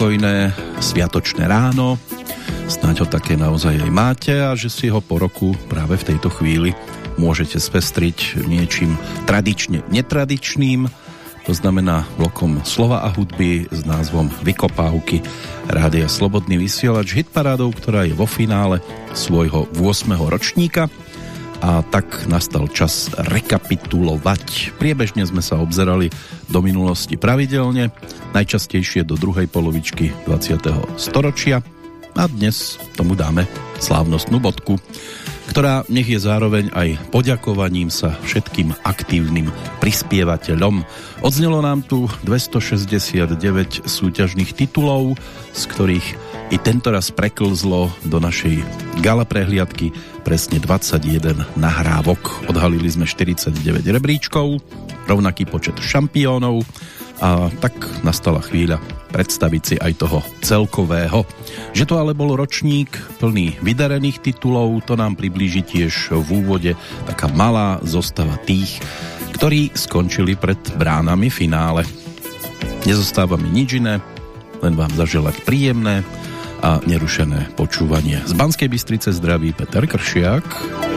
Pokojné sviatočné ráno, snáď ho také naozaj aj máte a že si ho po roku práve v tejto chvíli môžete spestriť niečím tradične netradičným, to znamená blokom slova a hudby s názvom Vykopávky Rádia Slobodný vysielač hitparádou, ktorá je vo finále svojho 8. ročníka a tak nastal čas rekapitulovať. Priebežne sme sa obzerali do minulosti pravidelne, najčastejšie do druhej polovičky 20. storočia a dnes tomu dáme slávnostnú bodku, ktorá nech je zároveň aj poďakovaním sa všetkým aktívnym prispievateľom. Odznelo nám tu 269 súťažných titulov, z ktorých i tento raz preklzlo do našej gala prehliadky presne 21 nahrávok. Odhalili sme 49 rebríčkov, rovnaký počet šampiónov a tak nastala chvíľa predstaviť si aj toho celkového. Že to ale bol ročník plný vydarených titulov, to nám priblíži tiež v úvode taká malá zostava tých, ktorí skončili pred bránami finále. Nezostáva mi nič iné, len vám zaželať príjemné a nerušené počúvanie. Z Banskej Bystrice zdraví Peter Kršiak.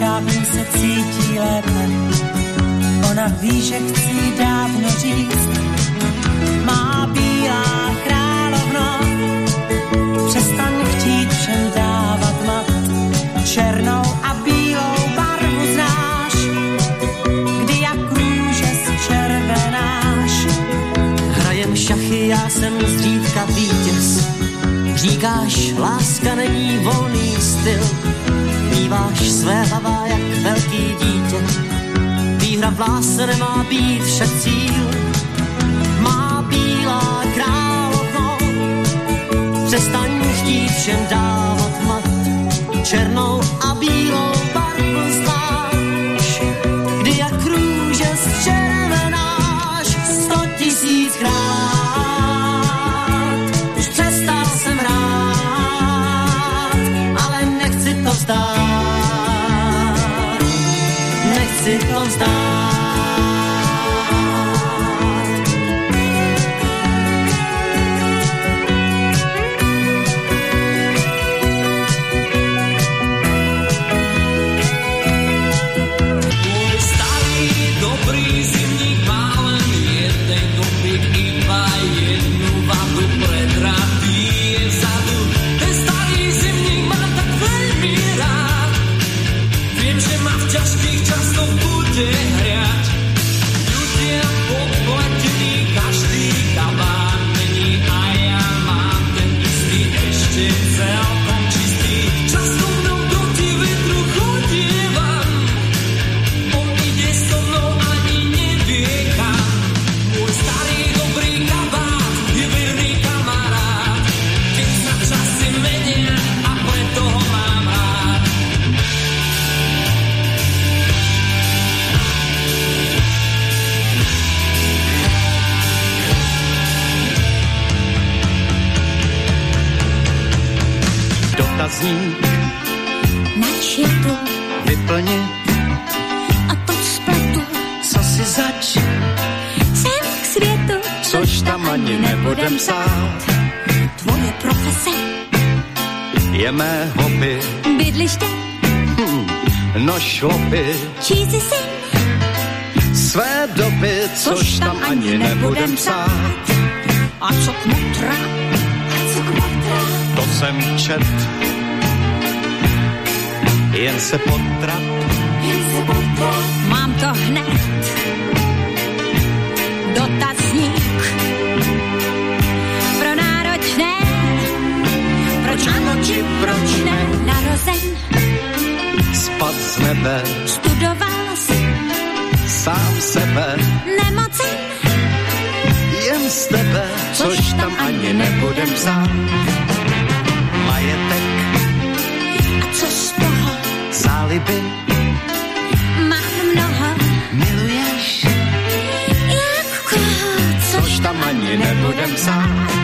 Pěšáků se cítí lépe Ona ví, že chci dávno říct Má bílá královno Přestaň chtít všem dávat mat Černou a bílou barvu znáš Kdy jak růže zčervenáš Hrajem šachy, já jsem zřídka vítěz. Říkáš, láska není volný styl. Míváš své hlava jak velký dítě. Výhra v lásce nemá být však cíl. Má bílá královno, přestaň chtít všem dávat mat. Černou a bílou nebudem psát. Tvoje profese, Je mé hobby, bydliště, no šlopy, čísi si, své doby, což tam ani nebudem psát. a co kmotra, a co kmotra, To jsem čet, jen se potrap, jen se potra, mám to hned, proč ne, narozen, spad z nebe, studoval si, sám sebe, nemocen, jen z tebe, což tam ani nebudem psát. Majetek, a co z toho, záliby, mám mnoho, miluješ, jak koho, což tam ani nebudem psát.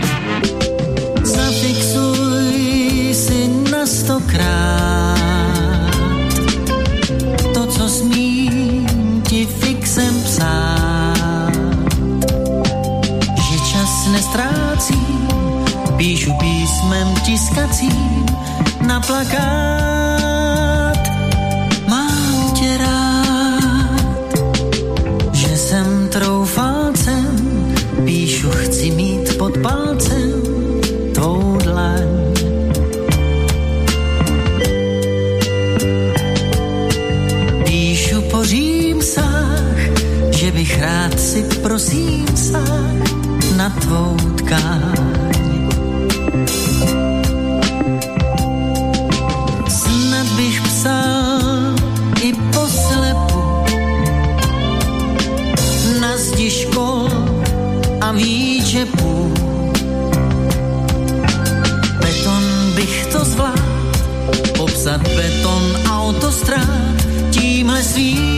na plakát. Mám tě rád, že jsem troufalcem, píšu chci mít pod palcem tvou dlaň. Píšu po římsách, že bych rád si prosím sáh na tvou tkán. Beton autostrát tímhle svým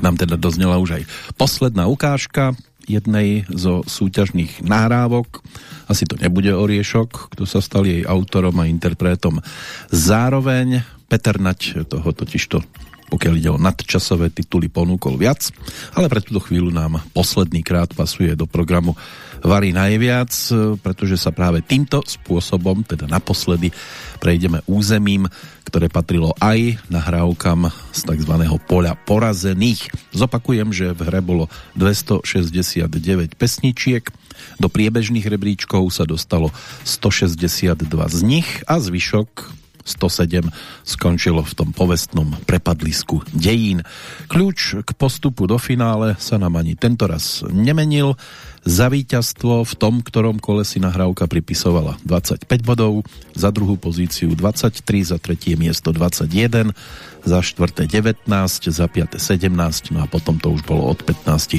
nám teda doznela už aj posledná ukážka jednej zo súťažných nahrávok. Asi to nebude Oriešok, kto sa stal jej autorom a interpretom zároveň. Peter Nať toho totižto pokiaľ ide o nadčasové tituly, ponúkol viac, ale pre túto chvíľu nám posledný krát pasuje do programu Vary najviac, pretože sa práve týmto spôsobom, teda naposledy, prejdeme územím, ktoré patrilo aj nahrávkam z tzv. poľa porazených. Zopakujem, že v hre bolo 269 pesničiek, do priebežných rebríčkov sa dostalo 162 z nich a zvyšok 107 skončilo v tom povestnom prepadlisku dejín. Kľúč k postupu do finále sa nám ani tento raz nemenil. Za víťazstvo v tom, ktorom kole si nahrávka pripisovala 25 bodov, za druhú pozíciu 23, za tretie miesto 21, za štvrté 19, za piaté 17, no a potom to už bolo od 15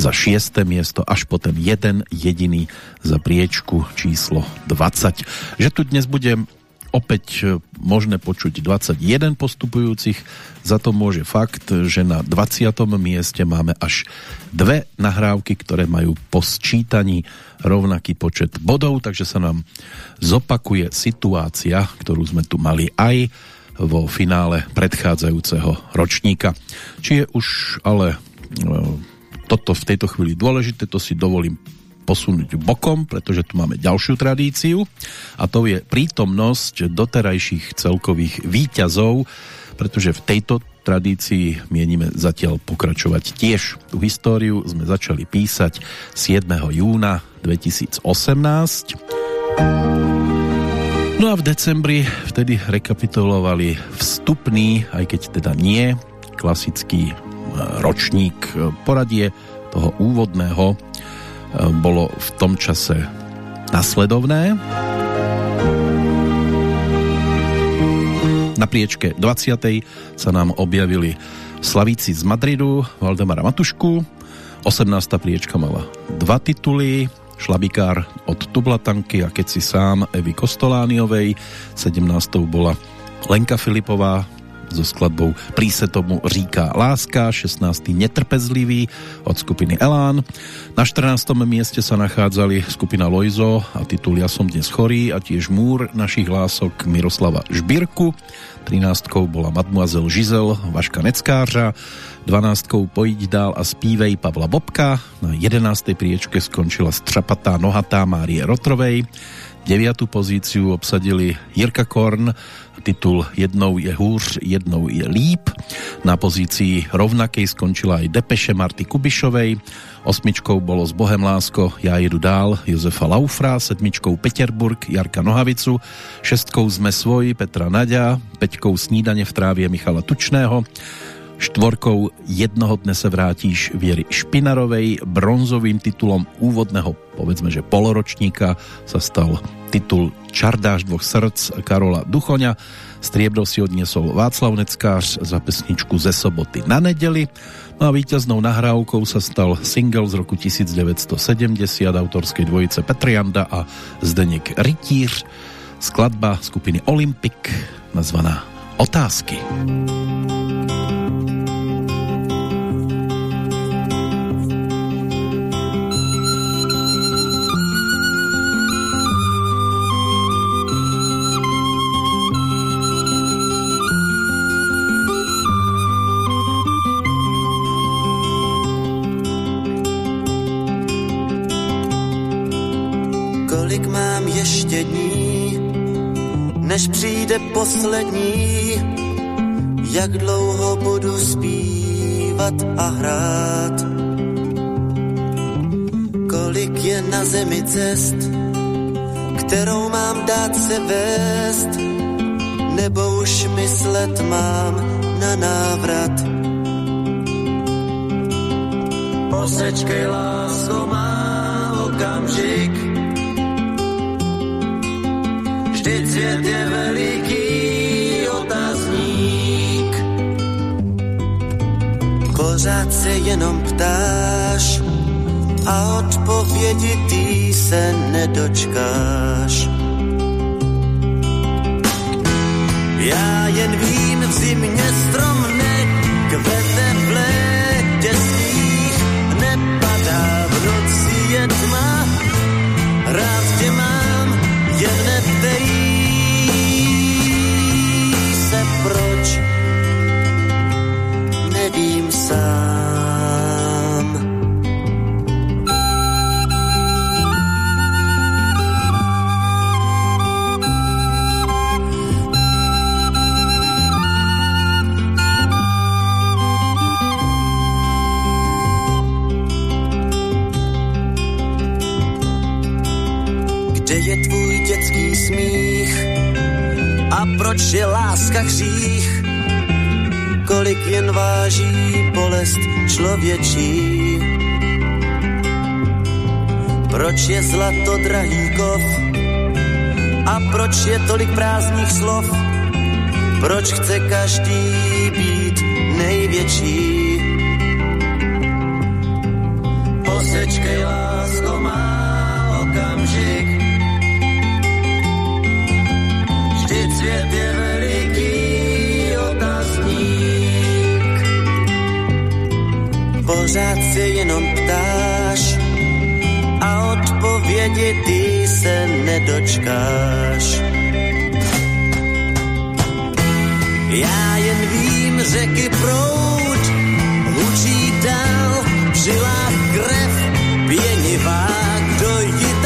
za šiesté miesto, až po ten jeden jediný za priečku číslo 20. Že tu dnes bude opäť e, možné počuť 21 postupujúcich. Za to môže fakt, že na 20. mieste máme až dve nahrávky, ktoré majú po sčítaní rovnaký počet bodov, takže sa nám zopakuje situácia, ktorú sme tu mali aj vo finále predchádzajúceho ročníka. Či je už ale e, toto v tejto chvíli dôležité, to si dovolím posunúť bokom, pretože tu máme ďalšiu tradíciu a to je prítomnosť doterajších celkových výťazov, pretože v tejto tradícii mienime zatiaľ pokračovať tiež. Tú históriu sme začali písať 7. júna 2018. No a v decembri vtedy rekapitulovali vstupný, aj keď teda nie, klasický ročník poradie toho úvodného bolo v tom čase nasledovné. Na priečke 20. sa nám objavili Slavíci z Madridu, Valdemara Matušku. 18. priečka mala dva tituly, Šlabikár od Tublatanky a Keď si sám Evy Kostolániovej. 17. bola Lenka Filipová so skladbou Príse tomu říká láska, 16. Netrpezlivý od skupiny Elán. Na 14. mieste sa nachádzali skupina Lojzo a titul Ja som dnes chorý a tiež múr našich hlások Miroslava Žbírku. 13. bola Mademoiselle Žizel Vaška Neckářa, 12. Pojď dál a spívej Pavla Bobka, na 11. priečke skončila Střapatá nohatá Márie Rotrovej, 9. pozíciu obsadili Jirka Korn, titul Jednou je hůř, jednou je líp. Na pozícii rovnakej skončila aj Depeše Marty Kubišovej, osmičkou bolo s Bohem lásko Ja jedu dál Jozefa Laufra, sedmičkou Peterburg Jarka Nohavicu, šestkou Sme svoj Petra Naďa, peťkou Snídane v trávě Michala Tučného, štvorkou Jednoho dne se vrátíš Viery Špinarovej, bronzovým titulom úvodného, povedzme, že poloročníka sa stal titul Čardáš dvoch srdc Karola Duchoňa, striebro si odniesol Václav Neckář za pesničku ze soboty na nedeli, no a víťaznou nahrávkou sa stal single z roku 1970 autorskej dvojice Petrianda a Zdeněk Rytíř, skladba skupiny Olympic nazvaná Otázky. Kolik ještě dní, než přijde poslední, jak dlouho budu zpívat a hrát. Kolik je na zemi cest, kterou mám dát se vést, nebo už myslet mám na návrat. Posečkej, lásko, má okamžik, Vždyť svět je veliký otazník. Pořád se jenom ptáš a odpovědi ty se nedočkáš. Já jen vím, v zimě strom nekvete v létě svých, nepadá v noci je tma, rád sám. Kde je tvůj dětský smích? A proč je láska hřích? Kolik jen váží bolest člověčí? Proč je zlato drahý kov? A proč je tolik prázdných slov? Proč chce každý být největší? Posečkej, lásko, má okamžik, Vždyť svět je veliký Pořád se jenom ptáš a odpovědi ty se nedočkáš. Já jen vím, řeky proud, hučí dál, v žilách krev, pěnivá, kdo ji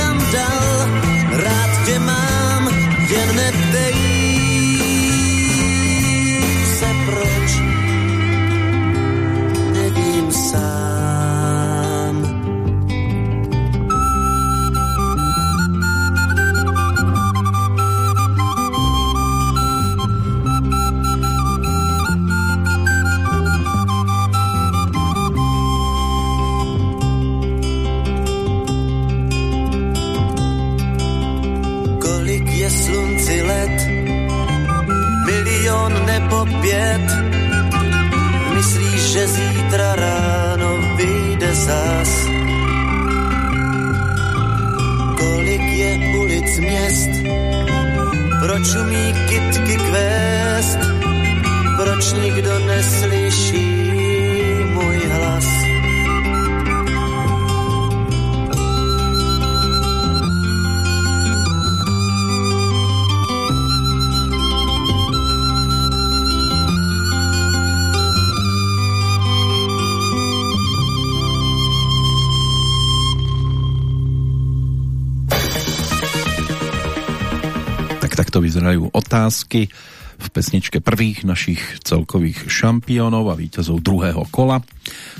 otázky v pesničke prvých našich celkových šampiónov a víťazov druhého kola.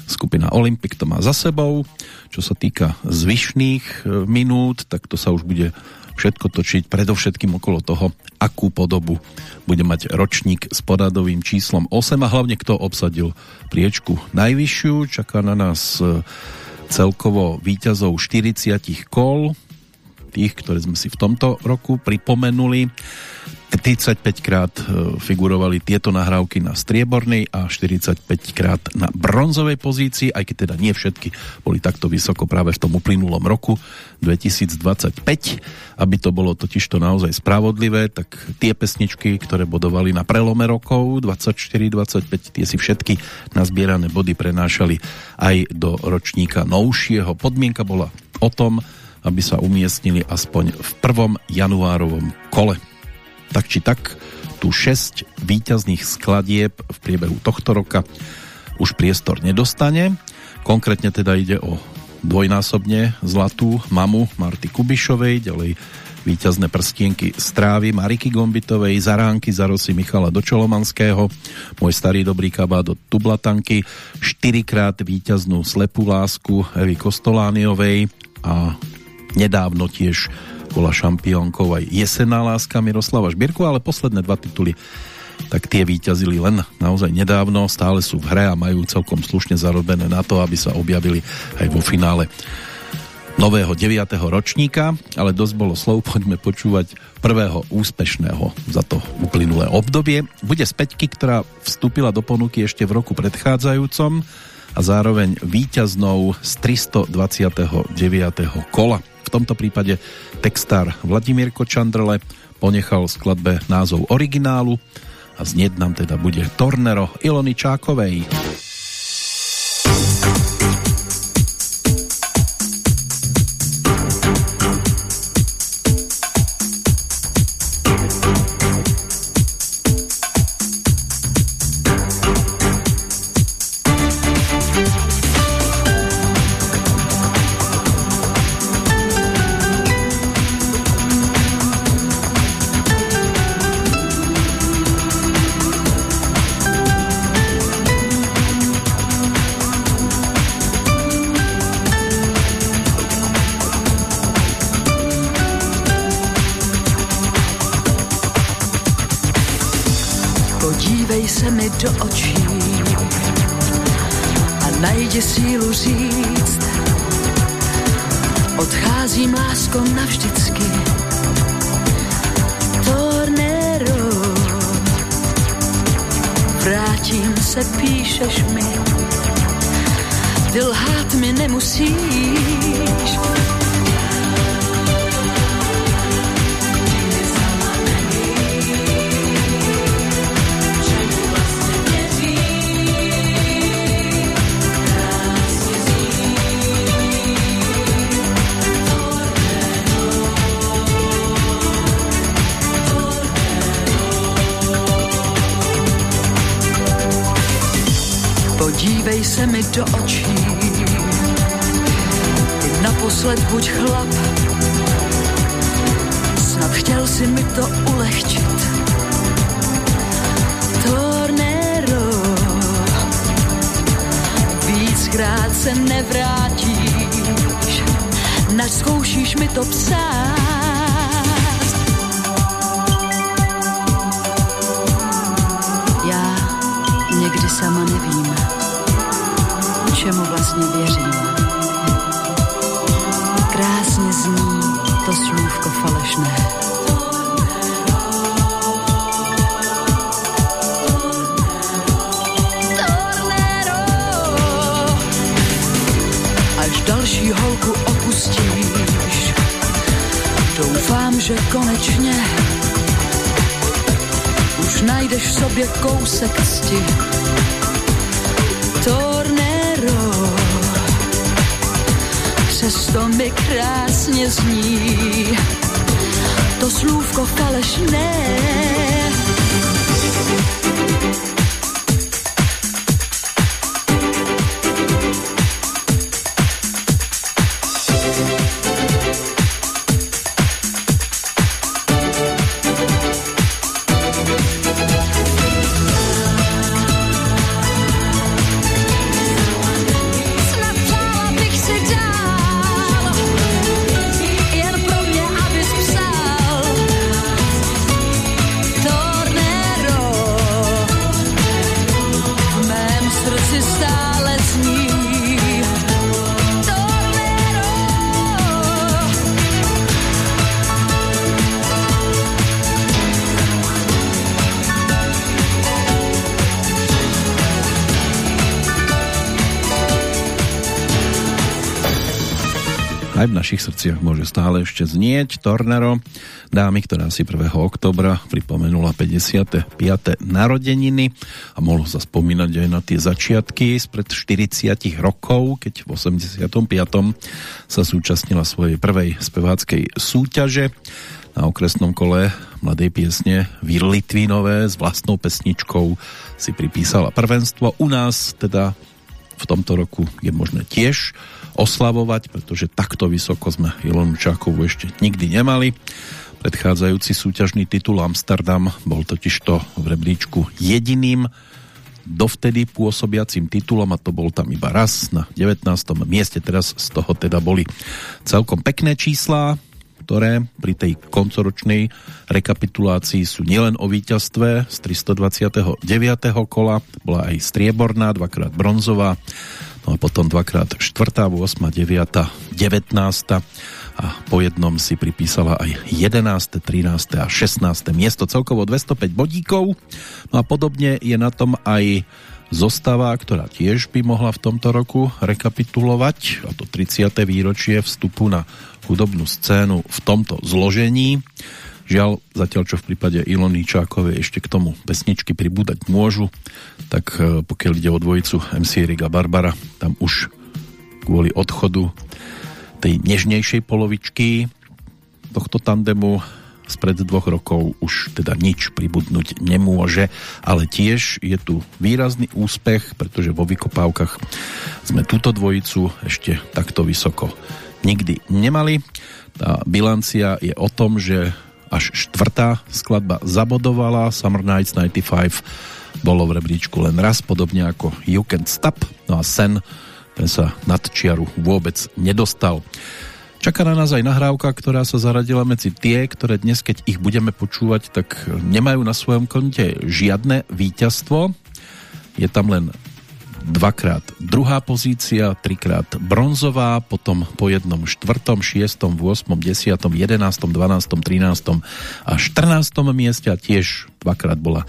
Skupina Olympic to má za sebou. Čo sa týka zvyšných e, minút, tak to sa už bude všetko točiť predovšetkým okolo toho, akú podobu bude mať ročník s poradovým číslom 8 a hlavne kto obsadil priečku najvyššiu. Čaká na nás e, celkovo víťazov 40 kol, tých, ktoré sme si v tomto roku pripomenuli. 35 krát e, figurovali tieto nahrávky na striebornej a 45 krát na bronzovej pozícii, aj keď teda nie všetky boli takto vysoko práve v tom uplynulom roku 2025. Aby to bolo totižto naozaj spravodlivé, tak tie pesničky, ktoré bodovali na prelome rokov 24-25, tie si všetky nazbierané body prenášali aj do ročníka novšieho. Podmienka bola o tom, aby sa umiestnili aspoň v prvom januárovom kole tak či tak tu 6 výťazných skladieb v priebehu tohto roka už priestor nedostane. Konkrétne teda ide o dvojnásobne zlatú mamu Marty Kubišovej, ďalej víťazné prstienky Strávy Mariky Gombitovej, Zaránky Zarosy Michala Dočolomanského, môj starý dobrý kabát do Tublatanky, štyrikrát víťaznú Slepú lásku Evy Kostolániovej a nedávno tiež bola šampiónkou aj Jesená láska Miroslava Žbírku, ale posledné dva tituly tak tie výťazili len naozaj nedávno, stále sú v hre a majú celkom slušne zarobené na to, aby sa objavili aj vo finále nového 9. ročníka, ale dosť bolo slov, poďme počúvať prvého úspešného za to uplynulé obdobie. Bude z peťky, ktorá vstúpila do ponuky ešte v roku predchádzajúcom a zároveň víťaznou z 329. kola. V tomto prípade textár Vladimír Kočandrle ponechal skladbe názov originálu a znieť nám teda bude Tornero Ilony Čákovej. Našich srdciach môže stále ešte znieť. Tornero, dámy, ktorá si 1. oktobra pripomenula 55. narodeniny a mohlo sa spomínať aj na tie začiatky spred 40 rokov, keď v 85. sa súčasnila svojej prvej speváckej súťaže na okresnom kole mladej piesne Vír Litvínové s vlastnou pesničkou si pripísala prvenstvo. U nás teda v tomto roku je možné tiež oslavovať, pretože takto vysoko sme Ilonu Čákovú ešte nikdy nemali. Predchádzajúci súťažný titul Amsterdam bol totižto v rebríčku jediným dovtedy pôsobiacím titulom a to bol tam iba raz na 19. mieste. Teraz z toho teda boli celkom pekné čísla, ktoré pri tej koncoročnej rekapitulácii sú nielen o víťazstve z 329. kola, bola aj strieborná, dvakrát bronzová, No a potom dvakrát 4., 8., 9., 19. a po jednom si pripísala aj 11., 13. a 16. miesto, celkovo 205 bodíkov. No a podobne je na tom aj zostava, ktorá tiež by mohla v tomto roku rekapitulovať, a to 30. výročie vstupu na hudobnú scénu v tomto zložení. Žiaľ, zatiaľ čo v prípade Ilony Čákovej ešte k tomu pesničky pribúdať môžu, tak e, pokiaľ ide o dvojicu MC Riga Barbara, tam už kvôli odchodu tej nežnejšej polovičky tohto tandemu spred dvoch rokov už teda nič pribudnúť nemôže, ale tiež je tu výrazný úspech, pretože vo vykopávkach sme túto dvojicu ešte takto vysoko nikdy nemali. Tá bilancia je o tom, že až štvrtá skladba zabodovala. Summer Nights 95 bolo v rebríčku len raz, podobne ako You Can Stop. No a Sen, ten sa nad čiaru vôbec nedostal. Čaká na nás aj nahrávka, ktorá sa zaradila medzi tie, ktoré dnes, keď ich budeme počúvať, tak nemajú na svojom konte žiadne víťazstvo. Je tam len dvakrát druhá pozícia, trikrát bronzová, potom po jednom štvrtom, šiestom, 8, 10, 11, 12, 13 a 14 mieste a tiež dvakrát bola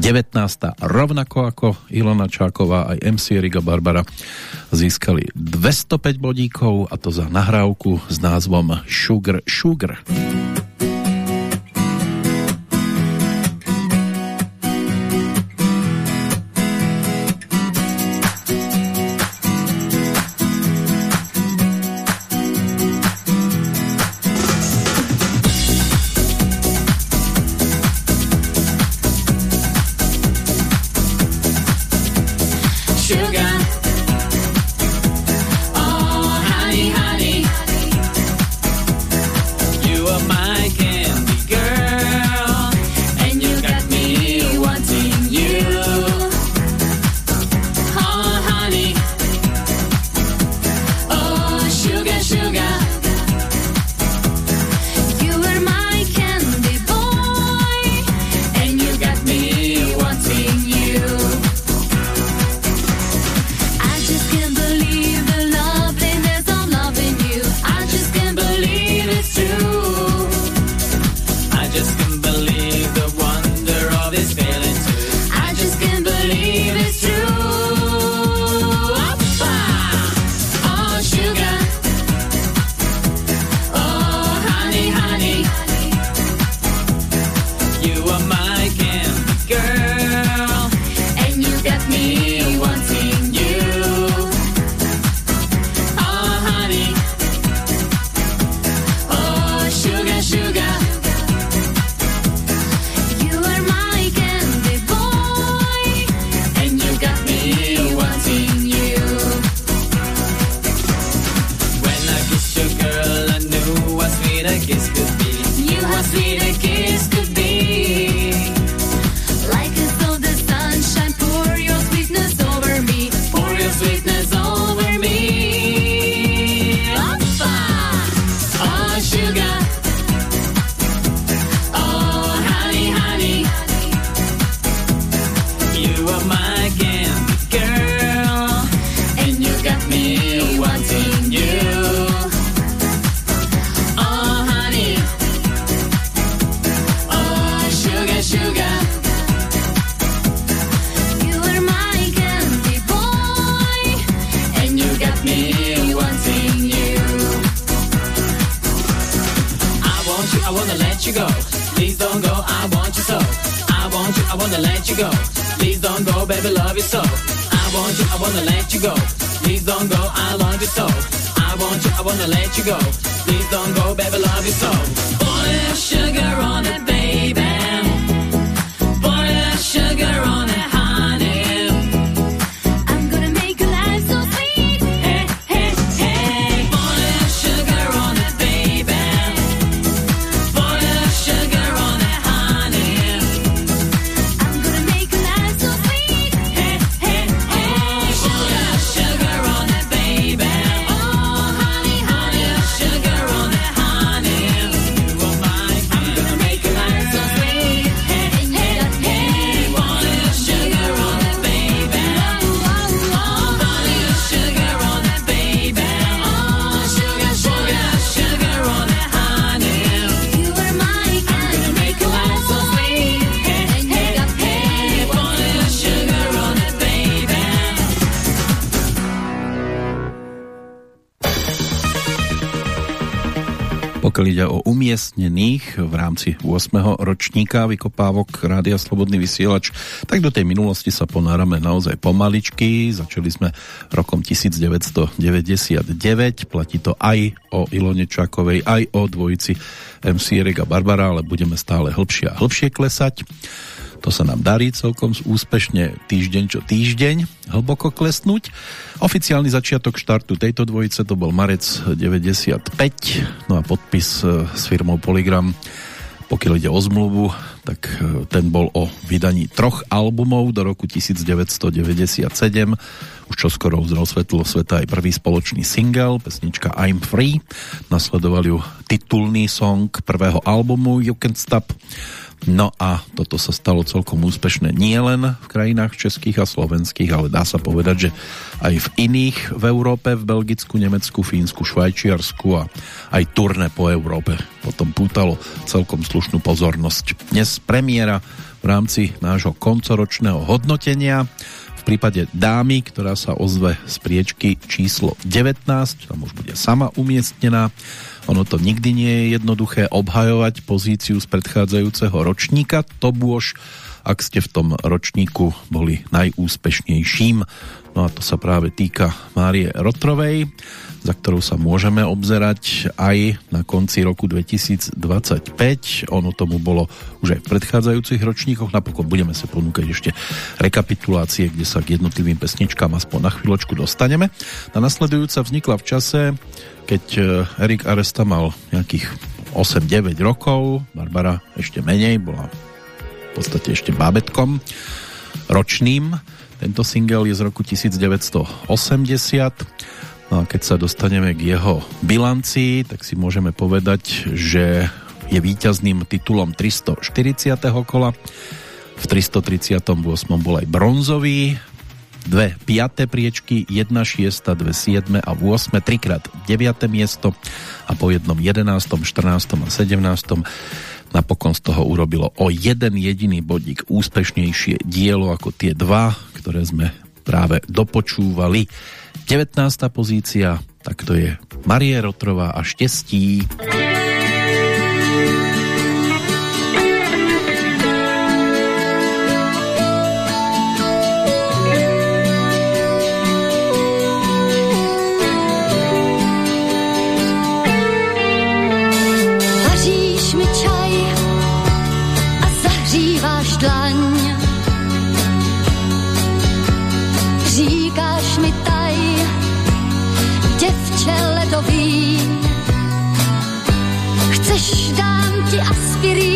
19. Rovnako ako Ilona Čáková aj MC Riga Barbara získali 205 bodíkov a to za nahrávku s názvom Sugar Sugar. let umiestnených v rámci 8. ročníka vykopávok Rádia Slobodný vysielač, tak do tej minulosti sa ponárame naozaj pomaličky. Začali sme rokom 1999, platí to aj o Ilone Čakovej, aj o dvojici MC Erika Barbara, ale budeme stále hĺbšie a hĺbšie klesať. To sa nám darí celkom úspešne týždeň čo týždeň hlboko klesnúť. Oficiálny začiatok štartu tejto dvojice to bol marec 95, no a podpis e, s firmou Polygram, pokiaľ ide o zmluvu, tak e, ten bol o vydaní troch albumov do roku 1997. Už čoskoro uzrel svetlo sveta aj prvý spoločný single, pesnička I'm Free. Nasledoval ju titulný song prvého albumu You Can Stop. No a toto sa stalo celkom úspešné nie len v krajinách českých a slovenských, ale dá sa povedať, že aj v iných v Európe, v Belgicku, Nemecku, Fínsku, Švajčiarsku a aj turné po Európe. Potom pútalo celkom slušnú pozornosť. Dnes premiéra v rámci nášho koncoročného hodnotenia v prípade dámy, ktorá sa ozve z priečky číslo 19, tam už bude sama umiestnená. Ono to nikdy nie je jednoduché obhajovať pozíciu z predchádzajúceho ročníka, to bôž, ak ste v tom ročníku boli najúspešnejším. No a to sa práve týka Márie Rotrovej, za ktorou sa môžeme obzerať aj na konci roku 2025. Ono tomu bolo už aj v predchádzajúcich ročníkoch. Napokon budeme sa ponúkať ešte rekapitulácie, kde sa k jednotlivým pesničkám aspoň na chvíľočku dostaneme. Tá nasledujúca vznikla v čase, keď Erik Aresta mal nejakých 8-9 rokov, Barbara ešte menej, bola v podstate ešte bábetkom ročným. Tento single je z roku 1980 No a keď sa dostaneme k jeho bilancii, tak si môžeme povedať, že je víťazným titulom 340. kola. V 338. bol aj bronzový, dve piaté priečky, jedna šiesta, dve siedme a 8, trikrát 9. miesto a po jednom 11., 14. a 17. Napokon z toho urobilo o jeden jediný bodík úspešnejšie dielo ako tie dva, ktoré sme práve dopočúvali. 19. pozícia, tak to je Marie Rotrová a Štestí. Vaříš ti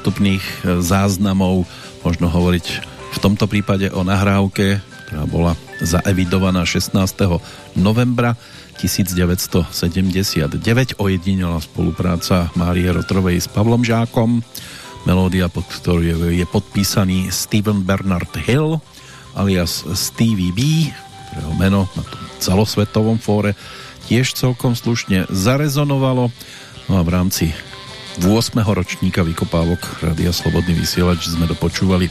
dostupných e, záznamov možno hovoriť v tomto prípade o nahrávke, ktorá bola zaevidovaná 16. novembra 1979. Ojedinela spolupráca Márie Rotrovej s Pavlom Žákom. Melódia, pod ktorou je, je podpísaný Steven Bernard Hill alias Stevie B, ktorého meno na tom celosvetovom fóre tiež celkom slušne zarezonovalo. No a v rámci 8. ročníka vykopávok Rádia Slobodný vysielač sme dopočúvali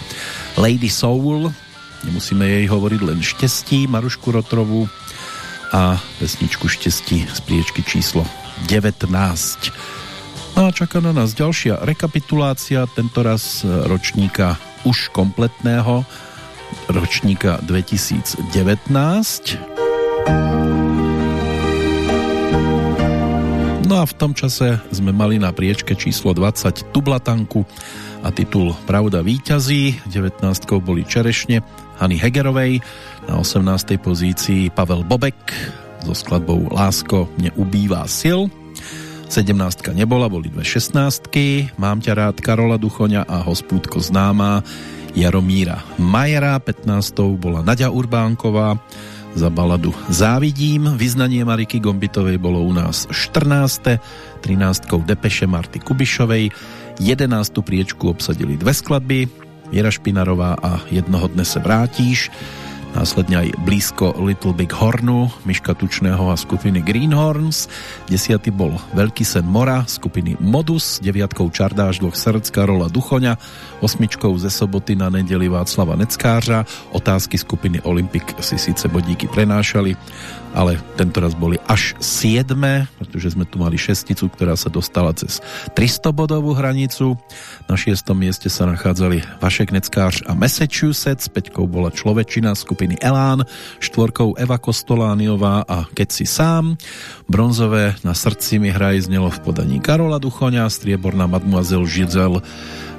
Lady Soul, nemusíme jej hovoriť len šťastí, Marušku Rotrovú a pesničku šťastí z priečky číslo 19. No a čaká na nás ďalšia rekapitulácia, tentoraz ročníka už kompletného, ročníka 2019. No a v tom čase sme mali na priečke číslo 20 Tublatanku a titul Pravda víťazí. 19 boli Čerešne Hany Hegerovej, na 18. pozícii Pavel Bobek so skladbou Lásko, mne ubývá sil. 17 nebola, boli dve 16 Mám ťa rád Karola Duchoňa a Hospúdko známá Jaromíra Majera. 15 bola Nadia Urbánková za baladu Závidím. Vyznanie Mariky Gombitovej bolo u nás 14. 13. Depeše Marty Kubišovej. 11. priečku obsadili dve skladby. Jera Špinarová a Jednoho dne se vrátíš. Následne aj blízko Little Big Hornu, Miška Tučného a skupiny Greenhorns. Desiatý bol Veľký sen mora, skupiny Modus, deviatkou Čardáš dvoch srdc Karola Duchoňa, osmičkou ze soboty na nedeli Václava Neckářa, otázky skupiny Olympic si síce bodíky prenášali, ale tentoraz boli až 7, pretože sme tu mali šesticu, ktorá sa dostala cez 300 bodovú hranicu. Na šiestom mieste sa nachádzali Vašek Neckář a Massachusetts, peťkou bola Človečina skupiny Elán, štvorkou Eva Kostolániová a Keď si sám. Bronzové na srdci mi hraj znelo v podaní Karola Duchoňa, strieborná Mademoiselle Žizel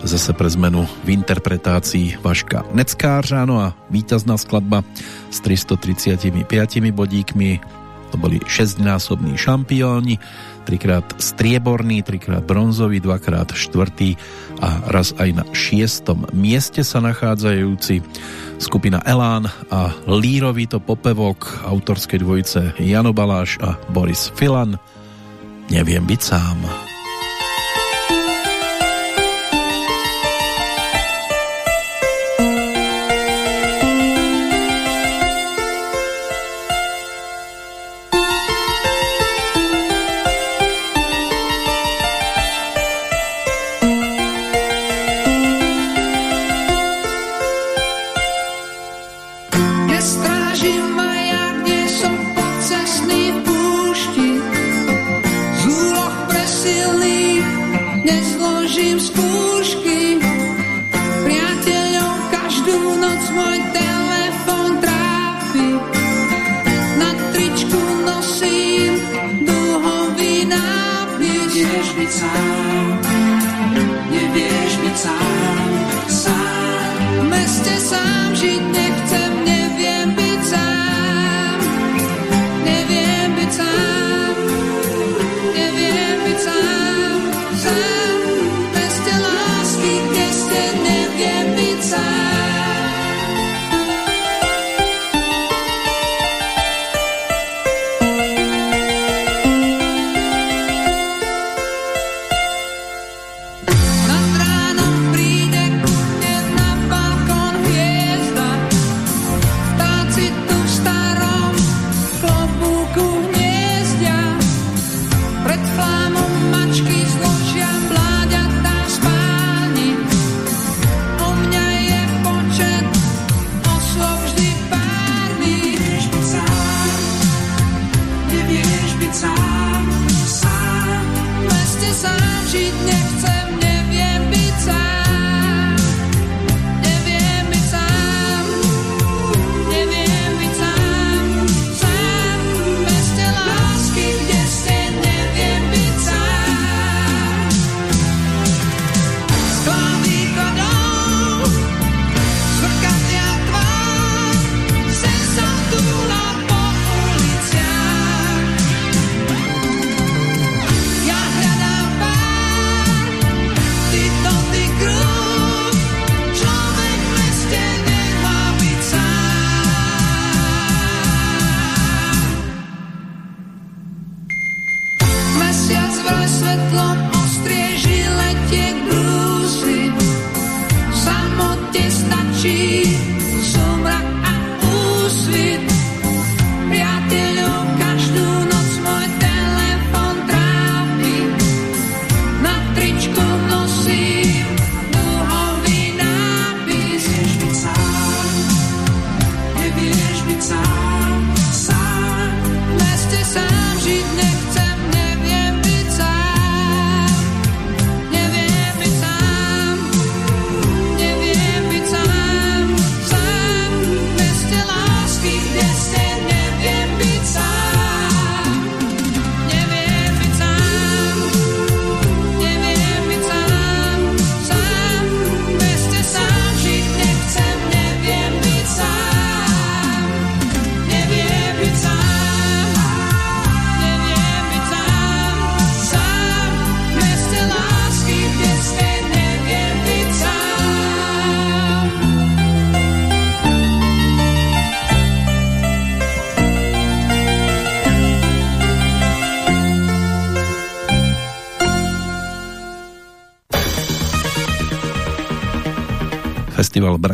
zase pre zmenu v interpretácii Vaška Neckářa, no a víťazná skladba s 335 bodíkmi to boli 6-násobní šampióni, trikrát strieborný, trikrát bronzový, dvakrát štvrtý a raz aj na šiestom mieste sa nachádzajúci skupina Elán a Lírový to popevok autorskej dvojice Jano Baláš a Boris Filan Neviem byť sám.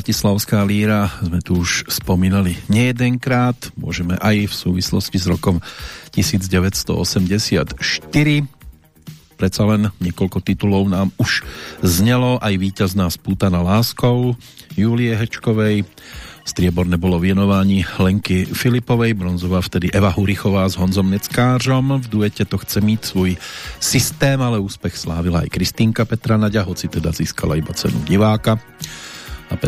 Bratislavská líra sme tu už spomínali nejedenkrát, môžeme aj v súvislosti s rokom 1984. Predsa len niekoľko titulov nám už znelo, aj víťazná spútaná láskou Julie Hečkovej, strieborné bolo vienování Lenky Filipovej, bronzová vtedy Eva Hurichová s Honzom Neckářom, v duete to chce mít svůj systém, ale úspech slávila aj Kristýnka Petra Naďa, hoci teda získala iba cenu diváka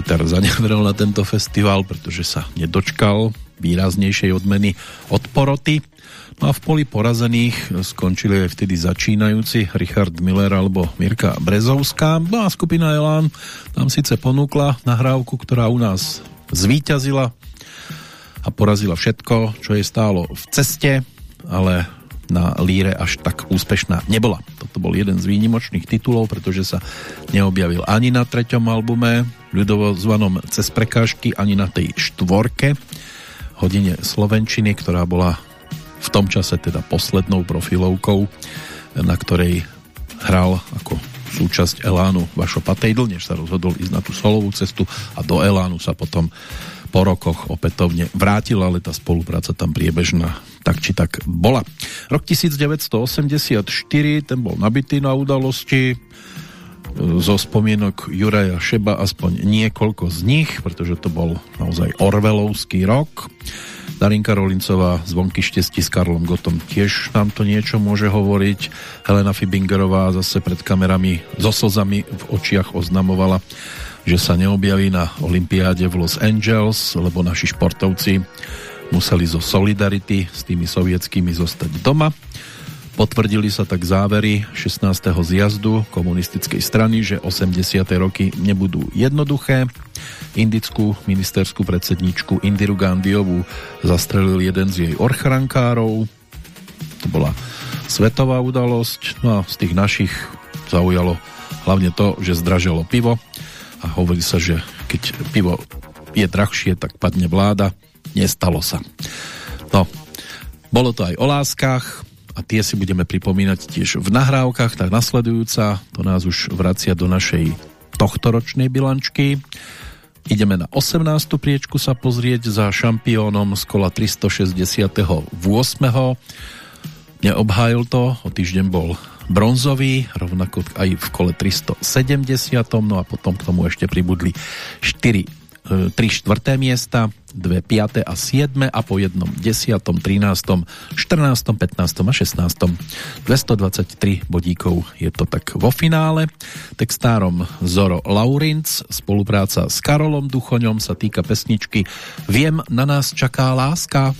Peter zanevrel na tento festival, pretože sa nedočkal výraznejšej odmeny od poroty. No a v poli porazených skončili aj vtedy začínajúci Richard Miller alebo Mirka Brezovská. No a skupina Elán tam síce ponúkla nahrávku, ktorá u nás zvíťazila a porazila všetko, čo je stálo v ceste, ale na líre až tak úspešná nebola. Toto bol jeden z výnimočných titulov, pretože sa neobjavil ani na treťom albume, ľudovo zvanom Cez prekážky, ani na tej štvorke hodine Slovenčiny, ktorá bola v tom čase teda poslednou profilovkou, na ktorej hral ako súčasť Elánu Vašo Patejdl, než sa rozhodol ísť na tú solovú cestu a do Elánu sa potom po rokoch opätovne vrátil, ale tá spolupráca tam priebežná tak či tak bola. Rok 1984, ten bol nabitý na udalosti, zo spomienok Juraja Šeba aspoň niekoľko z nich, pretože to bol naozaj Orvelovský rok. Darinka Rolincová z Vonky štesti s Karlom Gotom tiež nám to niečo môže hovoriť. Helena Fibingerová zase pred kamerami so slzami v očiach oznamovala, že sa neobjaví na Olympiáde v Los Angeles, lebo naši športovci museli zo Solidarity s tými sovietskými zostať doma. Potvrdili sa tak závery 16. zjazdu komunistickej strany, že 80. roky nebudú jednoduché. Indickú ministerskú predsedničku Indiru Gandhiovú zastrelil jeden z jej orchrankárov. To bola svetová udalosť. No a z tých našich zaujalo hlavne to, že zdraželo pivo a hovorí sa, že keď pivo je drahšie, tak padne vláda. Nestalo sa. No, bolo to aj o láskach, a tie si budeme pripomínať tiež v nahrávkach, tak nasledujúca, to nás už vracia do našej tohtoročnej bilančky. Ideme na 18. priečku sa pozrieť za šampiónom z kola 368. Neobhájil to, o týždeň bol bronzový, rovnako aj v kole 370. No a potom k tomu ešte pribudli 4 3 štvrté miesta, 2 5. a 7. a po jednom 10., 13., 14., 15. a 16. 223 bodíkov je to tak vo finále. Textárom Zoro Laurinc, spolupráca s Karolom Duchoňom sa týka pesničky Viem, na nás čaká láska.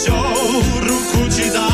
쇼, 우르쿠지다.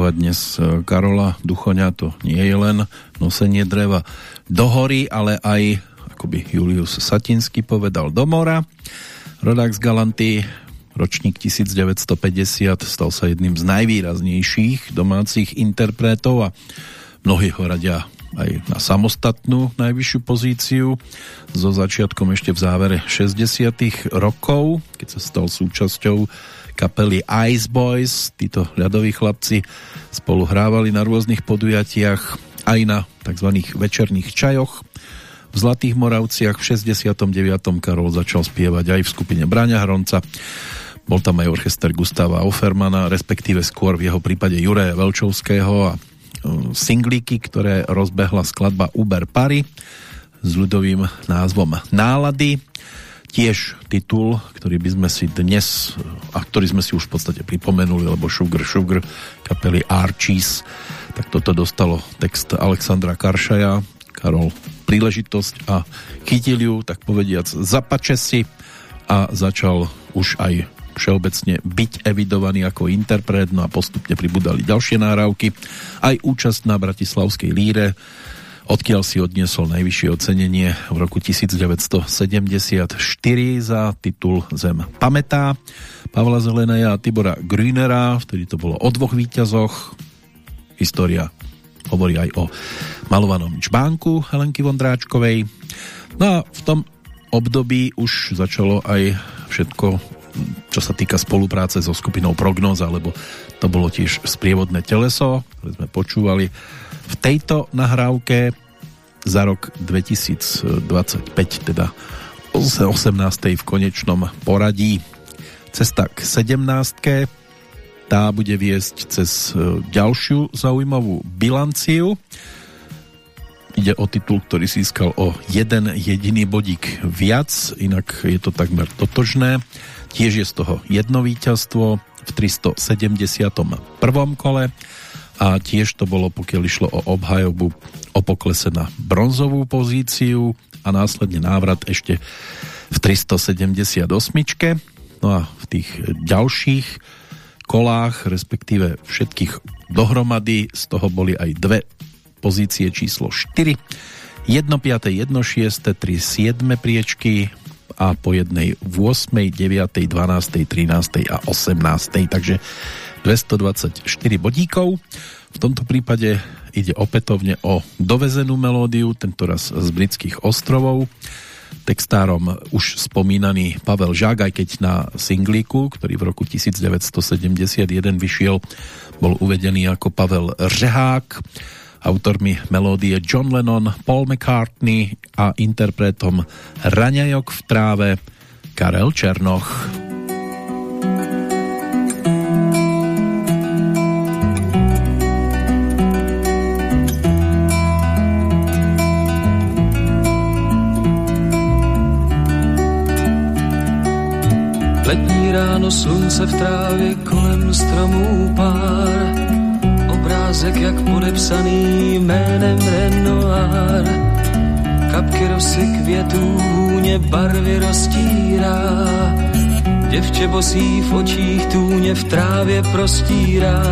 Predstavovať dnes e, Karola Duchoňa, to nie je len nosenie dreva do hory, ale aj, ako by Julius Satinsky povedal, do mora. Rodák z Galanty, ročník 1950, stal sa jedným z najvýraznejších domácich interpretov a mnohí ho radia aj na samostatnú najvyššiu pozíciu so začiatkom ešte v závere 60 rokov, keď sa stal súčasťou kapely Ice Boys. Títo ľadoví chlapci spolu hrávali na rôznych podujatiach aj na tzv. večerných čajoch. V Zlatých Moravciach v 69. Karol začal spievať aj v skupine Braňa Hronca. Bol tam aj orchester Gustava Offermana, respektíve skôr v jeho prípade Jure Velčovského a e, singlíky, ktoré rozbehla skladba Uber Pary s ľudovým názvom Nálady. Tiež titul, ktorý by sme si dnes, a ktorý sme si už v podstate pripomenuli, lebo Sugar Sugar kapely Archies, tak toto dostalo text Alexandra Karšaja, Karol príležitosť a chytil ju, tak povediac, zapače si a začal už aj všeobecne byť evidovaný ako interpret, no a postupne pribudali ďalšie náravky. Aj účasť na Bratislavskej líre, odkiaľ si odniesol najvyššie ocenenie v roku 1974 za titul Zem pamätá. Pavla Zelenaja a Tibora Grünera, vtedy to bolo o dvoch výťazoch. História hovorí aj o malovanom čbánku Helenky Vondráčkovej. No a v tom období už začalo aj všetko, čo sa týka spolupráce so skupinou Prognoza, lebo to bolo tiež sprievodné teleso, ktoré sme počúvali v tejto nahrávke za rok 2025, teda 18. v konečnom poradí. Cesta k 17. Tá bude viesť cez e, ďalšiu zaujímavú bilanciu. Ide o titul, ktorý získal o jeden jediný bodík viac, inak je to takmer totožné. Tiež je z toho jedno víťazstvo v 371. kole a tiež to bolo, pokiaľ išlo o obhajobu o poklese na bronzovú pozíciu a následne návrat ešte v 378. No a v tých ďalších kolách, respektíve všetkých dohromady, z toho boli aj dve pozície číslo 4, 1 5, 1 6, 3 7 priečky a po jednej v 8, 9, 12, 13 a 18. Takže 224 bodíkov. V tomto prípade ide opätovne o dovezenú melódiu, tentoraz z britských ostrovov. Textárom už spomínaný Pavel Žák, aj keď na singlíku, ktorý v roku 1971 vyšiel, bol uvedený ako Pavel Řehák. Autormi melódie John Lennon, Paul McCartney a interpretom Raňajok v tráve Karel Černoch. Ráno slunce v trávě kolem stromů pár. Obrázek jak podepsaný jménem Renoir. Kapky rosy květů hůně barvy roztírá. Děvče bosí v očích tůně v trávě prostírá.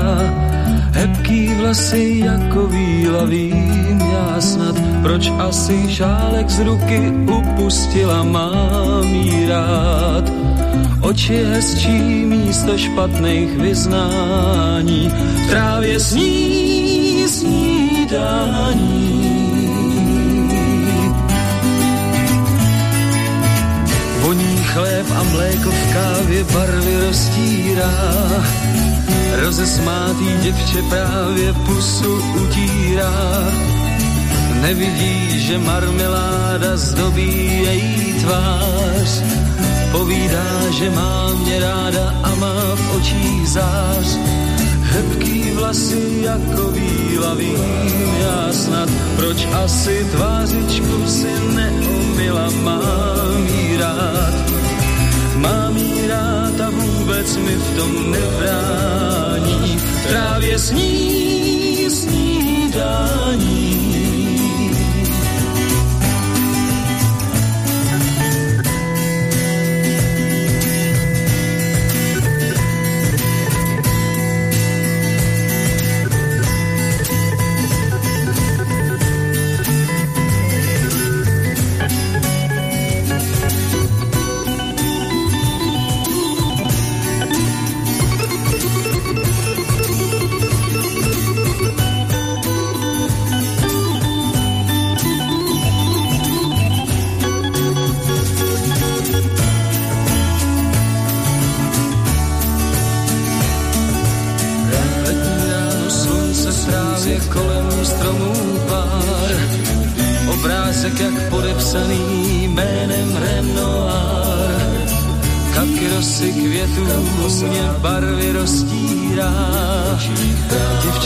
Hebký vlasy jako víla vím já snad Proč asi šálek z ruky upustila mám jí rád Oči místo špatných vyznání, v trávě sní snídání. Voní chléb a mléko v kávě barvy roztírá, rozesmátý děvče právě pusu utírá. Nevidí, že marmeláda zdobí její tvář, Povídá, že má mě ráda a má v očích zář. Hebký vlasy jako víla vím já snad, proč asi tvářičku si neumila, mám jí rád. Mám jí rád a vůbec mi v tom nebrání, v trávě sní snídání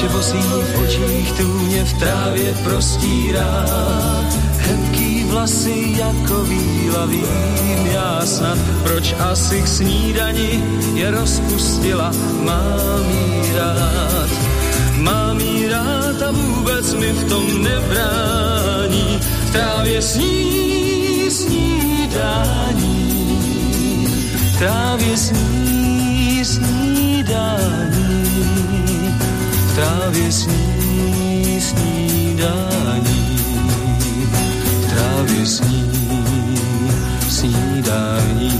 Děvče bosí v očích mě v trávě prostírá. Hebký vlasy jako víla, vím já snad, proč asi k snídani je rozpustila, mám jí rád. Mám jí rád a vůbec mi v tom nebrání, v trávě sní snídání, v trávě sní trávě sní snídání trávě sní snídání.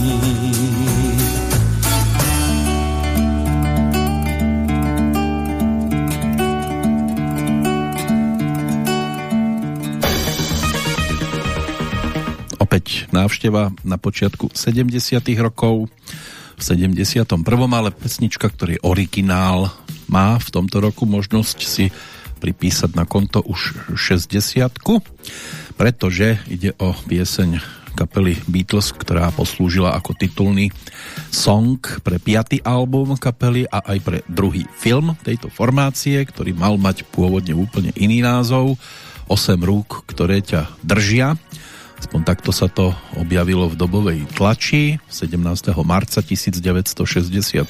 Opäť návšteva na počiatku 70 rokov v 71. ale pesnička, ktorý originál má v tomto roku možnosť si pripísať na konto už 60 pretože ide o pieseň kapely Beatles, ktorá poslúžila ako titulný song pre piatý album kapely a aj pre druhý film tejto formácie, ktorý mal mať pôvodne úplne iný názov 8 rúk, ktoré ťa držia. Aspoň takto sa to objavilo v dobovej tlači 17. marca 1965,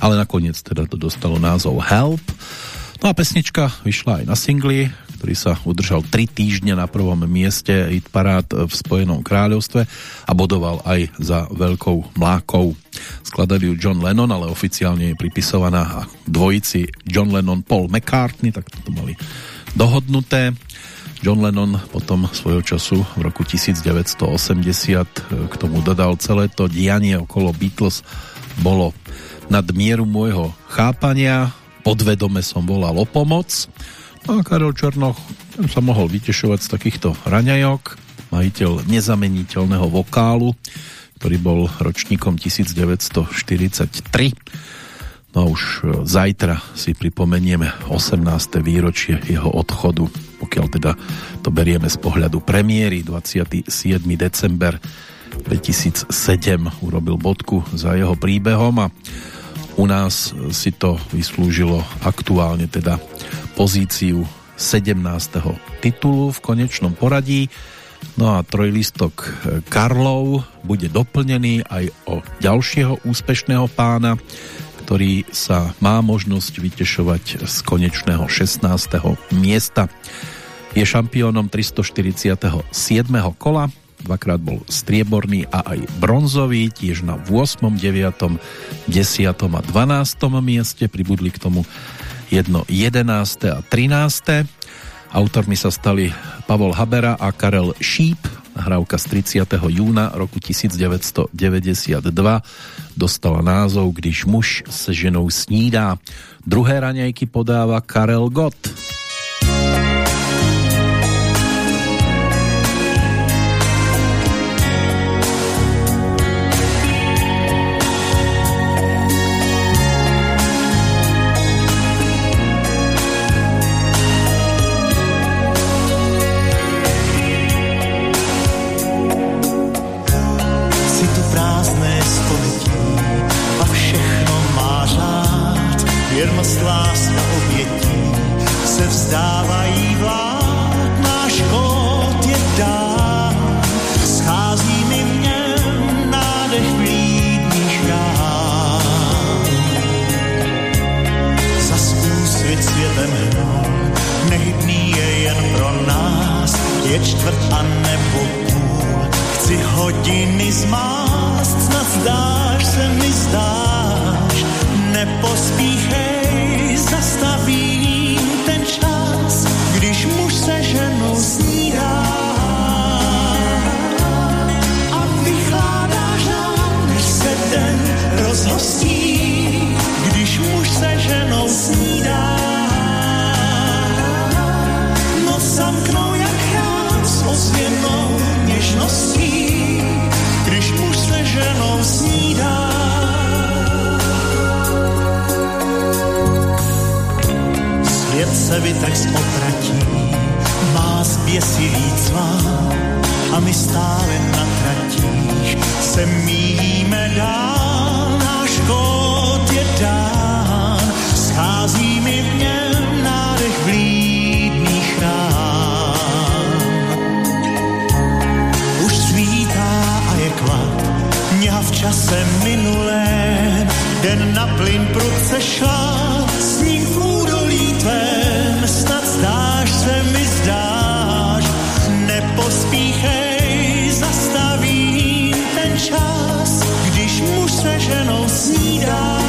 ale nakoniec teda to dostalo názov Help. No a pesnička vyšla aj na singli, ktorý sa udržal 3 týždne na prvom mieste hit v Spojenom kráľovstve a bodoval aj za veľkou mlákou. Skladali ju John Lennon, ale oficiálne je pripisovaná dvojici John Lennon Paul McCartney, tak to mali dohodnuté. John Lennon potom svojho času v roku 1980 k tomu dodal celé to dianie okolo Beatles bolo nad mieru môjho chápania, podvedome som volal o pomoc. A Karel Černoch sa mohol vytešovať z takýchto raňajok, majiteľ nezameniteľného vokálu, ktorý bol ročníkom 1943. No a už e, zajtra si pripomenieme 18. výročie jeho odchodu, pokiaľ teda to berieme z pohľadu premiéry 27. december 2007 urobil bodku za jeho príbehom a u nás si to vyslúžilo aktuálne teda pozíciu 17. titulu v konečnom poradí. No a trojlistok Karlov bude doplnený aj o ďalšieho úspešného pána, ktorý sa má možnosť vytešovať z konečného 16. miesta. Je šampiónom 347. kola, dvakrát bol strieborný a aj bronzový, tiež na 8., 9., 10. a 12. mieste pribudli k tomu jedno 11. a 13. Autormi sa stali Pavol Habera a Karel Šíp, nahrávka z 30. júna roku 1992 dostala názov Když muž se ženou snídá. Druhé raňajky podáva Karel Gott. Minulém, den na plyn prudce šla, sníh v údolí tvém, snad zdáš se mi zdáš, nepospíchej, zastavím ten čas, když muž se ženou snídá.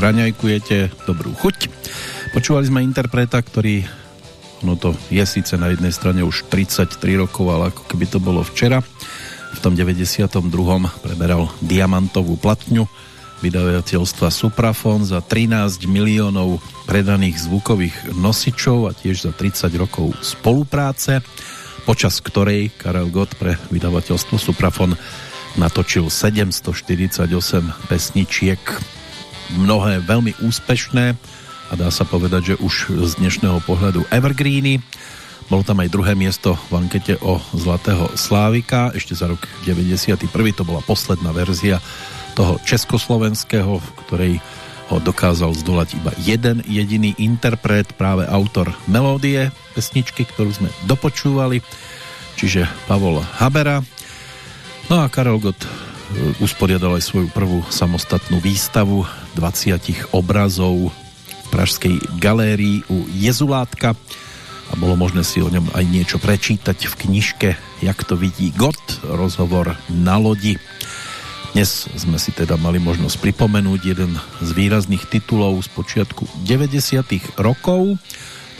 Raňajkujete, dobrú chuť. Počúvali sme interpreta, ktorý no to je síce na jednej strane už 33 rokov, ale ako keby to bolo včera. V tom 92. preberal diamantovú platňu vydavateľstva Suprafon za 13 miliónov predaných zvukových nosičov a tiež za 30 rokov spolupráce, počas ktorej Karel Gott pre vydavateľstvo Suprafon natočil 748 pesničiek, mnohé veľmi úspešné a dá sa povedať, že už z dnešného pohľadu evergreeny. Bolo tam aj druhé miesto v ankete o Zlatého Slávika, ešte za rok 91. To bola posledná verzia toho československého, v ktorej ho dokázal zdolať iba jeden jediný interpret, práve autor melódie pesničky, ktorú sme dopočúvali, čiže Pavol Habera. No a Karel Gott usporiadal aj svoju prvú samostatnú výstavu 20 obrazov v Pražskej galérii u Jezulátka a bolo možné si o ňom aj niečo prečítať v knižke Jak to vidí Gott, rozhovor na lodi. Dnes sme si teda mali možnosť pripomenúť jeden z výrazných titulov z počiatku 90 rokov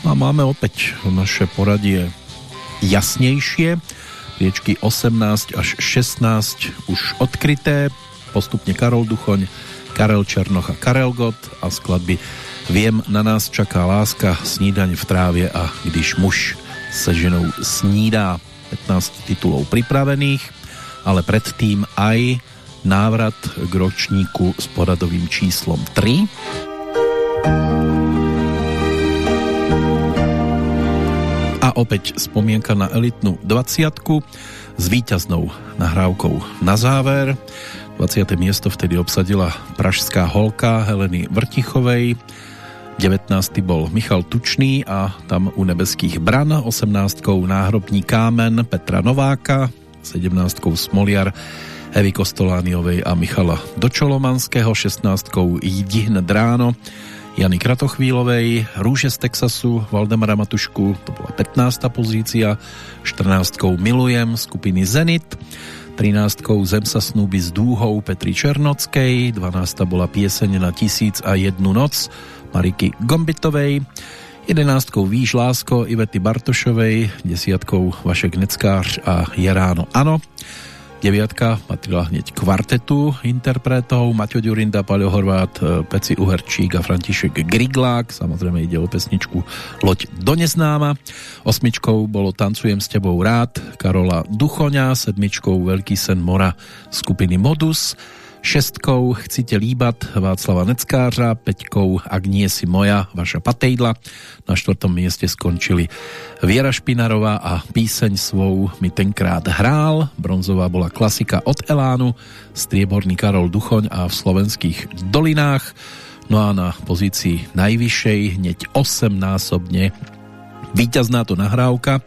a máme opäť naše poradie jasnejšie. Priečky 18 až 16 už odkryté, postupne Karol Duchoň, Karel Černoch a Karel Gott a skladby Viem, na nás čaká láska, snídaň v trávě a když muž se ženou snídá. 15 titulov pripravených, ale predtým aj návrat k ročníku s poradovým číslom 3. opäť spomienka na elitnú 20 s víťaznou nahrávkou na záver. 20. miesto vtedy obsadila pražská holka Heleny Vrtichovej, 19. bol Michal Tučný a tam u nebeských bran, 18. náhrobní kámen Petra Nováka, 17. Smoliar Evy Kostolániovej a Michala Dočolomanského, 16. Jdi hned ráno Jany Kratochvílovej, Rúže z Texasu Valdemara Matušku, to bola 15. pozícia, 14. Milujem skupiny Zenit, 13. Zem sa snúbi s dúhou Petri Černockej, 12. bola pieseň na tisíc a jednu noc Mariky Gombitovej, 11. Výš Lásko Ivety Bartošovej, 10. Vašek Neckář a Jeráno Ano, 9. patrila hneď kvartetu interpretov. Maťo Ďurinda, Paľo Horvát, Peci Uherčík a František Griglák, samozrejme ide o pesničku Loď do neznáma, osmičkou bolo Tancujem s tebou rád Karola Duchoňa, sedmičkou Veľký sen mora skupiny Modus, šestkou Chcite líbat Václava Neckářa, peťkou Ak nie si moja, vaša patejdla. Na štvrtom mieste skončili Viera Špinarová a píseň svou mi tenkrát hrál. Bronzová bola klasika od Elánu, strieborný Karol Duchoň a v slovenských dolinách. No a na pozícii najvyššej hneď 8 násobne víťazná to nahrávka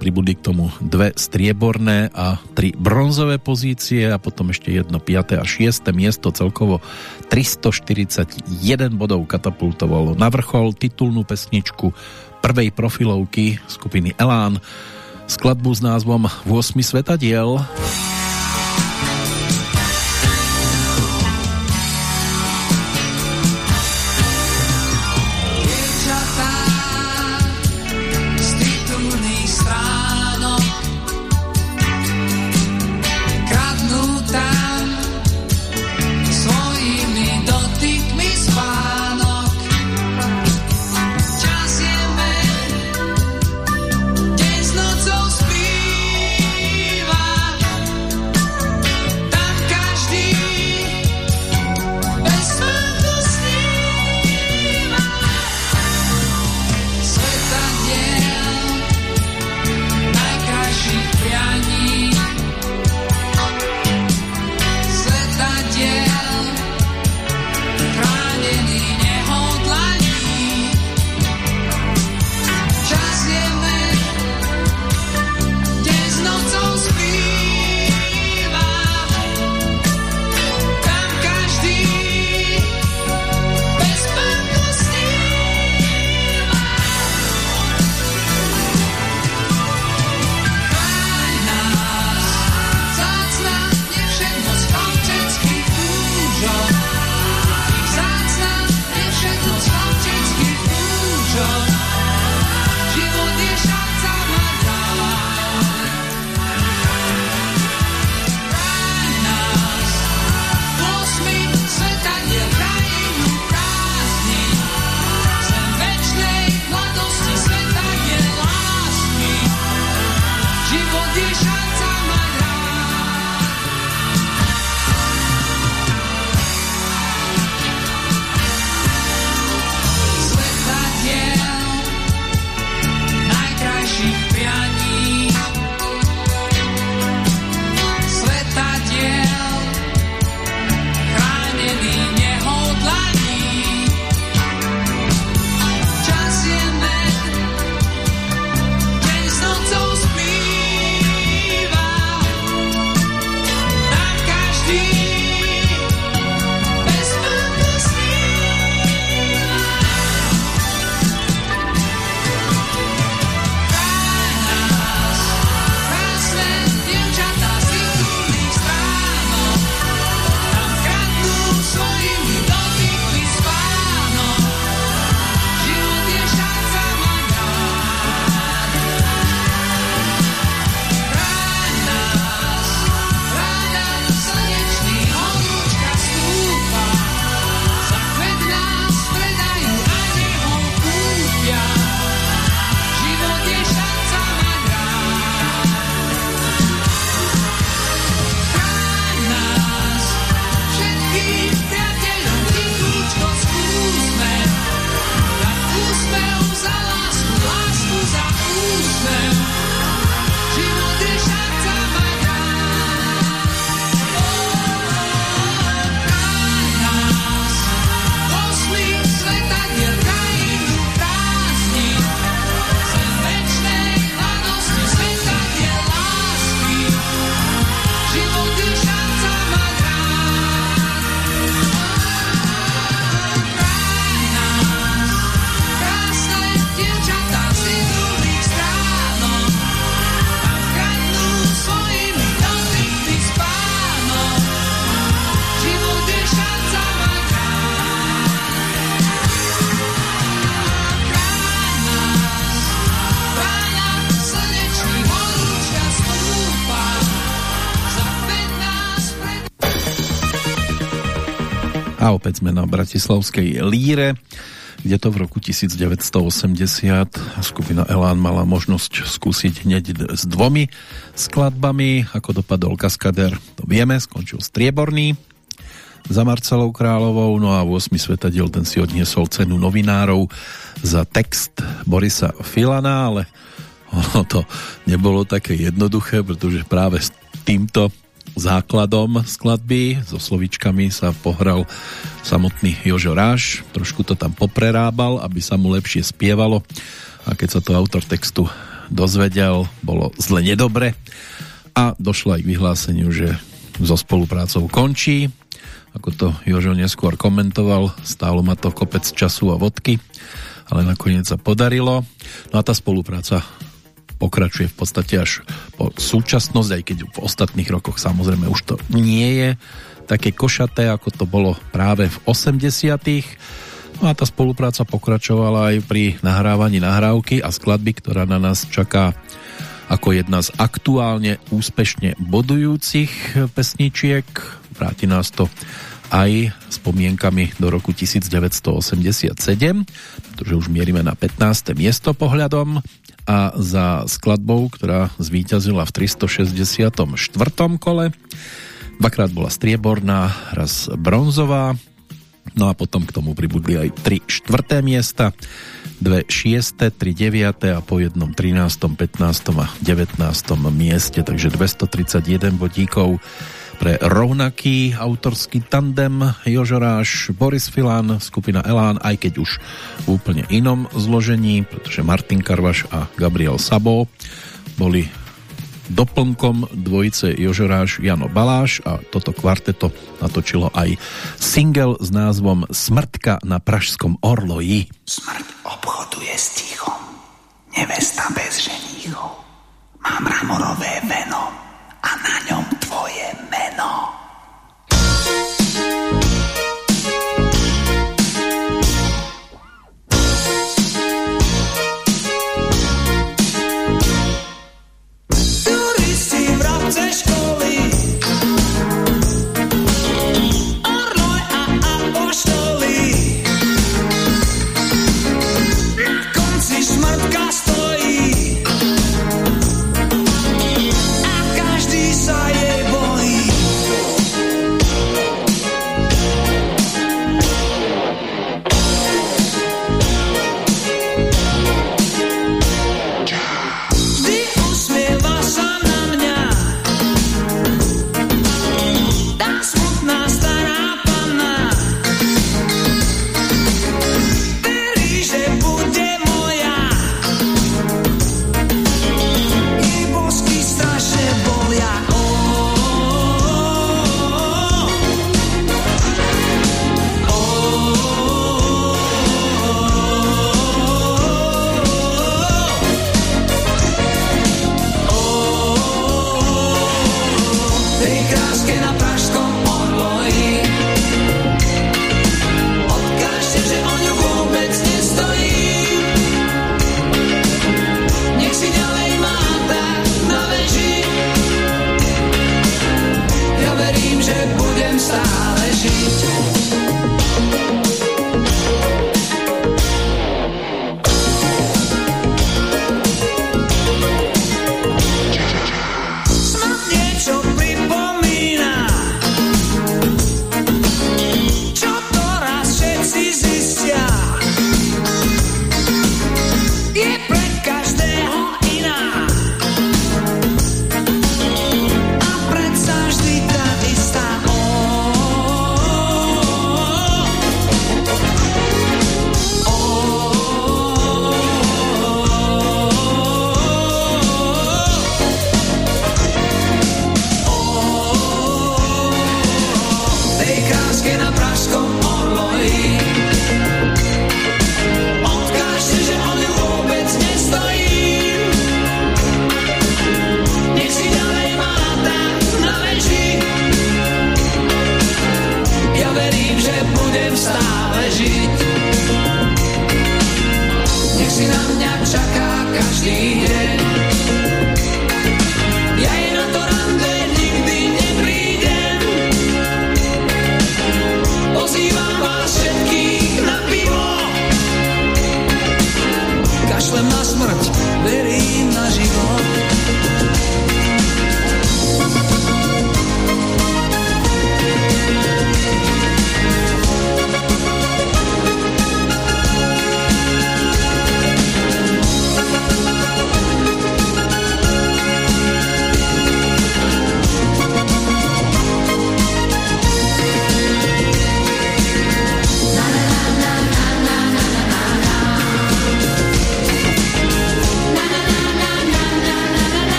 pribudli k tomu dve strieborné a tri bronzové pozície a potom ešte jedno 5. a 6. miesto celkovo 341 bodov katapultovalo na vrchol titulnú pesničku prvej profilovky skupiny Elán skladbu s názvom 8 svetadiel. diel opäť sme na Bratislavskej líre, kde to v roku 1980 skupina Elán mala možnosť skúsiť hneď s dvomi skladbami. Ako dopadol Kaskader, to vieme, skončil strieborný. za Marcelou Královou, no a 8. svetadiel ten si odniesol cenu novinárov za text Borisa Filana, ale ono to nebolo také jednoduché, pretože práve s týmto základom skladby, so slovičkami sa pohral samotný Jožo Ráš, trošku to tam poprerábal, aby sa mu lepšie spievalo a keď sa to autor textu dozvedel, bolo zle nedobre a došlo aj k vyhláseniu, že so spoluprácou končí. Ako to Jožo neskôr komentoval, stálo ma to kopec času a vodky, ale nakoniec sa podarilo. No a tá spolupráca pokračuje v podstate až po súčasnosť, aj keď v ostatných rokoch samozrejme už to nie je také košaté, ako to bolo práve v 80 No a tá spolupráca pokračovala aj pri nahrávaní nahrávky a skladby, ktorá na nás čaká ako jedna z aktuálne úspešne bodujúcich pesničiek. Vráti nás to aj spomienkami do roku 1987, pretože už mierime na 15. miesto pohľadom a za skladbou, ktorá zvíťazila v 364. kole. Dvakrát bola strieborná, raz bronzová, no a potom k tomu pribudli aj 3 štvrté miesta dve šieste, tri deviate a po jednom 13., 15. a 19. mieste, takže 231 bodíkov pre rovnaký autorský tandem Jožoráš, Boris Filan, skupina Elán, aj keď už v úplne inom zložení, pretože Martin Karvaš a Gabriel Sabo boli doplnkom dvojice Jožoráš Jano Baláš a toto kvarteto natočilo aj single s názvom Smrtka na Pražskom Orloji. Smrť obchoduje s tichom, nevesta bez ženíchov. Mám ramorové veno a na ňom tvoje meno.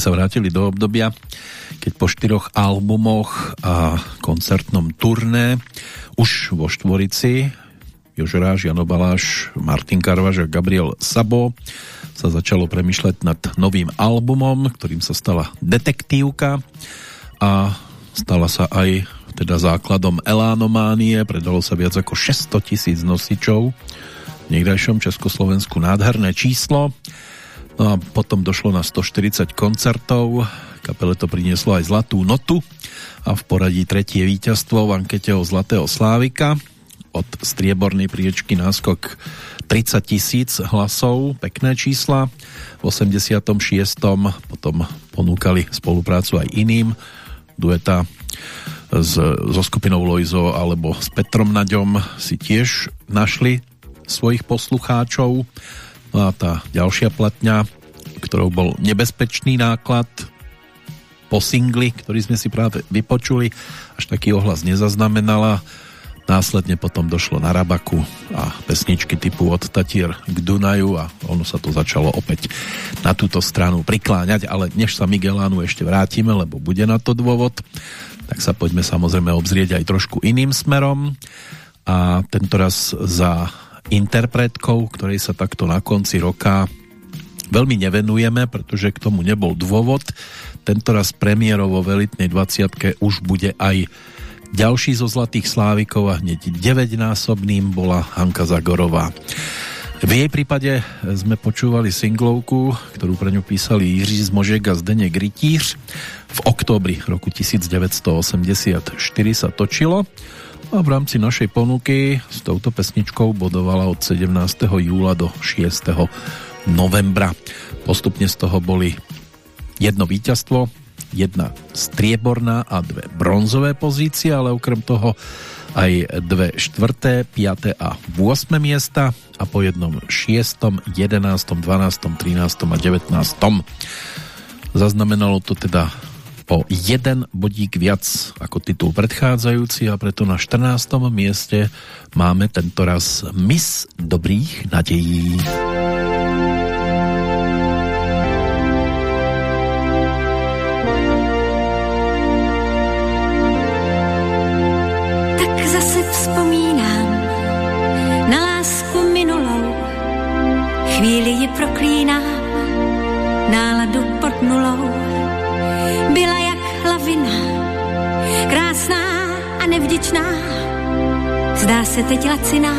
Sme sa vrátili do obdobia, keď po štyroch albumoch a koncertnom turné už vo Štvorici Jožeráš, Jano Baláš, Martin Karvaš a Gabriel Sabo sa začalo premyšľať nad novým albumom, ktorým sa stala Detektívka a stala sa aj teda základom Elánománie, predalo sa viac ako 600 tisíc nosičov v niekdajšom Československu. Nádherné číslo no a potom došlo na 140 koncertov kapele to prinieslo aj zlatú notu a v poradí tretie víťazstvo v ankete o Zlatého Slávika od striebornej priečky náskok 30 tisíc hlasov, pekné čísla. V 86. potom ponúkali spoluprácu aj iným, dueta s, so skupinou Loizo alebo s Petrom Naďom si tiež našli svojich poslucháčov. No a tá ďalšia platňa, ktorou bol nebezpečný náklad po singli, ktorý sme si práve vypočuli, až taký ohlas nezaznamenala. Následne potom došlo na Rabaku a pesničky typu od Tatier k Dunaju a ono sa to začalo opäť na túto stranu prikláňať, ale než sa Miguelánu ešte vrátime, lebo bude na to dôvod, tak sa poďme samozrejme obzrieť aj trošku iným smerom. A tentoraz za interpretkou, ktorej sa takto na konci roka veľmi nevenujeme, pretože k tomu nebol dôvod. Tentoraz premiérovo v elitnej 20 už bude aj ďalší zo Zlatých Slávikov a hneď 9-násobným bola Hanka Zagorová. V jej prípade sme počúvali singlovku, ktorú pre ňu písali Jiří Zmožek a Zdeněk Rytíř. V októbri roku 1984 sa točilo a v rámci našej ponuky s touto pesničkou bodovala od 17. júla do 6. novembra. Postupne z toho boli jedno víťazstvo jedna strieborná a dve bronzové pozície, ale okrem toho aj dve štvrté, piaté a 8 miesta a po jednom 6., 11., 12., 13. a 19. Zaznamenalo to teda o jeden bodík viac ako titul predchádzajúci a preto na 14. mieste máme tento raz Miss dobrých nadejí. Nevděčná. Zdá se teď laciná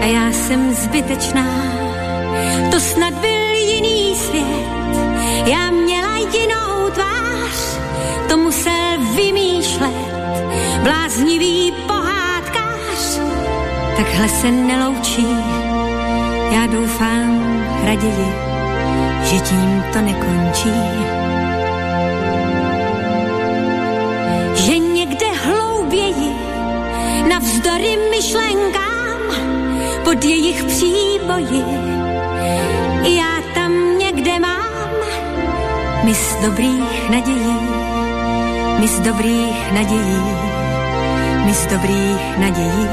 a já jsem zbytečná. To snad byl jiný svět, já měla jinou tvář, to musel vymýšlet bláznivý pohádkář. Takhle se neloučí já doufám raději, že tím to nekončí. Navzdory myšlenkám, pod jejich příboji, já tam někde mám mis dobrých nadějí, mis dobrých nadějí, mis dobrých nadějí.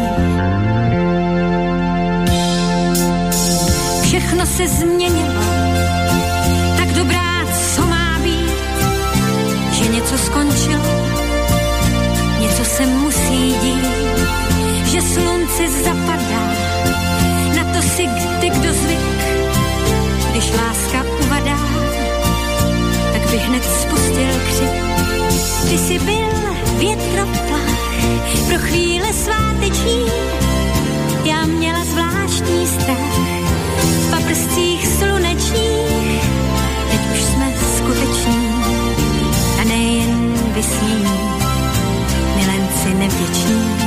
všechno se změnilo. Tak dobrá, co má být, že něco skončilo, něco se musí dít, že slunce zapadá, na to si kdy kdo zvyk, když láska uvadá, tak by hned spustil křik. Ty jsi byl větroplach pro chvíle sváteční, já měla zvláštní strach, paprscích slunečních, teď už jsme skuteční a nejen vysní, milenci nevděční.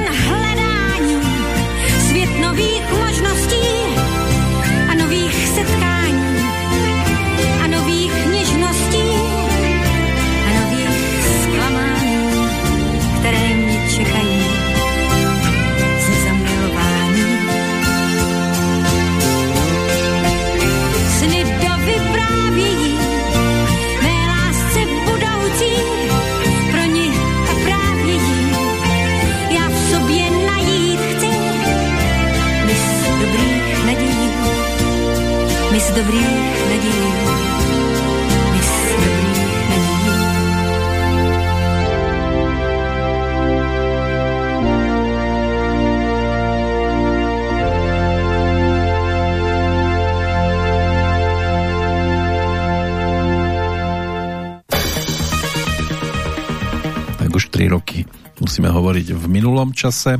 v minulom čase.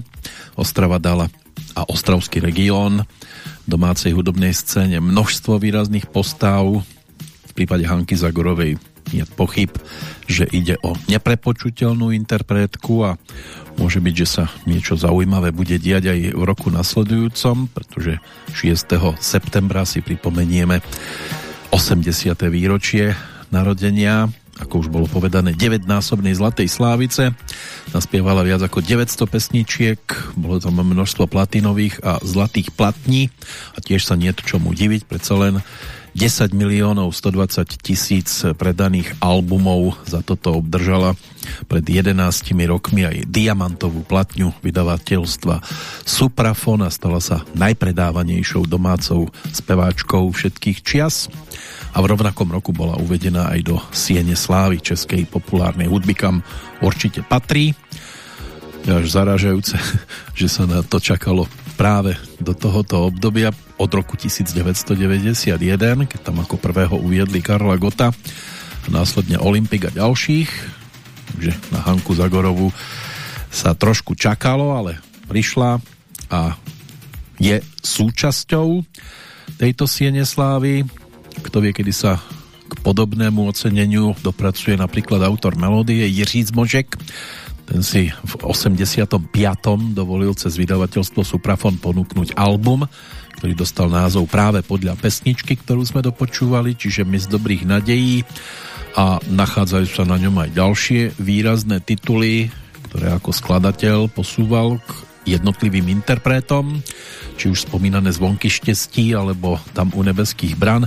Ostrava dala a Ostravský región domácej hudobnej scéne množstvo výrazných postav. V prípade Hanky Zagorovej je pochyb, že ide o neprepočuteľnú interpretku a môže byť, že sa niečo zaujímavé bude diať aj v roku nasledujúcom, pretože 6. septembra si pripomenieme 80. výročie narodenia ako už bolo povedané, 9-násobnej Zlatej Slávice. Naspievala viac ako 900 pesničiek, bolo tam množstvo platinových a zlatých platní a tiež sa nie čomu diviť, predsa len 10 miliónov 120 tisíc predaných albumov za toto obdržala pred 11 rokmi aj diamantovú platňu vydavateľstva Suprafon stala sa najpredávanejšou domácou speváčkou všetkých čias a v rovnakom roku bola uvedená aj do Siene Slávy českej populárnej hudby, kam určite patrí. Je až zaražajúce, že sa na to čakalo práve do tohoto obdobia od roku 1991, keď tam ako prvého uviedli Karla Gota a následne Olympik a ďalších. Takže na Hanku Zagorovu sa trošku čakalo, ale prišla a je súčasťou tejto Siene Slávy kto vie, kedy sa k podobnému oceneniu dopracuje napríklad autor melódie Jiří Zmožek. Ten si v 85. dovolil cez vydavateľstvo Suprafon ponúknuť album, ktorý dostal názov práve podľa pesničky, ktorú sme dopočúvali, čiže My z dobrých nadejí a nachádzajú sa na ňom aj ďalšie výrazné tituly, ktoré ako skladateľ posúval k jednotlivým interpretom, či už spomínané zvonky štestí, alebo tam u nebeských bran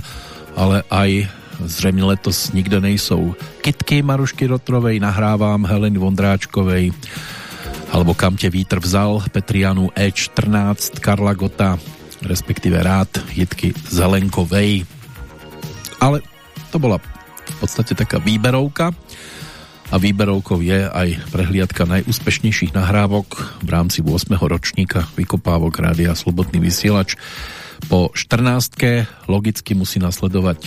ale aj zřejmě letos nikde nejsou Kitky Marušky Rotrovej, nahrávám Heleny Vondráčkovej, alebo Kam tě vítr vzal, Petrianu E14, Karla Gota, respektíve rád Jitky Zelenkovej. Ale to bola v podstate taká výberovka a výberovkou je aj prehliadka najúspešnejších nahrávok v rámci 8. ročníka vykopávok Rádia Slobodný vysielač po 14. logicky musí nasledovať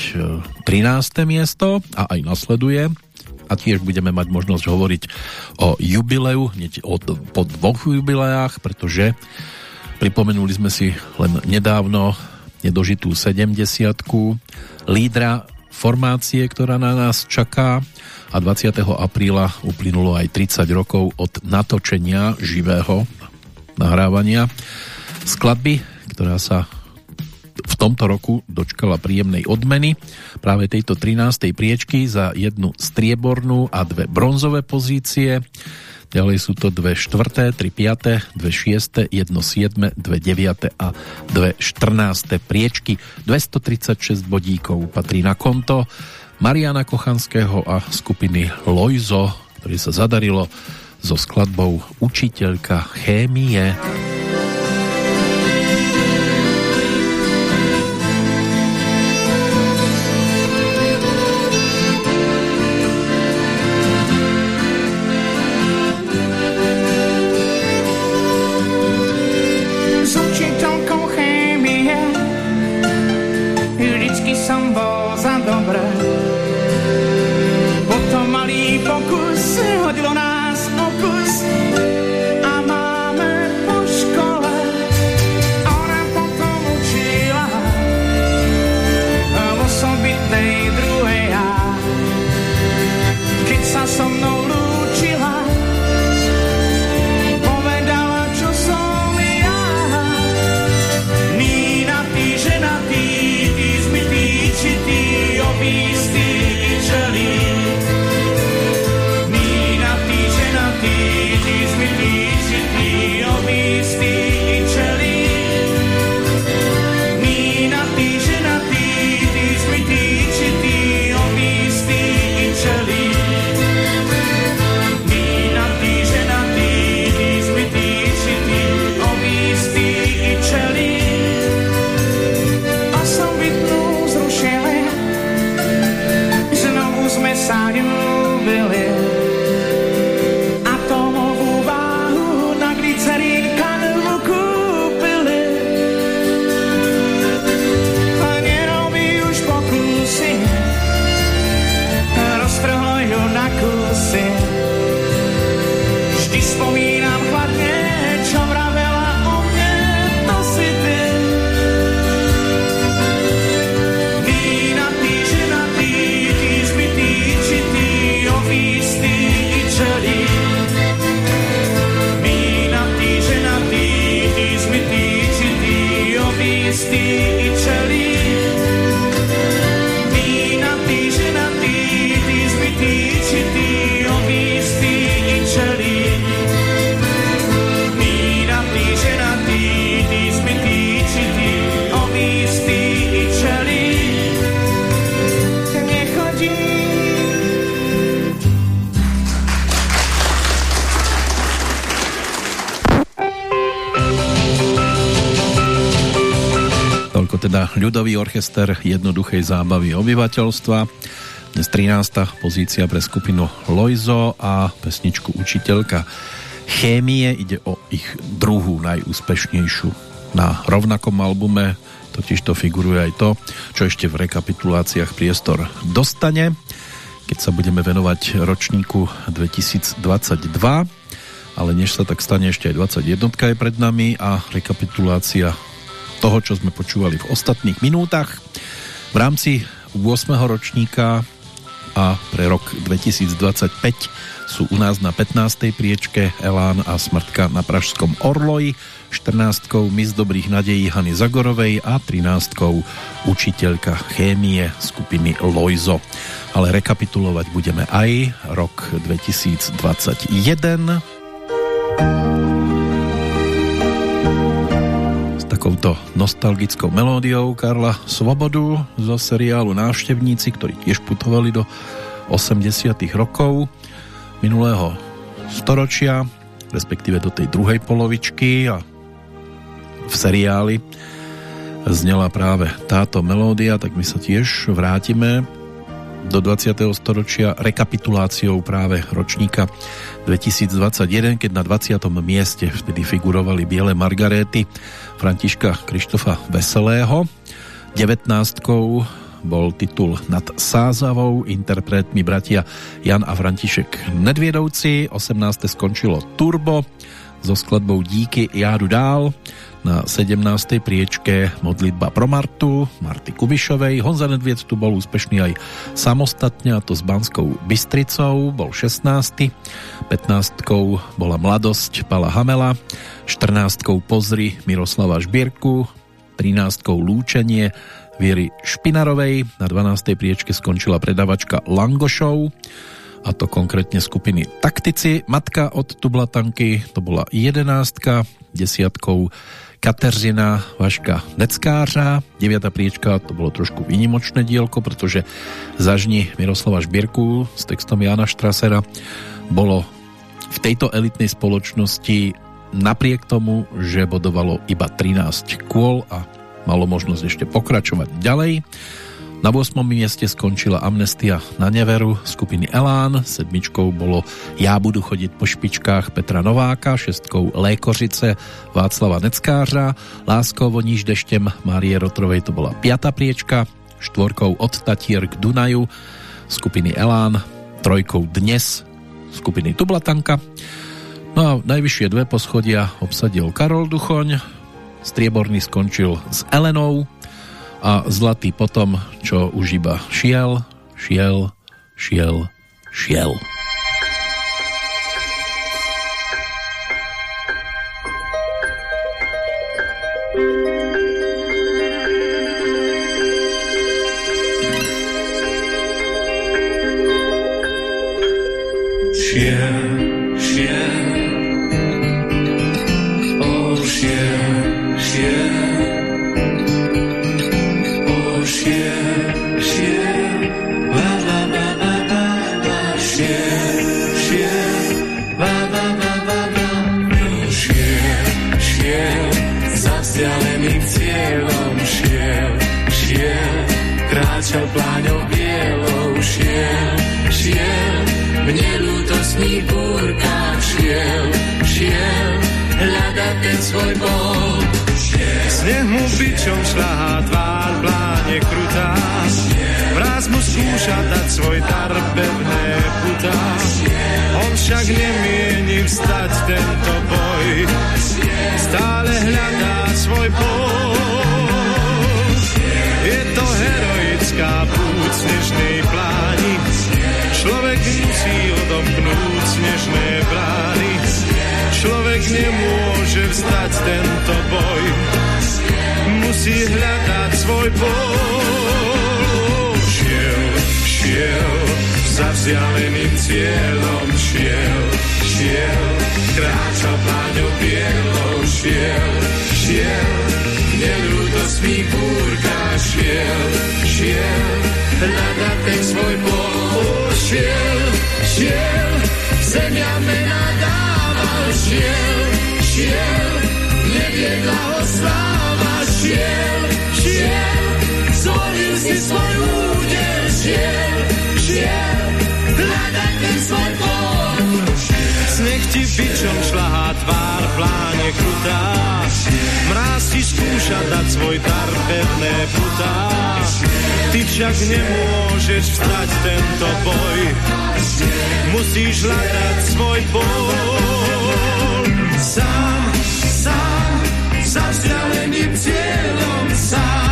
13. E, miesto a aj nasleduje a tiež budeme mať možnosť hovoriť o jubileu, o, po dvoch jubileách, pretože pripomenuli sme si len nedávno nedožitú 70 lídra formácie, ktorá na nás čaká a 20. apríla uplynulo aj 30 rokov od natočenia živého nahrávania skladby, ktorá sa v tomto roku dočkala príjemnej odmeny práve tejto 13. priečky za jednu striebornú a dve bronzové pozície. Ďalej sú to dve štvrté, tri piaté, dve šiesté, jedno siedme, dve deviate a dve štrnácté priečky. 236 bodíkov patrí na konto Mariana Kochanského a skupiny Lojzo, ktorý sa zadarilo so skladbou Učiteľka chémie. Orchester jednoduchej zábavy obyvateľstva. Dnes 13. pozícia pre skupinu Loizo a pesničku Učiteľka chémie. Ide o ich druhú najúspešnejšiu na rovnakom albume, totiž to figuruje aj to, čo ešte v rekapituláciách priestor dostane, keď sa budeme venovať ročníku 2022 ale než sa tak stane ešte aj 21 je pred nami a rekapitulácia toho, čo sme počúvali v ostatných minútach. V rámci 8. ročníka a pre rok 2025 sú u nás na 15. priečke Elán a Smrtka na Pražskom Orloji, 14. Mis dobrých nadejí Hany Zagorovej a 13. učiteľka chémie skupiny Lojzo. Ale rekapitulovať budeme aj rok 2021 takouto nostalgickou melódiou Karla Svobodu zo seriálu Návštevníci, ktorí tiež putovali do 80 rokov minulého storočia, respektíve do tej druhej polovičky. A v seriáli znela práve táto melódia, tak my sa tiež vrátime do 20. storočia rekapituláciou práve ročníka 2021, keď na 20. mieste vtedy figurovali Biele Margaréty Františka Krištofa Veselého. 19. bol titul Nad Sázavou, interpretmi bratia Jan a František Nedviedovci. 18. skončilo Turbo so skladbou Díky jádu dál na 17. priečke modlitba pro Martu, Marty Kubišovej. Honza Nedviec tu bol úspešný aj samostatne, a to s Banskou Bystricou, bol 16. 15. bola Mladosť Pala Hamela, 14. Pozri Miroslava Žbierku, 13. Lúčenie Viery Špinarovej, na 12. priečke skončila predavačka Langošov, a to konkrétne skupiny Taktici. Matka od Tublatanky, to bola jedenáctka, desiatkou Kateřina Vaška Neckářa. 9. priečka, to bolo trošku výnimočné dielko, pretože zažni Miroslava Žbierku s textom Jana Štrasera bolo v tejto elitnej spoločnosti napriek tomu, že bodovalo iba 13 kôl a malo možnosť ešte pokračovať ďalej. Na 8. mieste skončila Amnestia na neveru skupiny Elán, sedmičkou bolo Já budu chodit po špičkách Petra Nováka, šestkou Lékořice Václava Neckářa, Láskou voníš deštem Márie Rotrovej to bola piata priečka, štvorkou Od Tatier k Dunaju skupiny Elán, trojkou Dnes skupiny Tublatanka. No a najvyššie dve poschodia obsadil Karol Duchoň, strieborný skončil s Elenou, a zlatý potom, čo už iba šiel, šiel, šiel, šiel. kráčal ten svoj bol. Sneh mu bičom šľahá tvár, pláne krutá, mraz mu skúša dať svoj dar, pevné putá. On však nemieni vstať tento boj, stále hľadá svoj pol. Je to heroj, Letecká púť snežnej pláni. Človek musí odomknúť snežné brány. Človek nemôže vstať tento boj. Musí hľadať svoj pol. Šiel, šiel, za vzdialeným cieľom šiel, šiel, kráčal pláňou bielou, šiel, šiel, nelúdostný búrka šiel, šiel, hľadať ten svoj bol. Šiel, šiel, zemia mena sláva šiel, šiel, nebiedná osláva šiel, šiel, zvolil si svoj údel, šiel, šiel, hľadať ten svoj kód bičom šlahá tvár pláne krutá. Mráz ti skúša dať svoj dar pevné putá. Ty však nemôžeš vstať tento boj, musíš hľadať svoj bol. Sám, sám, za vzdialeným cieľom, sám,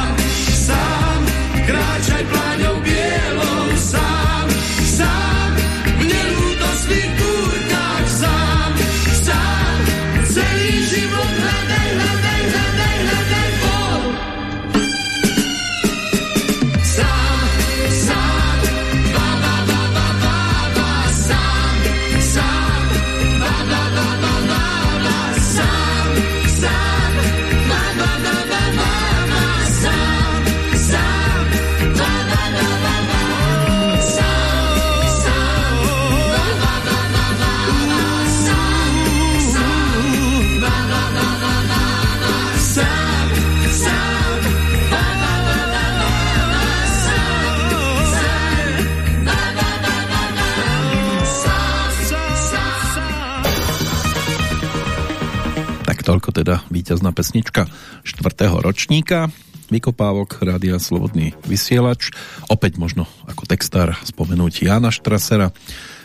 teda víťazná pesnička 4. ročníka vykopávok Rádia Slobodný vysielač. Opäť možno ako textár spomenúť Jana Štrasera,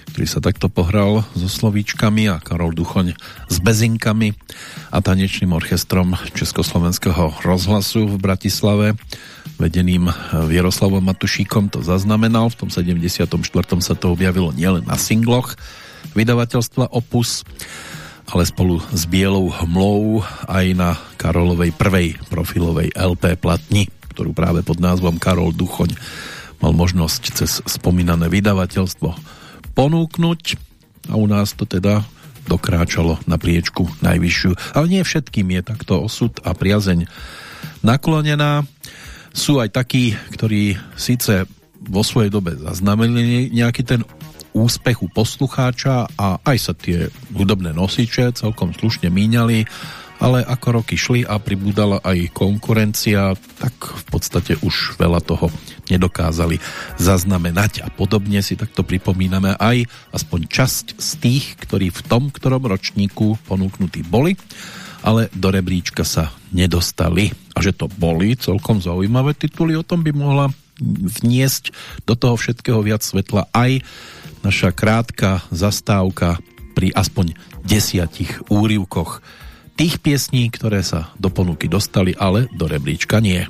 ktorý sa takto pohral so slovíčkami a Karol Duchoň s bezinkami a tanečným orchestrom Československého rozhlasu v Bratislave vedeným Vieroslavom Matušíkom to zaznamenal. V tom 74. sa to objavilo nielen na singloch vydavateľstva Opus, ale spolu s Bielou hmlou aj na Karolovej prvej profilovej LP platni, ktorú práve pod názvom Karol Duchoň mal možnosť cez spomínané vydavateľstvo ponúknuť a u nás to teda dokráčalo na priečku najvyššiu. Ale nie všetkým je takto osud a priazeň naklonená. Sú aj takí, ktorí síce vo svojej dobe zaznamenali nejaký ten úspech u poslucháča a aj sa tie hudobné nosiče celkom slušne míňali, ale ako roky šli a pribúdala aj konkurencia, tak v podstate už veľa toho nedokázali zaznamenať a podobne si takto pripomíname aj aspoň časť z tých, ktorí v tom ktorom ročníku ponúknutí boli, ale do rebríčka sa nedostali. A že to boli celkom zaujímavé tituly, o tom by mohla vniesť do toho všetkého viac svetla aj naša krátka zastávka pri aspoň desiatich úrivkoch tých piesní, ktoré sa do ponuky dostali, ale do rebríčka nie.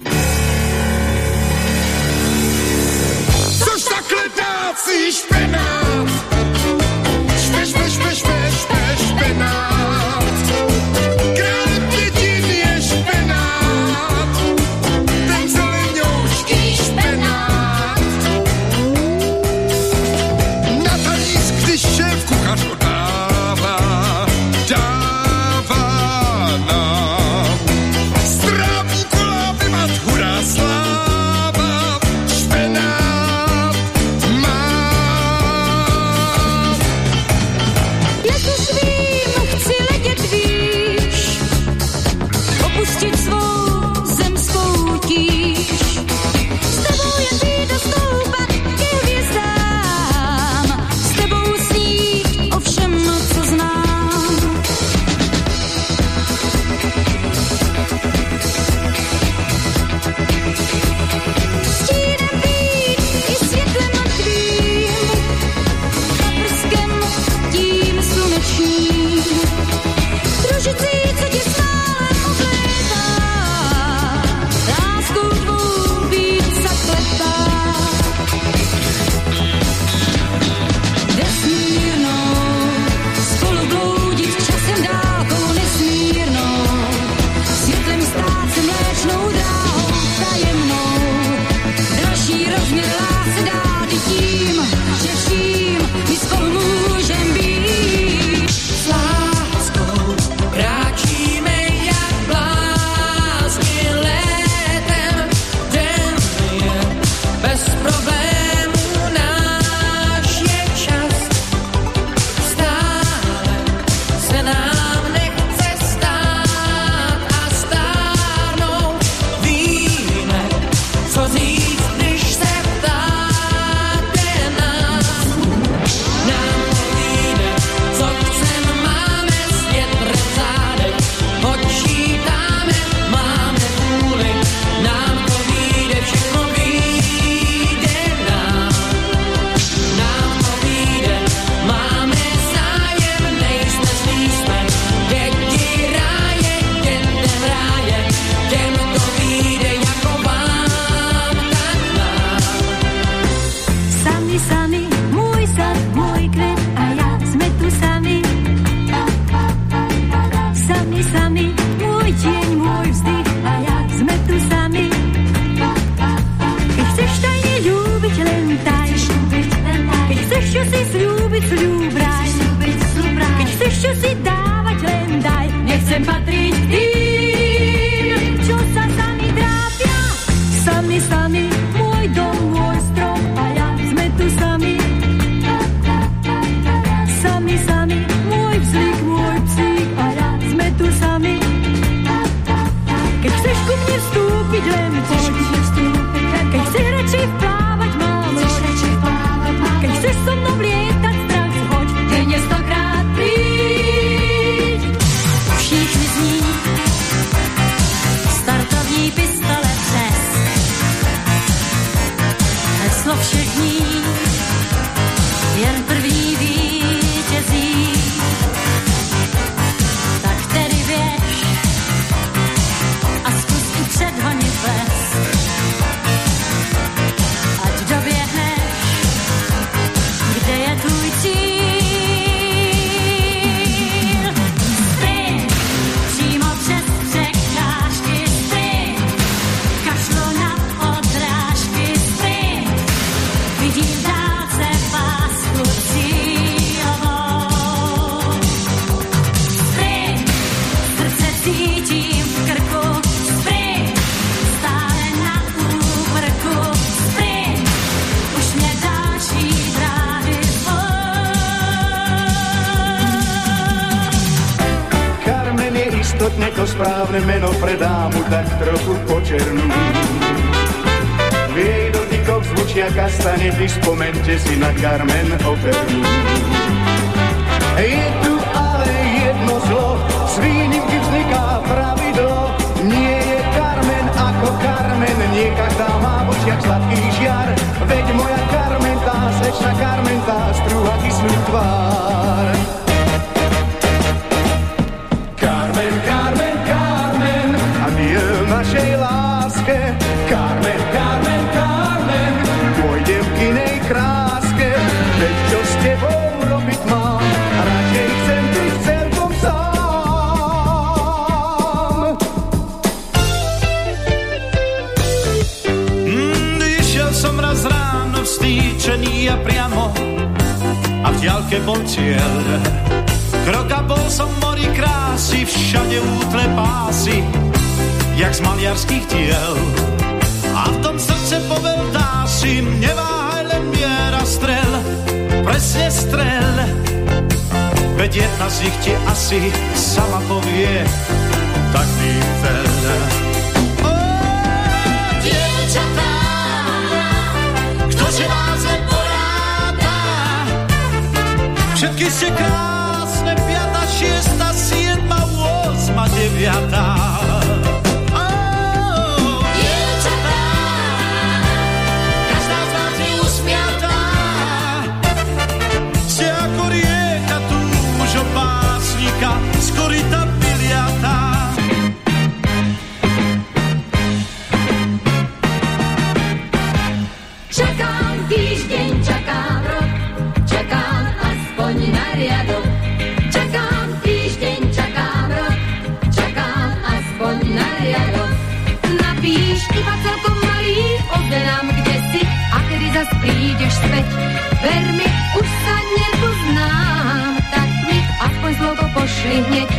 Ver mi, už sa nepoznám, tak mi aspoň zlobo pošli hneď.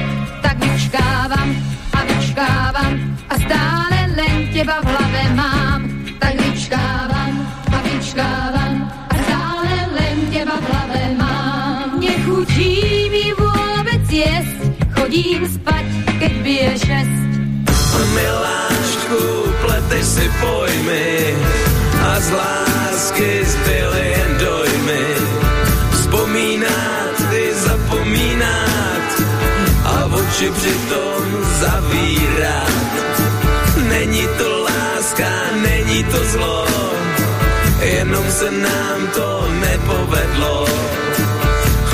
Tak vyčkávam a vyčkávam a stále len teba v hlave mám. Tak vyčkávam a vyčkávam a stále len teba v hlave mám. Nechutí mi vôbec jesť, chodím spať, keď bije šest. Miláčku, plete si pojmy a z lásky zbyli oči přitom zavírat, Není to láska, není to zlo, jenom se nám to nepovedlo.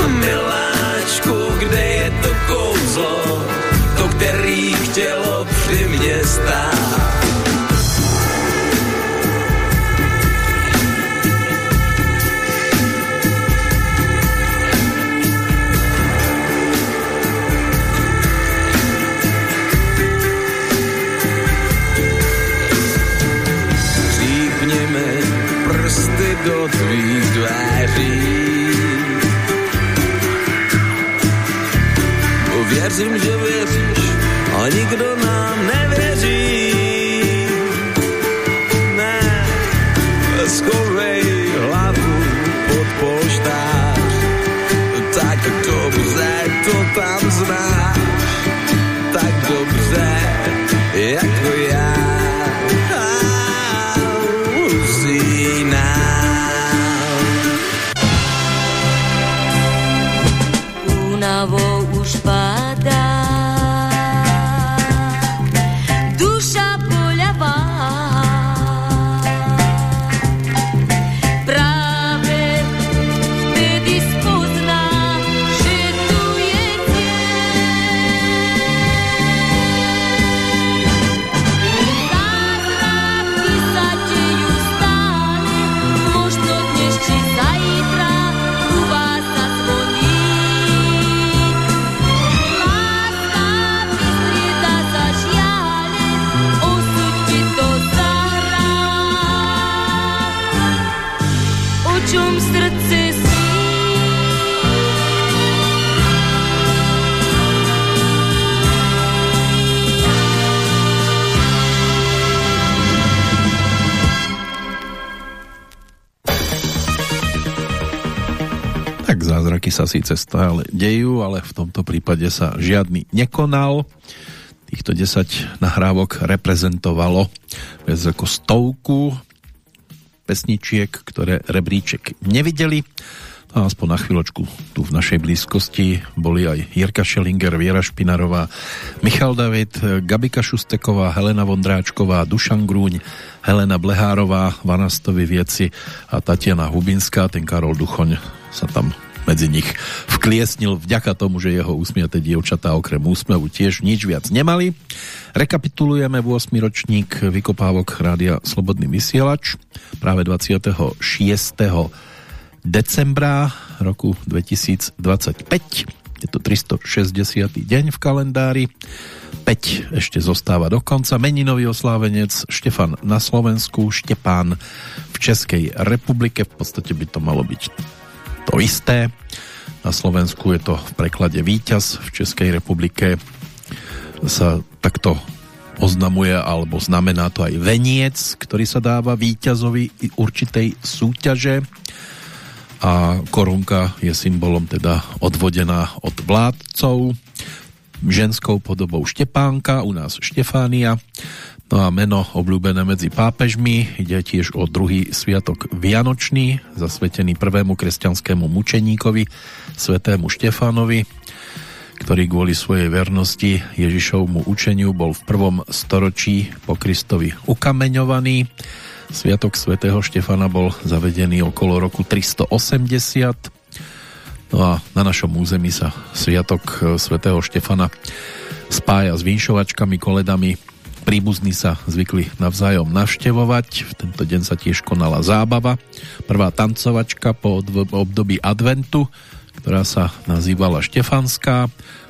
Miláčku, kde je to kouzlo, to, který chtělo při mě stát. tot výtváří. Bo věřím, že věříš, a nikdo nám nevěří. Sa síce stále dejú, ale v tomto prípade sa žiadny nekonal. Týchto 10 nahrávok reprezentovalo viac ako stovku pesničiek, ktoré rebríček nevideli. No a aspoň na chvíľočku tu v našej blízkosti boli aj Jirka Šelinger, Viera Špinarová, Michal David, Gabika Šusteková, Helena Vondráčková, Dušan Grúň, Helena Blehárová, Vanastovi Vieci a Tatiana Hubinská. Ten Karol Duchoň sa tam medzi nich vkliesnil vďaka tomu, že jeho úsmiate dievčatá okrem úsmevu tiež nič viac nemali. Rekapitulujeme 8. ročník vykopávok Rádia Slobodný vysielač práve 26 decembra roku 2025. Je to 360. deň v kalendári. 5 ešte zostáva do konca. Meninový oslávenec Štefan na Slovensku, Štepán v Českej republike. V podstate by to malo byť to isté. Na Slovensku je to v preklade víťaz, v Českej republike sa takto oznamuje alebo znamená to aj veniec, ktorý sa dáva víťazovi určitej súťaže a korunka je symbolom teda odvodená od vládcov ženskou podobou Štepánka, u nás Štefánia no a meno obľúbené medzi pápežmi ide tiež o druhý sviatok Vianočný zasvetený prvému kresťanskému mučeníkovi svetému Štefánovi ktorý kvôli svojej vernosti Ježišovmu učeniu bol v prvom storočí po Kristovi ukameňovaný Sviatok svätého Štefana bol zavedený okolo roku 380. No a na našom území sa Sviatok svätého Štefana spája s vinšovačkami, koledami. Príbuzní sa zvykli navzájom navštevovať. V tento deň sa tiež konala zábava. Prvá tancovačka po období adventu, ktorá sa nazývala Štefanská.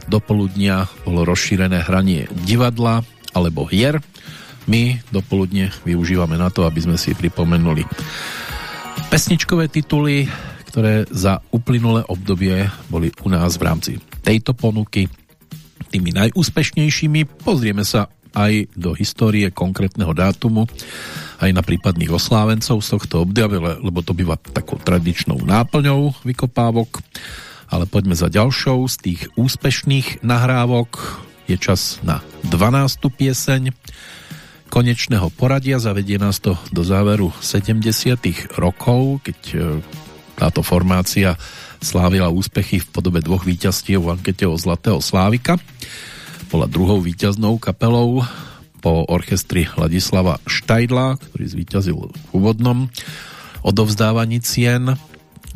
Do poludnia bolo rozšírené hranie divadla alebo hier my dopoludne využívame na to, aby sme si pripomenuli pesničkové tituly, ktoré za uplynulé obdobie boli u nás v rámci tejto ponuky tými najúspešnejšími. Pozrieme sa aj do histórie konkrétneho dátumu, aj na prípadných oslávencov z tohto obdobia, lebo to býva takou tradičnou náplňou vykopávok. Ale poďme za ďalšou z tých úspešných nahrávok. Je čas na 12. pieseň konečného poradia. Zavedie nás to do záveru 70. rokov, keď e, táto formácia slávila úspechy v podobe dvoch víťazstiev v ankete o Zlatého Slávika. Bola druhou víťaznou kapelou po orchestri Ladislava Štajdla, ktorý zvíťazil v úvodnom odovzdávaní cien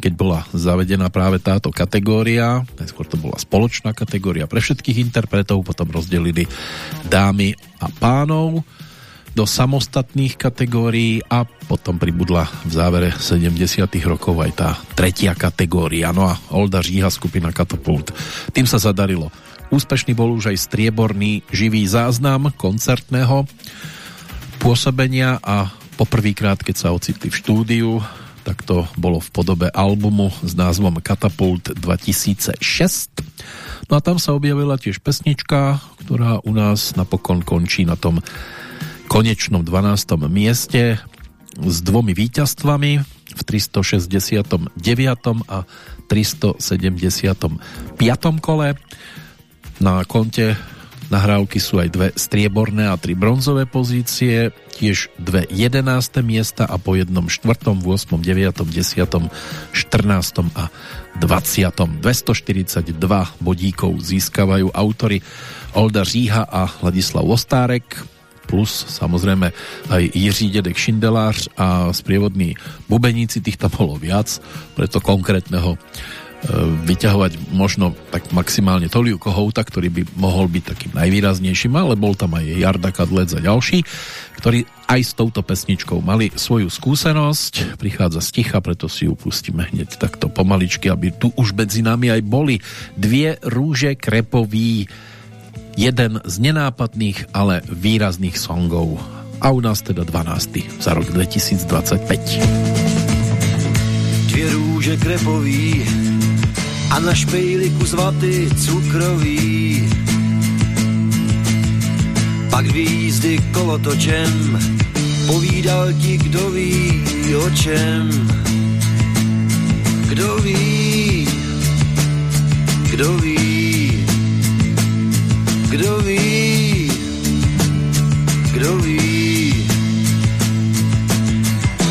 keď bola zavedená práve táto kategória, najskôr to bola spoločná kategória pre všetkých interpretov, potom rozdelili dámy a pánov do samostatných kategórií a potom pribudla v závere 70 rokov aj tá tretia kategória. No a Olda Žíha skupina Katapult. Tým sa zadarilo. Úspešný bol už aj strieborný živý záznam koncertného pôsobenia a poprvýkrát, keď sa ocitli v štúdiu, tak to bolo v podobe albumu s názvom Katapult 2006. No a tam sa objavila tiež pesnička, ktorá u nás napokon končí na tom konečnom 12. mieste s dvomi víťazstvami v 369. a 375. kole. Na konte nahrávky sú aj dve strieborné a tri bronzové pozície, tiež dve jedenácté miesta a po jednom štvrtom, 8., 9., 10., 14. a 20. 242 bodíkov získavajú autory Olda Říha a Ladislav Ostárek, plus samozrejme aj Jiří Dedek Šindelář a sprievodní bubeníci, tých tam bolo viac, preto konkrétneho vyťahovať možno tak maximálne Toliu Kohouta, ktorý by mohol byť takým najvýraznejším, ale bol tam aj Jarda Kadlec a ďalší, ktorí aj s touto pesničkou mali svoju skúsenosť, prichádza z ticha, preto si ju pustíme hneď takto pomaličky, aby tu už medzi nami aj boli dvie rúže krepový jeden z nenápadných, ale výrazných songov. A u nás teda 12. za rok 2025. Dvě růže krepový a na špejli kus vaty cukrový. Pak výjízdy kolotočem, povídal ti, kdo ví o čem. Kdo ví, kdo ví, kdo ví, kdo ví.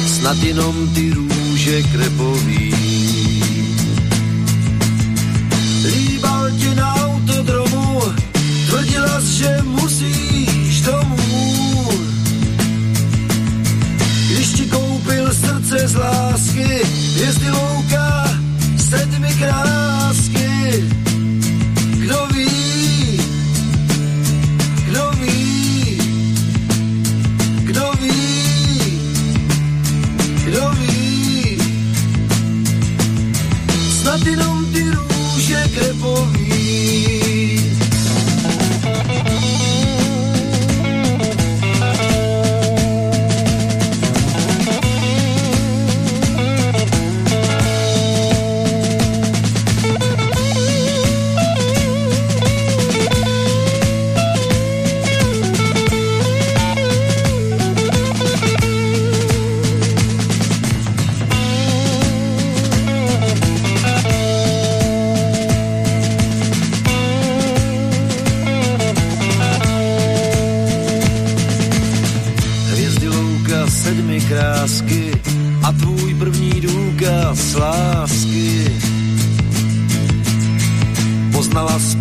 Snad jenom ty růže krepový. Jsi, že musíš domů. Když ti koupil srdce z lásky, jezdy louka, sedmi krásky.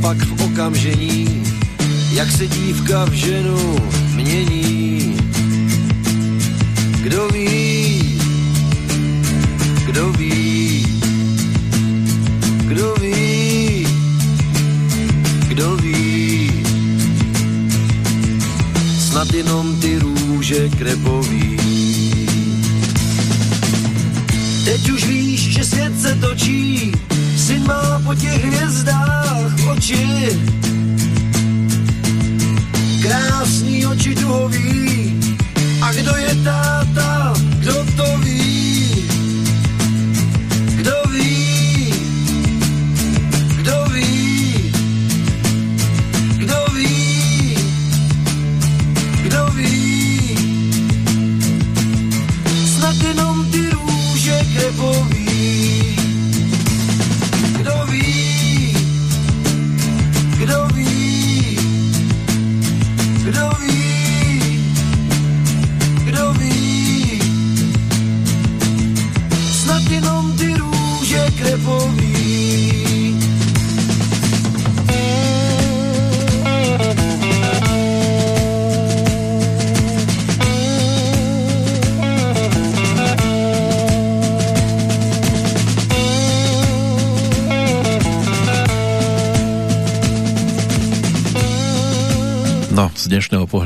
Spak v okamžení, jak se dívka v ženu mění. Kdo ví, kdo ví, kdo ví, kdo ví, snad jenom ty růže krepový. Teď už víš, že svět se točí, má po těch hvězdách oči. Krásný oči duhový, a kdo je táta, kdo to ví?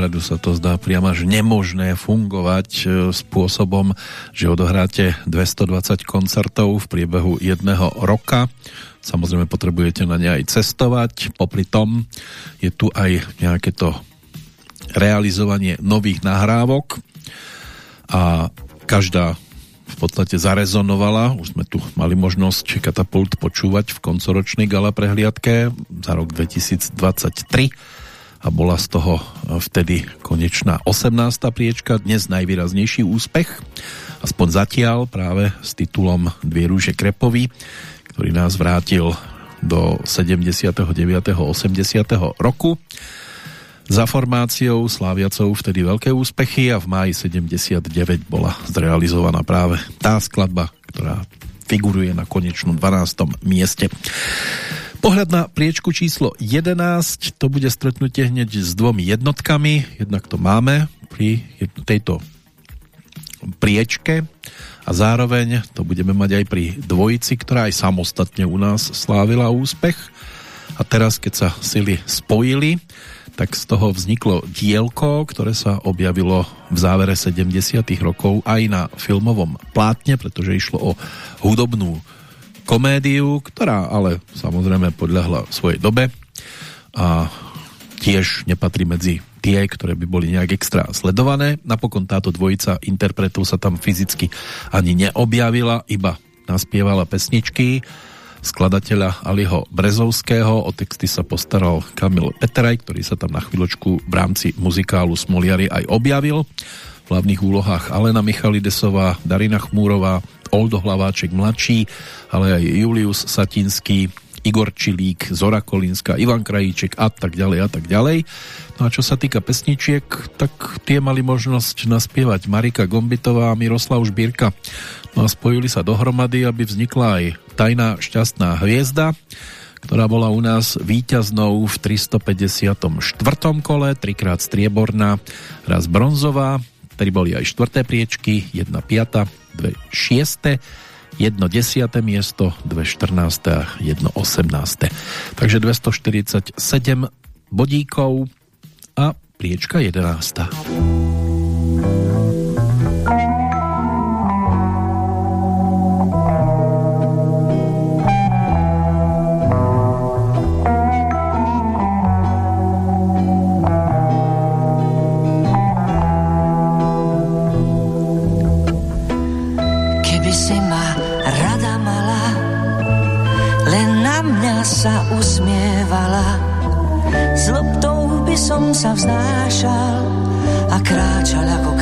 Pohľadu sa to zdá priam až nemožné fungovať e, spôsobom, že odohráte 220 koncertov v priebehu jedného roka. Samozrejme potrebujete na ne aj cestovať. Popri tom je tu aj nejaké to realizovanie nových nahrávok a každá v podstate zarezonovala. Už sme tu mali možnosť katapult počúvať v koncoročnej gala prehliadke za rok 2023 a bola z toho vtedy konečná 18. priečka, dnes najvýraznejší úspech, aspoň zatiaľ práve s titulom Dvie rúže Krepovi, ktorý nás vrátil do 79. 80. roku za formáciou sláviacou vtedy veľké úspechy a v máji 79 bola zrealizovaná práve tá skladba, ktorá figuruje na konečnom 12. mieste. Pohľad na priečku číslo 11, to bude stretnutie hneď s dvomi jednotkami, jednak to máme pri tejto priečke. A zároveň to budeme mať aj pri dvojici, ktorá aj samostatne u nás slávila úspech. A teraz keď sa sily spojili, tak z toho vzniklo dielko, ktoré sa objavilo v závere 70. rokov aj na filmovom plátne, pretože išlo o hudobnú komédiu, ktorá ale samozrejme podľahla svojej dobe a tiež nepatrí medzi tie, ktoré by boli nejak extra sledované. Napokon táto dvojica interpretov sa tam fyzicky ani neobjavila, iba naspievala pesničky skladateľa Aliho Brezovského. O texty sa postaral Kamil Peteraj, ktorý sa tam na chvíľočku v rámci muzikálu Smoliary aj objavil. V hlavných úlohách Alena Michalidesová, Darina Chmúrová, Oldo Hlaváček mladší, ale aj Julius Satinský, Igor Čilík, Zora Kolínska, Ivan Krajíček a tak ďalej a tak ďalej. No a čo sa týka pesničiek, tak tie mali možnosť naspievať Marika Gombitová a Miroslav Žbírka. No a spojili sa dohromady, aby vznikla aj Tajná šťastná hviezda, ktorá bola u nás víťaznou v 354. kole, trikrát strieborná, raz bronzová, ktorý boli aj štvrté priečky, 1 5, 2 6, 1 10. miesto, 2 14. a 1 18. Takže 247 bodíkov a priečka 11. som sa vznášal a kráčal ako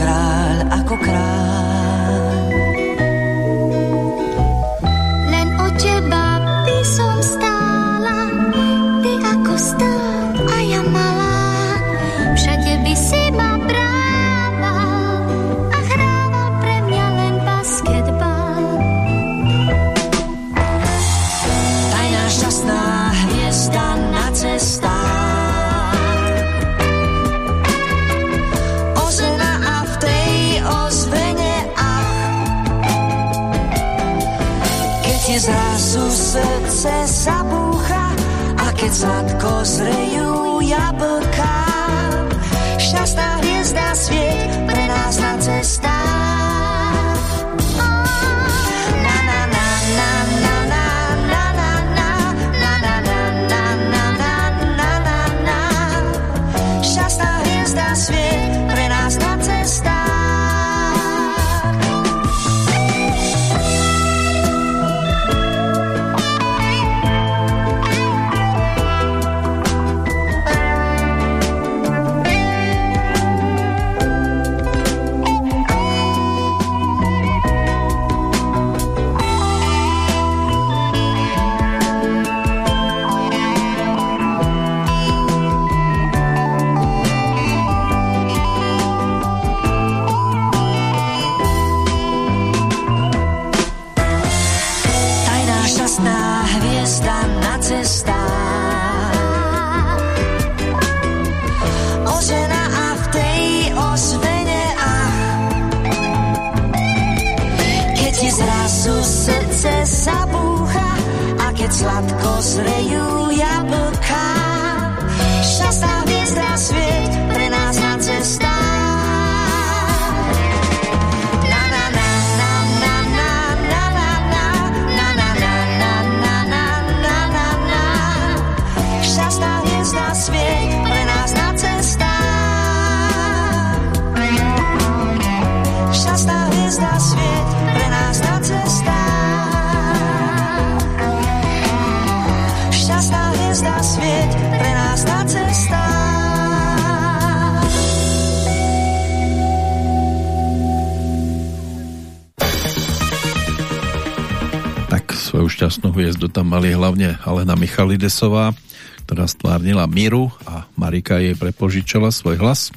hviezdu tam mali hlavne Alena Michalidesová, ktorá stvárnila Miru a Marika jej prepožičala svoj hlas.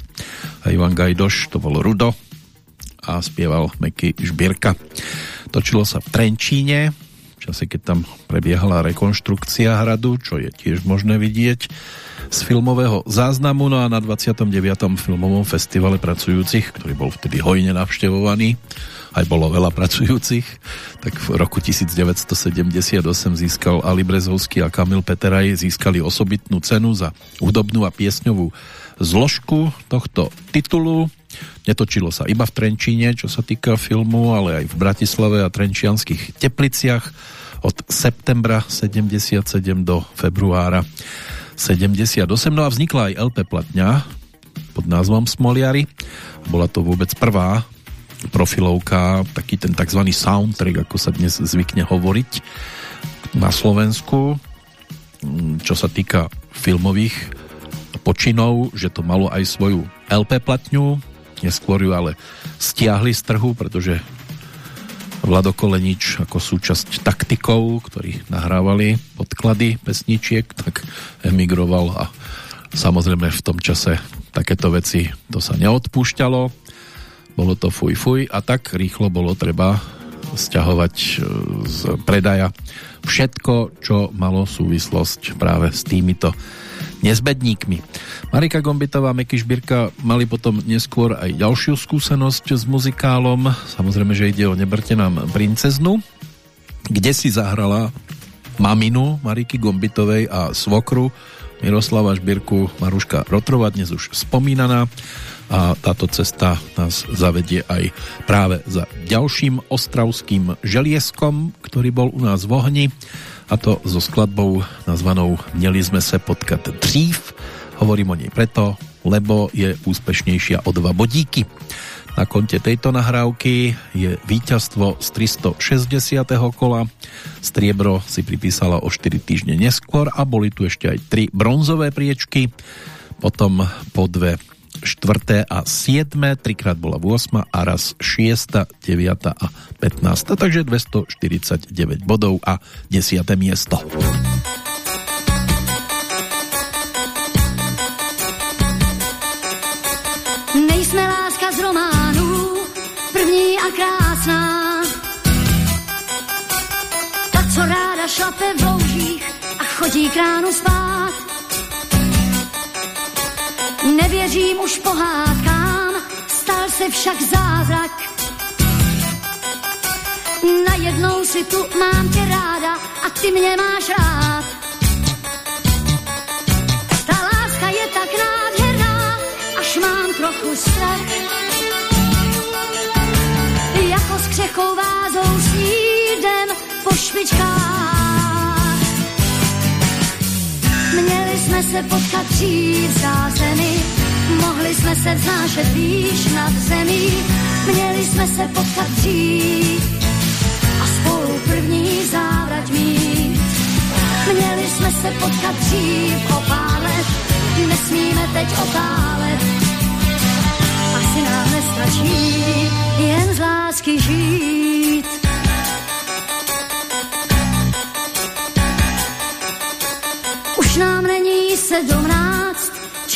A Ivan Gajdoš, to bol Rudo a spieval Meky Žbírka. Točilo sa v Trenčíne, v čase, keď tam prebiehala rekonštrukcia hradu, čo je tiež možné vidieť z filmového záznamu. No a na 29. filmovom festivale pracujúcich, ktorý bol vtedy hojne navštevovaný, aj bolo veľa pracujúcich, tak v roku 1978 získal Ali Brezovský a Kamil Peteraj získali osobitnú cenu za hudobnú a piesňovú zložku tohto titulu. Netočilo sa iba v Trenčíne, čo sa týka filmu, ale aj v Bratislave a Trenčianských Tepliciach od septembra 77 do februára 78. No a vznikla aj LP platňa pod názvom Smoliari. Bola to vôbec prvá profilovka, taký ten tzv. soundtrack, ako sa dnes zvykne hovoriť na Slovensku, mm, čo sa týka filmových počinov, že to malo aj svoju LP platňu, neskôr ju ale stiahli z trhu, pretože Vlado Kolenič ako súčasť taktikov, ktorí nahrávali podklady pesničiek, tak emigroval a samozrejme v tom čase takéto veci to sa neodpúšťalo bolo to fuj fuj a tak rýchlo bolo treba stiahovať e, z predaja všetko, čo malo súvislosť práve s týmito nezbedníkmi. Marika Gombitová a Meky Šbírka mali potom neskôr aj ďalšiu skúsenosť s muzikálom. Samozrejme, že ide o Neberte nám princeznu, kde si zahrala maminu Mariky Gombitovej a svokru Miroslava Šbírku Maruška Rotrova, dnes už spomínaná a táto cesta nás zavedie aj práve za ďalším ostravským želieskom, ktorý bol u nás v ohni a to so skladbou nazvanou Měli sme se potkat dřív. Hovorím o nej preto, lebo je úspešnejšia o dva bodíky. Na konte tejto nahrávky je víťazstvo z 360. kola. Striebro si pripísala o 4 týždne neskôr a boli tu ešte aj tri bronzové priečky, potom po dve 4. a 7. trikrát bola 8. a raz 6., 9. a 15. Takže 249 bodov a 10. miesto. Nejsme láska z románu, první a krásná. Ta, co ráda šlape v loužích a chodí k ránu spát. Nevěřím už pohádkám, stal se však zázrak. Najednou si tu mám tě ráda a ty mě máš rád. Ta láska je tak nádherná, až mám trochu strach. Jako s křechou vázou snídem po špičkách. Měli jsme se potkat dřív za zemi, mohli jsme se vznášet výš nad zemí, měli jsme se potkat dřív a spolu první závrať mít. Měli jsme se potkat dřív o pár let, nesmíme teď otálet. Asi nám nestačí jen z lásky žít. Nám není sedmnáct,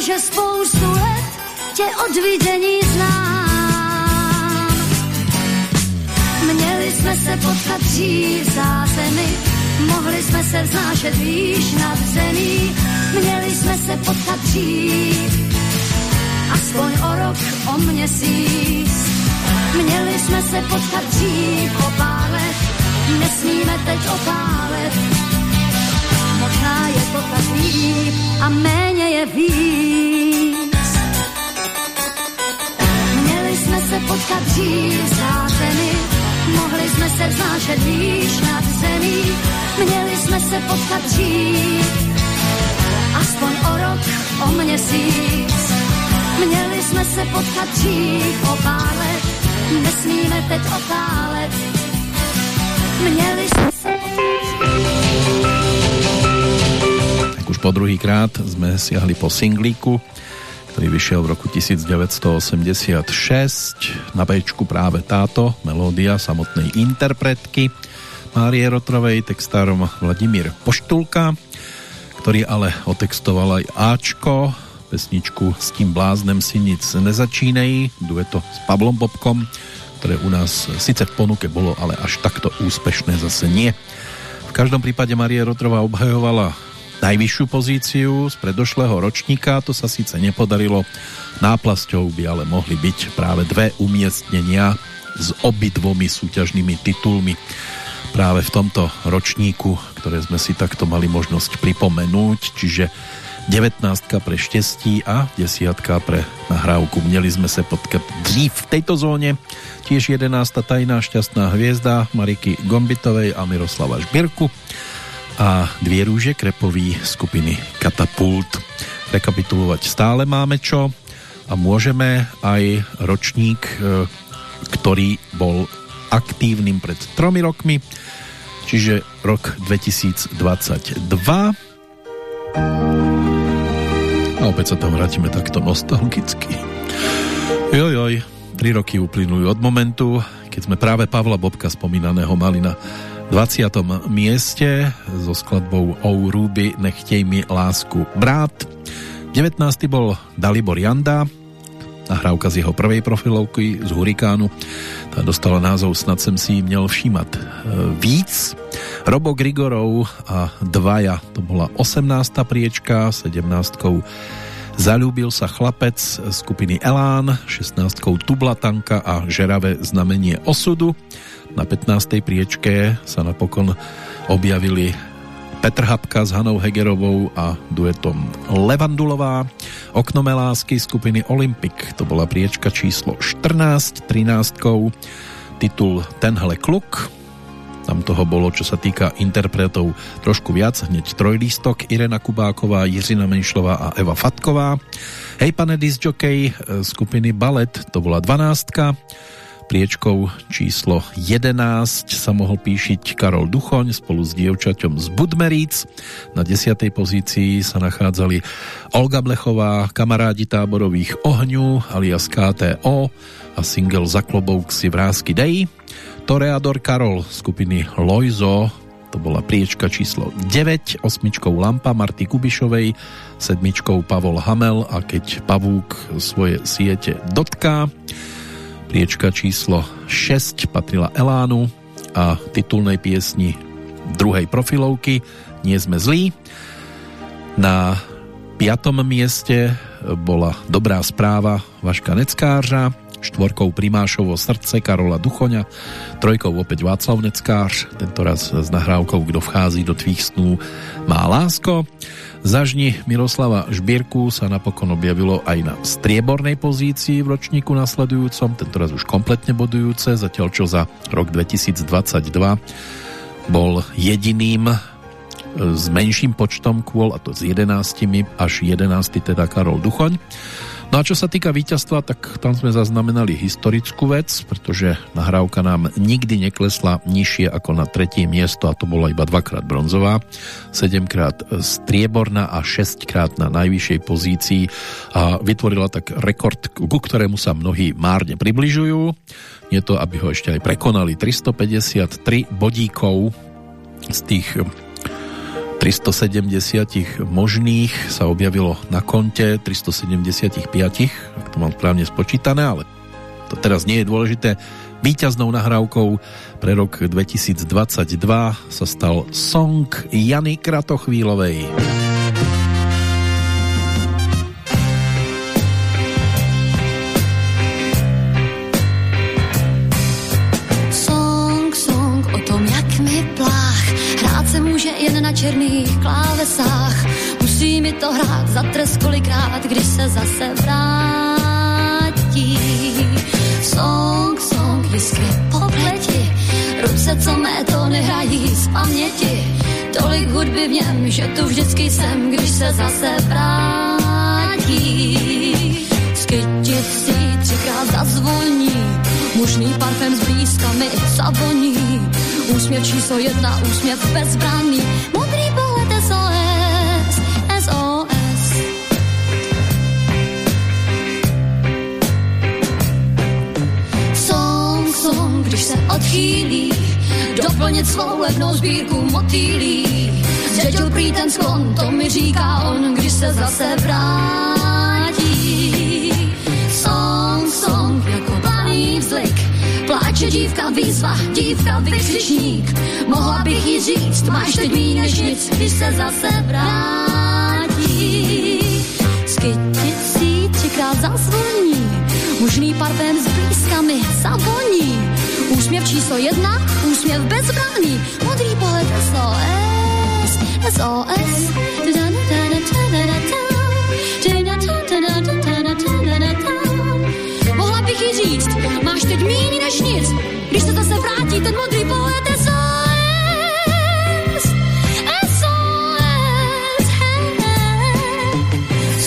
Že spoustu let tě od vidění znám. Měli jsme se potkat dřív za zemi, mohli jsme se vznášet výš nad zemí. Měli jsme se potkat dřív, aspoň o rok, o měsíc. Měli jsme se potkat dřív o pár let, nesmíme teď otálet. Líp a méně je víc. Měli jsme se potkat dřív zemi, mohli jsme se vznášet výš nad zemí, měli jsme se potkat dřív. Aspoň o rok, o měsíc, měli jsme se potkat dřív o pár let, nesmíme teď otálet. Měli jsme se Tak po druhý krát sme siahli po singlíku, ktorý vyšiel v roku 1986. Na bečku práve táto melódia samotnej interpretky Márie Rotrovej, textárom Vladimír Poštulka, ktorý ale otextoval aj Ačko, pesničku S tím bláznem si nic nezačínej, dueto s Pavlom Bobkom, ktoré u nás síce v ponuke bolo, ale až takto úspešné zase nie. V každom prípade Marie Rotrová obhajovala najvyššiu pozíciu z predošlého ročníka, to sa síce nepodarilo, náplasťou by ale mohli byť práve dve umiestnenia s obidvomi súťažnými titulmi práve v tomto ročníku, ktoré sme si takto mali možnosť pripomenúť, čiže 19 pre štestí a 10 pre nahrávku. Měli sme sa potkať dřív v tejto zóne, tiež 11. tajná šťastná hviezda Mariky Gombitovej a Miroslava Žbírku a dvie rúže krepový skupiny Katapult. Rekapitulovať stále máme čo a môžeme aj ročník, e, ktorý bol aktívnym pred tromi rokmi, čiže rok 2022. A opäť sa tam vrátime takto nostalgicky. Jojoj, tri roky uplynuli od momentu, keď sme práve Pavla Bobka spomínaného mali na 20. mieste so skladbou O Rúby nechtej mi lásku brát. 19. bol Dalibor Janda, nahrávka z jeho prvej profilovky z Hurikánu. Tá dostala názov Snad sem si měl všímat e, víc. Robo Grigorov a Dvaja, to bola 18. priečka, 17. Zalúbil sa chlapec skupiny Elán, 16. Tublatanka a Žeravé znamenie osudu. Na 15. priečke sa napokon objavili Petr Hapka s Hanou Hegerovou a duetom Levandulová. Okno lásky skupiny Olympic, to bola priečka číslo 14, 13. Titul Tenhle kluk. Tam toho bolo, čo sa týka interpretov, trošku viac. Hneď trojlístok Irena Kubáková, Jiřina Menšlová a Eva Fatková. Hej, pane disjokej skupiny Ballet, to bola 12 priečkou číslo 11 sa mohol píšiť Karol Duchoň spolu s dievčaťom z Budmeríc. Na 10. pozícii sa nachádzali Olga Blechová, kamarádi táborových ohňu alias KTO a single Za klobouk si vrázky dej. Toreador Karol skupiny Loizo to bola priečka číslo 9, osmičkou Lampa Marty Kubišovej, sedmičkou Pavol Hamel a keď pavúk svoje siete dotká. Priečka číslo 6 patrila Elánu a titulnej piesni druhej profilovky Nie sme zlí. Na piatom mieste bola Dobrá správa Vaška Neckářa, štvorkou Primášovo srdce Karola Duchoňa, trojkou opäť Václav Neckář, tentoraz s nahrávkou Kdo vchází do tvých snů má lásko. Zažni Miroslava Žbírku sa napokon objavilo aj na striebornej pozícii v ročníku nasledujúcom, tentoraz už kompletne bodujúce, zatiaľ čo za rok 2022 bol jediným e, s menším počtom kôl, a to s 11 až 11 teda Karol Duchoň. No a čo sa týka víťazstva, tak tam sme zaznamenali historickú vec, pretože nahrávka nám nikdy neklesla nižšie ako na tretie miesto a to bola iba dvakrát bronzová, sedemkrát strieborná a šestkrát na najvyššej pozícii a vytvorila tak rekord, ku ktorému sa mnohí márne približujú. Nie to, aby ho ešte aj prekonali. 353 bodíkov z tých 370 možných sa objavilo na konte 375, ak to mám správne spočítané, ale to teraz nie je dôležité. Výťaznou nahrávkou pre rok 2022 sa stal song Jany Kratochvílovej. Černých klávesách. Musí mi to hrát za trest kolikrát, když se zase vrátí. Song, song, jiskry po pleti, ruce, co mé paměti. Tolik hudby v něm, že tu vždycky jsem, když se zase vrátí. Z kytici třikrát zazvoní, mužný parfém s blízkami zavoní. Úsměv číslo jedna, úsměv bezbranný, modrý pohled SOS, SOS. Song, song, když se odchýlí, doplnit svou levnou sbírku motýlí. Zdědil prý ten sklon, to mi říká on, když se zase vrátí. Song, song, jako planý vzlik, pláče dívka výzva, dívka vykřičník. Mohla bych jí říct, máš teď míň než nic, když se zase vrátí. S kyticí třikrát zazvoní, mužný parfém s blízkami zavoní. Úsměv číslo jedna, úsměv bezbraný, modrý pohled SOS, SOS. Mohla nic, když se zase vrátí ten modrý pohled SOS. SOS,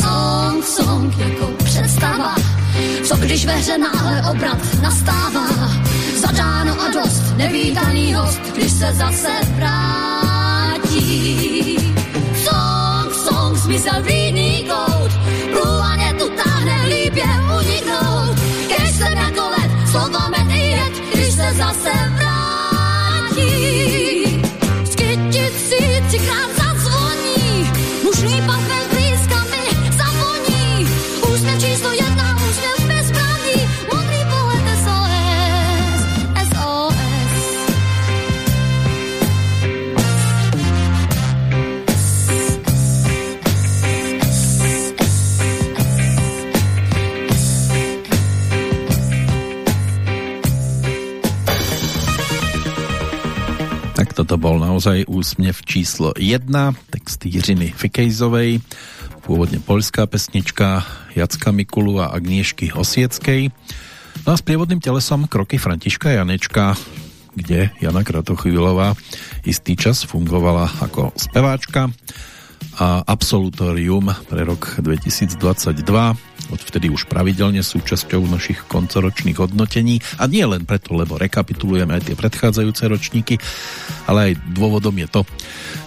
Song, song, jako představa, co když ve hře náhle obrat nastává. Zadáno a dost, nevýdaný host, když se zase vrátí. Song, song, zmizel v jiný kout, průvaně tu táhne líp je uniknout. Kež jsem jako led, slova zase vrátí. Naozaj úsmev číslo 1, text Jiřiny Fikejzovej, pôvodne poľská pesnička Jacka Mikulu a Agniešky Osieckej. No a s prievodným telesom kroky Františka Janečka, kde Jana Kratochvílová istý čas fungovala ako speváčka a absolutorium pre rok 2022 odvtedy už pravidelne súčasťou našich koncoročných hodnotení a nie len preto, lebo rekapitulujeme aj tie predchádzajúce ročníky, ale aj dôvodom je to,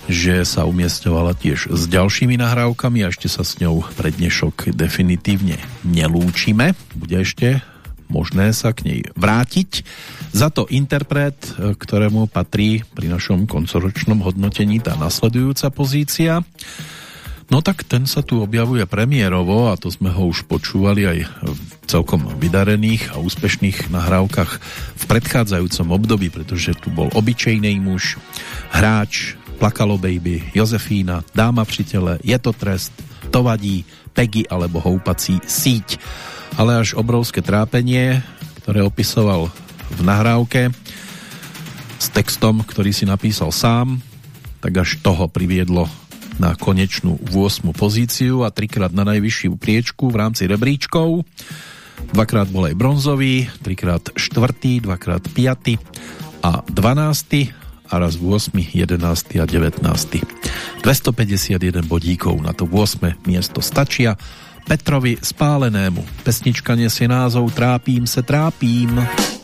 že sa umiestňovala tiež s ďalšími nahrávkami a ešte sa s ňou pre dnešok definitívne nelúčime. Bude ešte možné sa k nej vrátiť. Za to interpret, ktorému patrí pri našom koncoročnom hodnotení tá nasledujúca pozícia. No tak ten sa tu objavuje premiérovo a to sme ho už počúvali aj v celkom vydarených a úspešných nahrávkach v predchádzajúcom období, pretože tu bol obyčejný muž, hráč, Plakalo baby, Jozefína, Dáma při tele, Je to trest, To vadí, Peggy alebo Houpací síť. Ale až obrovské trápenie, ktoré opisoval v nahrávke s textom, ktorý si napísal sám, tak až toho priviedlo na konečnú 8. pozíciu a trikrát na najvyššiu priečku v rámci rebríčkov. Dvakrát bol aj bronzový, trikrát štvrtý, dvakrát piatý a 12 a raz 8, 11 a 19. 251 bodíkov na to 8. miesto stačia. Petrovi Spálenému. Pesnička nesie názov Trápím se, trápím. Trápím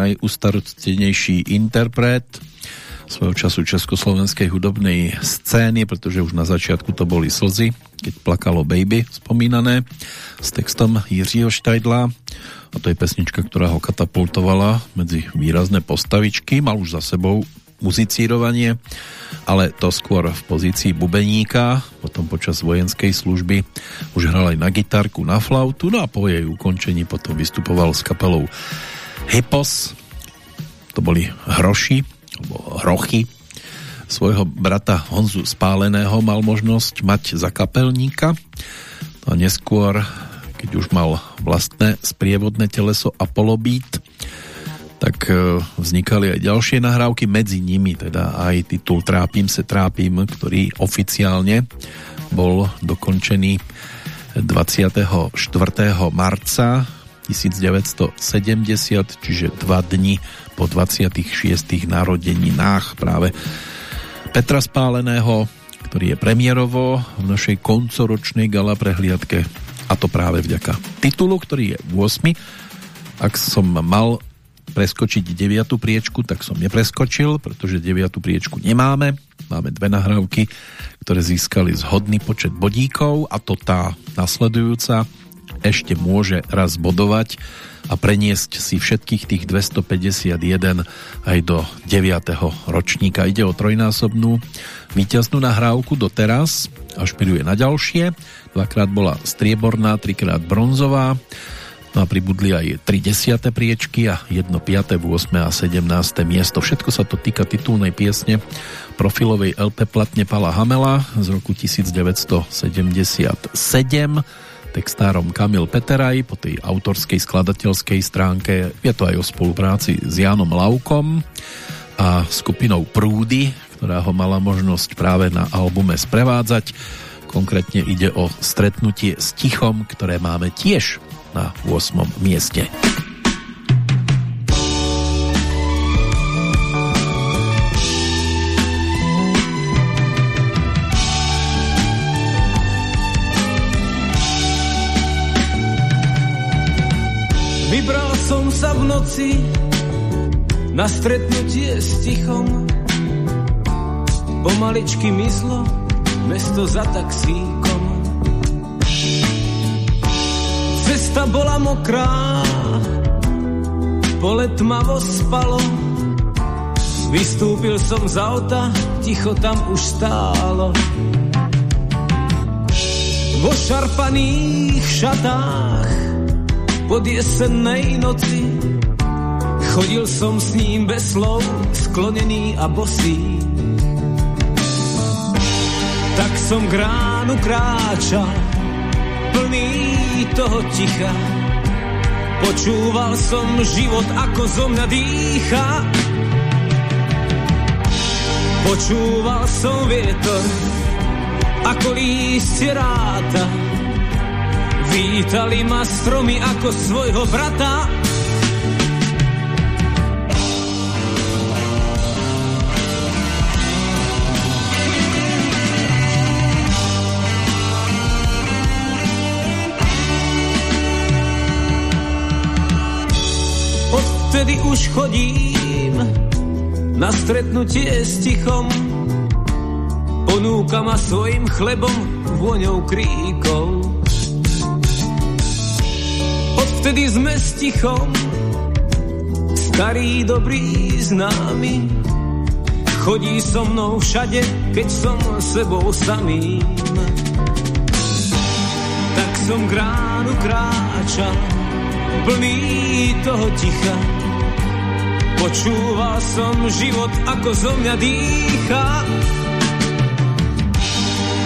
Najustartenejší interpret svojho času československej hudobnej scény, pretože už na začiatku to boli slzy, keď plakalo Baby spomínané s textom Jiřího Štajdla. A to je pesnička, ktorá ho katapultovala medzi výrazné postavičky, mal už za sebou muzicírovanie, ale to skôr v pozícii bubeníka, potom počas vojenskej služby už hral aj na gitarku, na flautu, no a po jej ukončení potom vystupoval s kapelou Hippos, to boli hroši, alebo hrochy. Svojho brata Honzu Spáleného mal možnosť mať za kapelníka a neskôr, keď už mal vlastné sprievodné teleso Apollo Beat, tak e, vznikali aj ďalšie nahrávky, medzi nimi teda aj titul Trápim se trápim, ktorý oficiálne bol dokončený 24. marca 1970, čiže dva dni po 26. narodeninách práve Petra Spáleného, ktorý je premiérovo v našej koncoročnej gala prehliadke a to práve vďaka titulu, ktorý je 8. Ak som mal preskočiť 9. priečku, tak som nepreskočil, pretože 9. priečku nemáme. Máme dve nahrávky, ktoré získali zhodný počet bodíkov a to tá nasledujúca ešte môže raz bodovať a preniesť si všetkých tých 251 aj do 9. ročníka. Ide o trojnásobnú víťaznú nahrávku doteraz a špiruje na ďalšie. Dvakrát bola strieborná, trikrát bronzová. No a pribudli aj 3 desiate priečky a 1 5. 8. a 17. miesto. Všetko sa to týka titulnej piesne profilovej LP platne Pala Hamela z roku 1977 textárom Kamil Peteraj po tej autorskej skladateľskej stránke je to aj o spolupráci s Jánom Laukom a skupinou Prúdy, ktorá ho mala možnosť práve na albume sprevádzať. Konkrétne ide o stretnutie s Tichom, ktoré máme tiež na 8. mieste. Sa v noci na stretnutie s tichom. Pomaličky mizlo mesto za taxíkom. Cesta bola mokrá, pole tmavo spalo. Vystúpil som z auta, ticho tam už stálo. Vo šarpaných šatách pod jesennej noci. Chodil som s ním bez slov, sklonený a bosý. Tak som k ránu kráčal, plný toho ticha. Počúval som život, ako zo mňa dýcha. Počúval som vietor, ako lístie ráta. Vítali ma stromy ako svojho brata. Odvtedy už chodím na stretnutie s tichom. Ponúka svojim chlebom, vôňou kríkov. Odvtedy sme tichom, starý dobrý známy. Chodí so mnou všade, keď som sebou samým. Tak som k ránu kráčal, plný toho ticha. Počúval som život, ako zo mňa dýcha.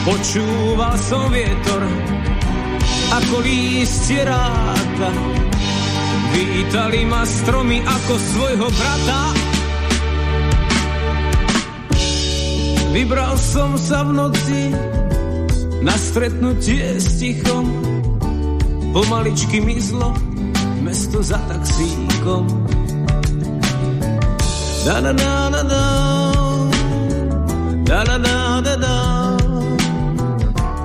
Počúval som vietor, ako lístie ráta. Vítali ma stromy ako svojho brata. Vybral som sa v noci na stretnutie s tichom. Pomaličky mizlo mesto za taxíkom. Da na na na na da na na na na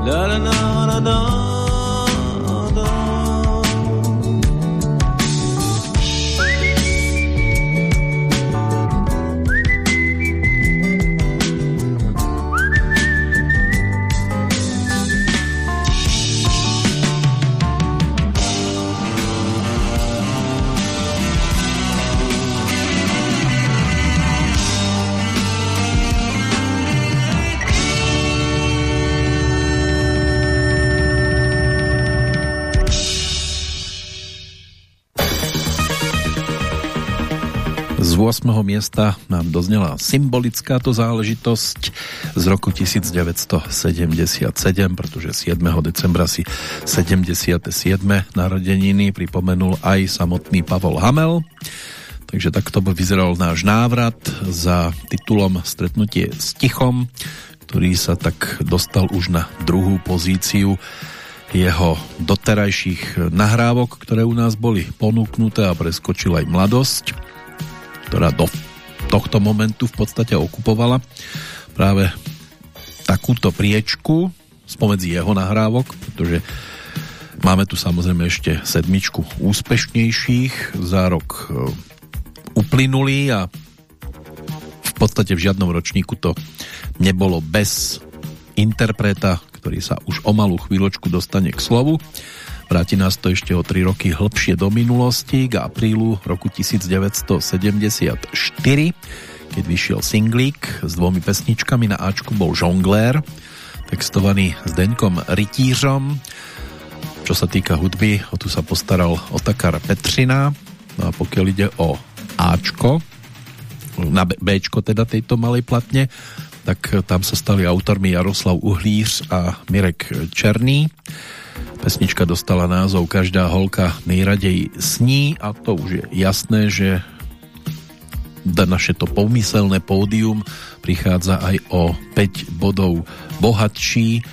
da na na na na 8. miesta nám doznela symbolická to záležitosť z roku 1977, pretože 7. decembra si 77. narodeniny pripomenul aj samotný Pavol Hamel. Takže takto by vyzeral náš návrat za titulom Stretnutie s tichom, ktorý sa tak dostal už na druhú pozíciu jeho doterajších nahrávok, ktoré u nás boli ponúknuté a preskočil aj Mladosť ktorá do tohto momentu v podstate okupovala práve takúto priečku spomedzi jeho nahrávok, pretože máme tu samozrejme ešte sedmičku úspešnejších za rok e, uplynulý a v podstate v žiadnom ročníku to nebolo bez interpreta, ktorý sa už o malú chvíľočku dostane k slovu. Vráti nás to ešte o 3 roky hlbšie do minulosti, k aprílu roku 1974, keď vyšiel singlík s dvomi pesničkami na Ačku bol Jongler, textovaný s Deňkom Rytířom. Čo sa týka hudby, o tu sa postaral Otakar Petřina. No a pokiaľ ide o Ačko, na Bčko teda tejto malej platne, tak tam sa stali autormi Jaroslav Uhlíř a Mirek Černý. Pesnička dostala názov Každá holka nejradej sní a to už je jasné, že naše to pomyselné pódium prichádza aj o 5 bodov bohatší,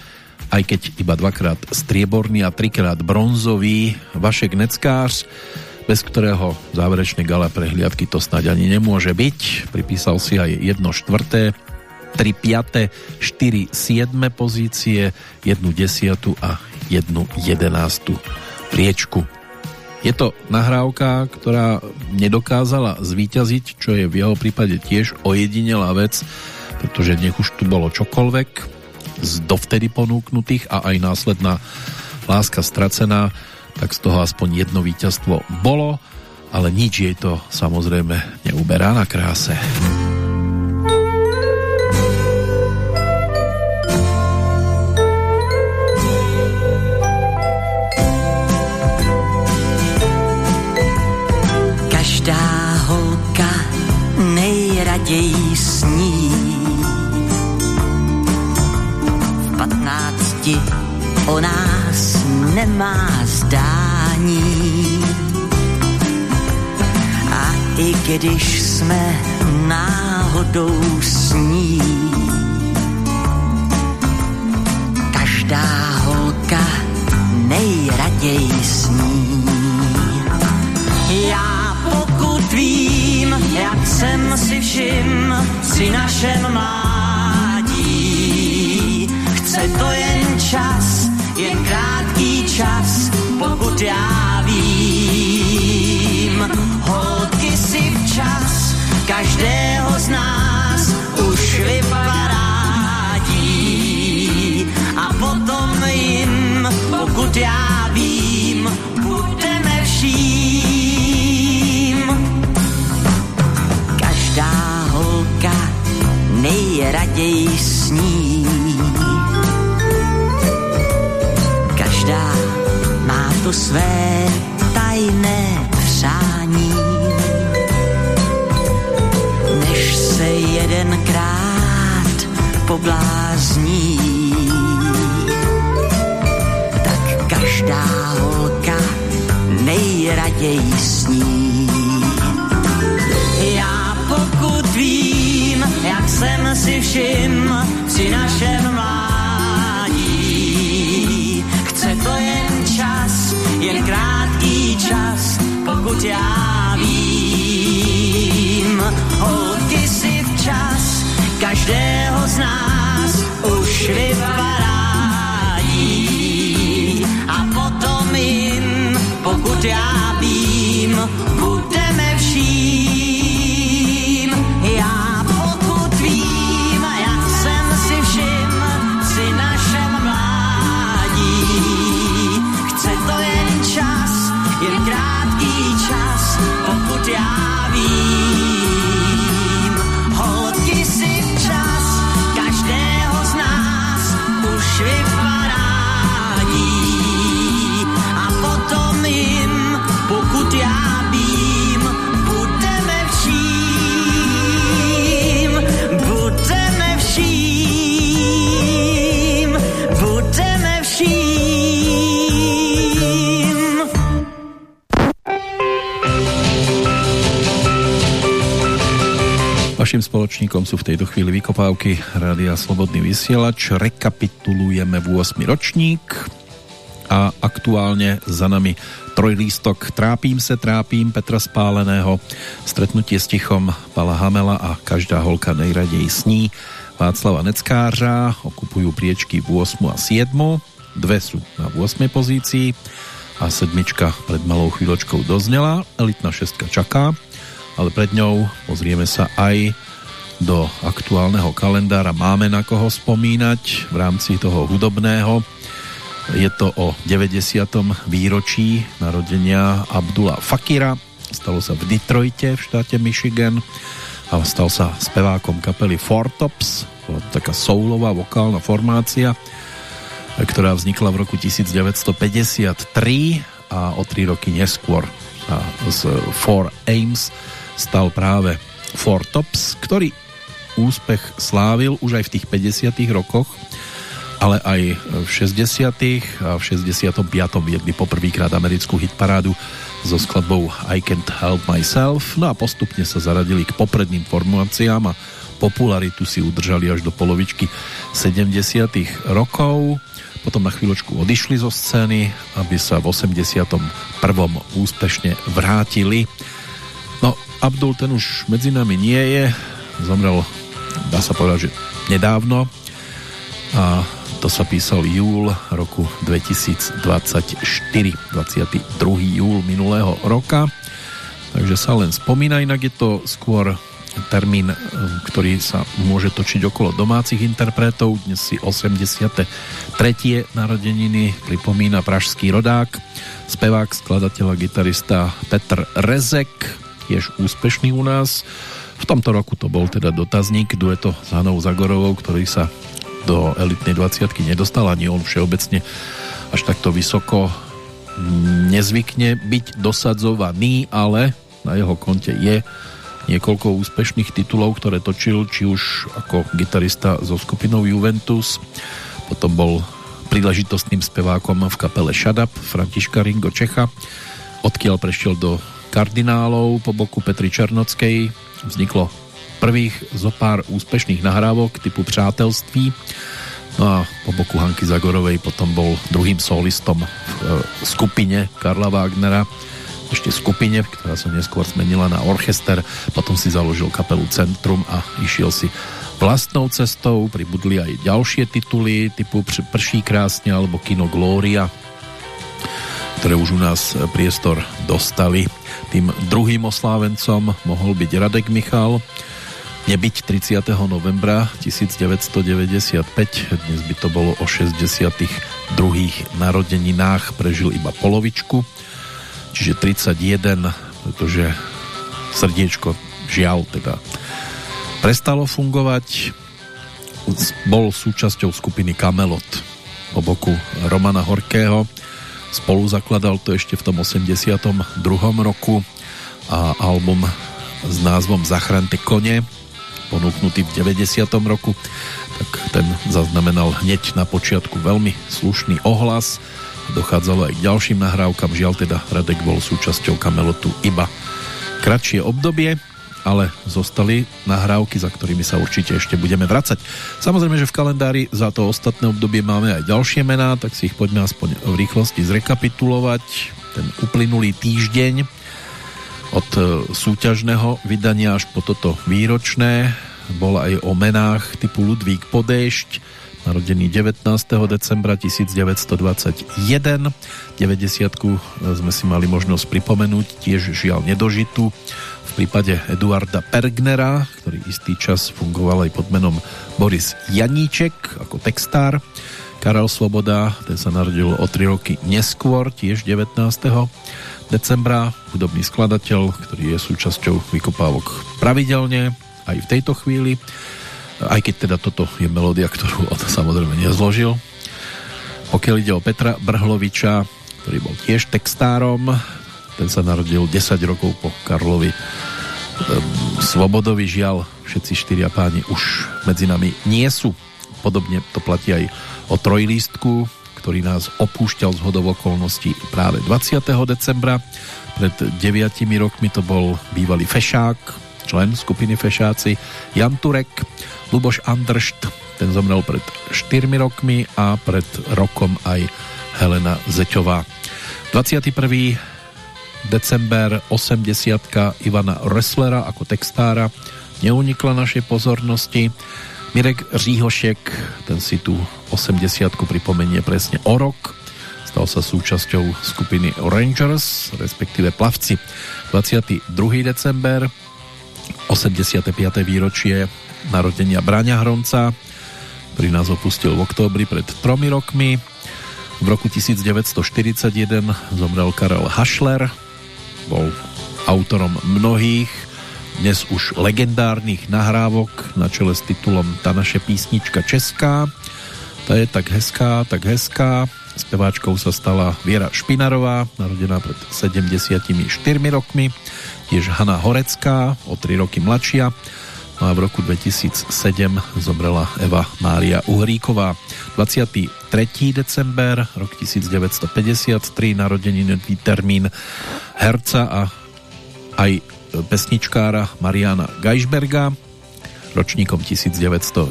aj keď iba dvakrát strieborný a trikrát bronzový Vašek Neckář, bez ktorého záverečné gala prehliadky to snáď ani nemôže byť. Pripísal si aj jedno štvrté 3 5, 4 7 pozície, 1 desiatu a 1 jedenástu priečku. Je to nahrávka, ktorá nedokázala zvíťaziť, čo je v jeho prípade tiež ojedinelá vec, pretože nech už tu bolo čokoľvek z dovtedy ponúknutých a aj následná láska stracená, tak z toho aspoň jedno víťazstvo bolo, ale nič jej to samozrejme neuberá na kráse. raději sní. V patnácti o nás nemá zdání. A i když jsme náhodou sní, každá holka nejraději sní. Jsem si všim při našem mládí, chce to jen čas, jen krátký čas, pokud já vím. Holky si včas každého z nás už vyparádí a potom jim, pokud já nejraději sní. Každá má to své tajné přání. Než se jedenkrát poblázní, tak každá holka nejraději sní. Jsem si všim při našem mládí, chce to jen čas, jen krátký čas, pokud já vím. Holky si včas každého z nás už vyparádí a potom jim, pokud já vím, budeme Vašim spoločníkom sú v tejto chvíli vykopávky Rádia Slobodný vysielač. Rekapitulujeme v 8. ročník a aktuálne za nami trojlístok. Trápím se, trápím Petra Spáleného, stretnutie s tichom Pala Hamela a každá holka nejraději sní. Václava Neckářa, okupujú priečky v 8 a 7, dve sú na 8 pozícii. A sedmička pred malou chvíľočkou doznela, elitná šestka čaká, ale pred ňou pozrieme sa aj do aktuálneho kalendára. Máme na koho spomínať v rámci toho hudobného. Je to o 90. výročí narodenia Abdula Fakira. Stalo sa v Detroite v štáte Michigan a stal sa spevákom kapely Four Tops. Bola to taká soulová vokálna formácia, ktorá vznikla v roku 1953 a o tri roky neskôr z Four Ames stal práve Four Tops, ktorý úspech slávil už aj v tých 50 rokoch, ale aj v 60 a v 65. viedli poprvýkrát americkú hitparádu so skladbou I Can't Help Myself, no a postupne sa zaradili k popredným formáciám a popularitu si udržali až do polovičky 70 rokov potom na chvíľočku odišli zo scény, aby sa v 81. úspešne vrátili. Abdul ten už medzi nami nie je, zomrel, dá sa povedať, že nedávno a to sa písal júl roku 2024, 22. júl minulého roka, takže sa len spomína, inak je to skôr termín, ktorý sa môže točiť okolo domácich interpretov. Dnes si 83. narodeniny pripomína pražský rodák, spevák, skladateľ a gitarista Petr Rezek, tiež úspešný u nás. V tomto roku to bol teda dotazník dueto s Hanou Zagorovou, ktorý sa do elitnej 20 nedostal, ani on všeobecne až takto vysoko nezvykne byť dosadzovaný, ale na jeho konte je niekoľko úspešných titulov, ktoré točil či už ako gitarista so skupinou Juventus, potom bol príležitostným spevákom v kapele Shut Františka Ringo Čecha, odkiaľ prešiel do kardinálov po boku Petry Černockej. Vzniklo prvých zo pár úspešných nahrávok typu Přátelství. No a po boku Hanky Zagorovej potom bol druhým solistom v e, skupine Karla Wagnera ešte skupine, ktorá sa neskôr zmenila na orchester, potom si založil kapelu Centrum a išiel si vlastnou cestou, pribudli aj ďalšie tituly typu Prší krásne alebo Kino Gloria, ktoré už u nás priestor dostali. Tým druhým oslávencom mohol byť Radek Michal, nebyť 30. novembra 1995, dnes by to bolo o 62. narodeninách, prežil iba polovičku, čiže 31, pretože srdiečko žiaľ teda prestalo fungovať. Bol súčasťou skupiny Kamelot po boku Romana Horkého. Spolu zakladal to ešte v tom 82. roku a album s názvom Zachrante kone ponúknutý v 90. roku tak ten zaznamenal hneď na počiatku veľmi slušný ohlas dochádzalo aj k ďalším nahrávkam, žiaľ teda Radek bol súčasťou Kamelotu iba kratšie obdobie, ale zostali nahrávky, za ktorými sa určite ešte budeme vracať. Samozrejme, že v kalendári za to ostatné obdobie máme aj ďalšie mená, tak si ich poďme aspoň v rýchlosti zrekapitulovať. Ten uplynulý týždeň od e, súťažného vydania až po toto výročné bol aj o menách typu Ludvík Podešť, narodený 19. decembra 1921. 90 sme si mali možnosť pripomenúť, tiež žiaľ nedožitú. Prípade Eduarda Pergnera, ktorý istý čas fungoval aj pod menom Boris Janíček ako textár. Karel Svoboda, ten sa narodil o 3 roky neskôr, tiež 19. decembra. Hudobný skladateľ, ktorý je súčasťou vykopávok pravidelne, aj v tejto chvíli aj keď teda toto je melódia, ktorú on samozrejme nezložil. Pokiaľ ide o Petra Brhloviča, ktorý bol tiež textárom, ten sa narodil 10 rokov po Karlovi ehm, Svobodovi, žiaľ, všetci štyria páni už medzi nami nie sú. Podobne to platí aj o trojlístku, ktorý nás opúšťal z hodov okolností práve 20. decembra. Pred 9 rokmi to bol bývalý Fešák, člen skupiny Fešáci, Jan Turek, Luboš Andršt, ten zomrel pred 4 rokmi a pred rokom aj Helena Zeťová. 21. december 80 Ivana Resslera ako textára neunikla našej pozornosti. Mirek Říhošek, ten si tu 80 pripomenie presne o rok. Stal sa súčasťou skupiny Rangers, respektíve Plavci. 22. december 85. výročie narodenia Bráňa Hronca, ktorý nás opustil v októbri pred tromi rokmi. V roku 1941 zomrel Karel Hašler, bol autorom mnohých, dnes už legendárnych nahrávok na čele s titulom Ta naše písnička česká. Ta je tak hezká, tak hezká. Speváčkou sa stala Viera Špinarová, narodená pred 74 rokmi. Tiež Hanna Horecká, o 3 roky mladšia No a v roku 2007 zomrela Eva Mária Uhríková. 23. december, rok 1953, narodeninový termín herca a aj pesničkára Mariana Geisberga. Ročníkom 1991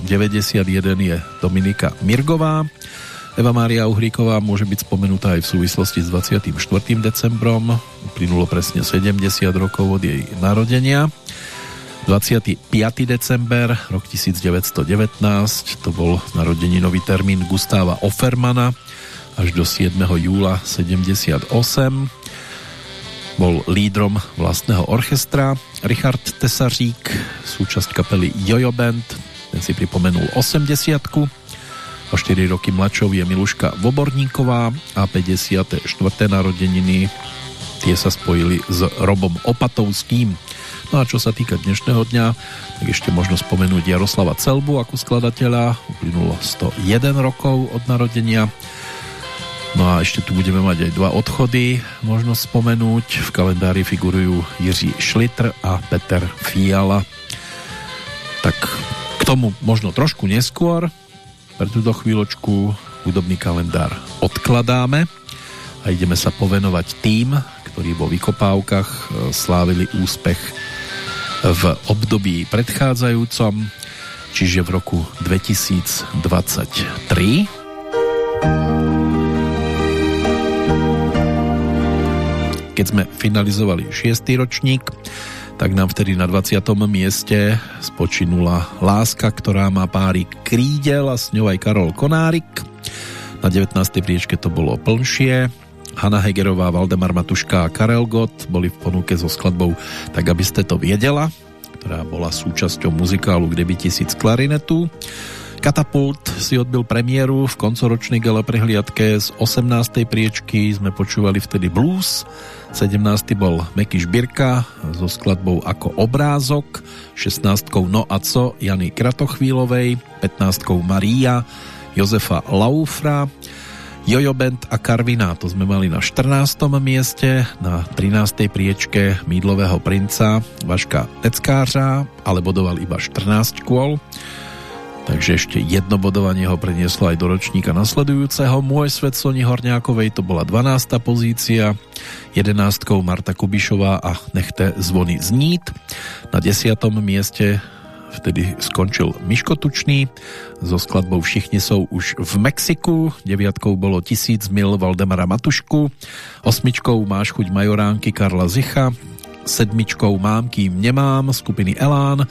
je Dominika Mirgová. Eva Mária Uhríková môže byť spomenutá aj v súvislosti s 24. decembrom. Uplynulo presne 70 rokov od jej narodenia. 25. december, rok 1919, to bol narodeninový termín Gustáva Offermana až do 7. júla 78. Bol lídrom vlastného orchestra. Richard Tesařík, súčasť kapely Jojo Band, ten si pripomenul 80 O 4 roky mladšou je Miluška Voborníková a 54. narodeniny tie sa spojili s Robom Opatovským. No a čo sa týka dnešného dňa, tak ešte možno spomenúť Jaroslava Celbu ako skladateľa. Uplynulo 101 rokov od narodenia. No a ešte tu budeme mať aj dva odchody, možno spomenúť. V kalendári figurujú Jiří Šlitr a Peter Fiala. Tak k tomu možno trošku neskôr. Pre túto chvíľočku hudobný kalendár odkladáme a ideme sa povenovať tým, ktorí vo vykopávkach e, slávili úspech v období predchádzajúcom, čiže v roku 2023. Keď sme finalizovali 6. ročník, tak nám vtedy na 20. mieste spočinula Láska, ktorá má páry krídel a s ňou aj Karol Konárik. Na 19. priečke to bolo Plnšie, Hanna Hegerová, Valdemar Matuška a Karel Gott boli v ponuke so skladbou Tak aby ste to viedela, ktorá bola súčasťou muzikálu Kde by tisíc klarinetu. Katapult si odbil premiéru v koncoročnej gala prehliadke z 18. priečky sme počúvali vtedy blues 17. bol Meky Žbirka so skladbou Ako obrázok 16. No a co Jany Kratochvílovej 15. Maria Jozefa Laufra Jojo Band a Karvina, to sme mali na 14. mieste, na 13. priečke Mídlového princa Vaška Teckářa, ale bodoval iba 14 kôl. Takže ešte jedno bodovanie ho prenieslo aj do ročníka nasledujúceho. Môj svet Soni Horňákovej to bola 12. pozícia, 11. Marta Kubišová a Nechte zvony znít. Na 10. mieste vtedy skončil Miško Tučný so skladbou Všichni jsou už v Mexiku, deviatkou bolo Tisíc mil Valdemara Matušku, osmičkou Máš chuť majoránky Karla Zicha, sedmičkou Mám, kým nemám skupiny Elán,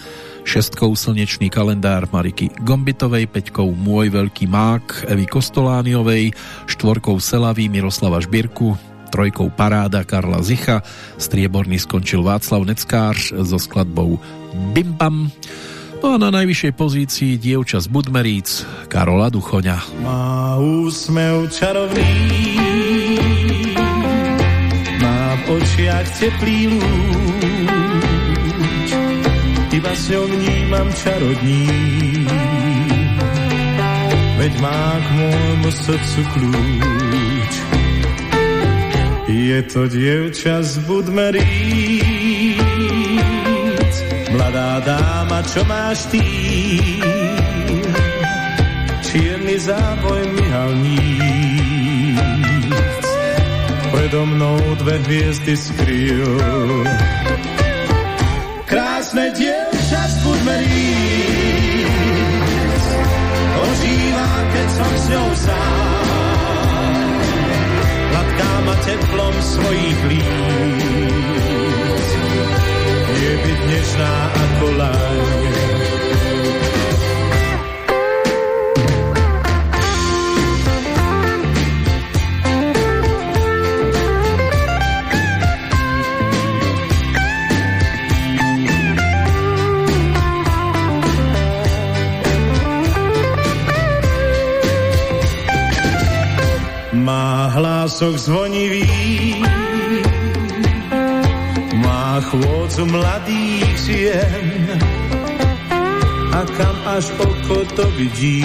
šestkou Slnečný kalendár Mariky Gombitovej, peťkou Môj veľký mák Evy Kostolániovej, štvorkou Selavy Miroslava Žbírku, trojkou Paráda Karla Zicha, strieborný skončil Václav Neckář so skladbou Bimbam, No a na najvyššej pozícii dievča z Budmeríc Karola Duchoňa. Má úsmev čarovný, má v očiach teplý lúč, iba s ňou vnímam čarodní, veď má k môjmu srdcu kľúč. Je to dievča z Budmeríc, Mladá dáma, čo máš ty? Čierny záboj myhalníc Predo mnou dve hviezdy skryl. Krásne dievča z Budmeríc Ožíva, keď som s ňou sám. Hladká ma teplom svojich líc je byť nežná ako láň. Má hlások zvonivý, chôdzu mladých žien a kam až oko to vidí.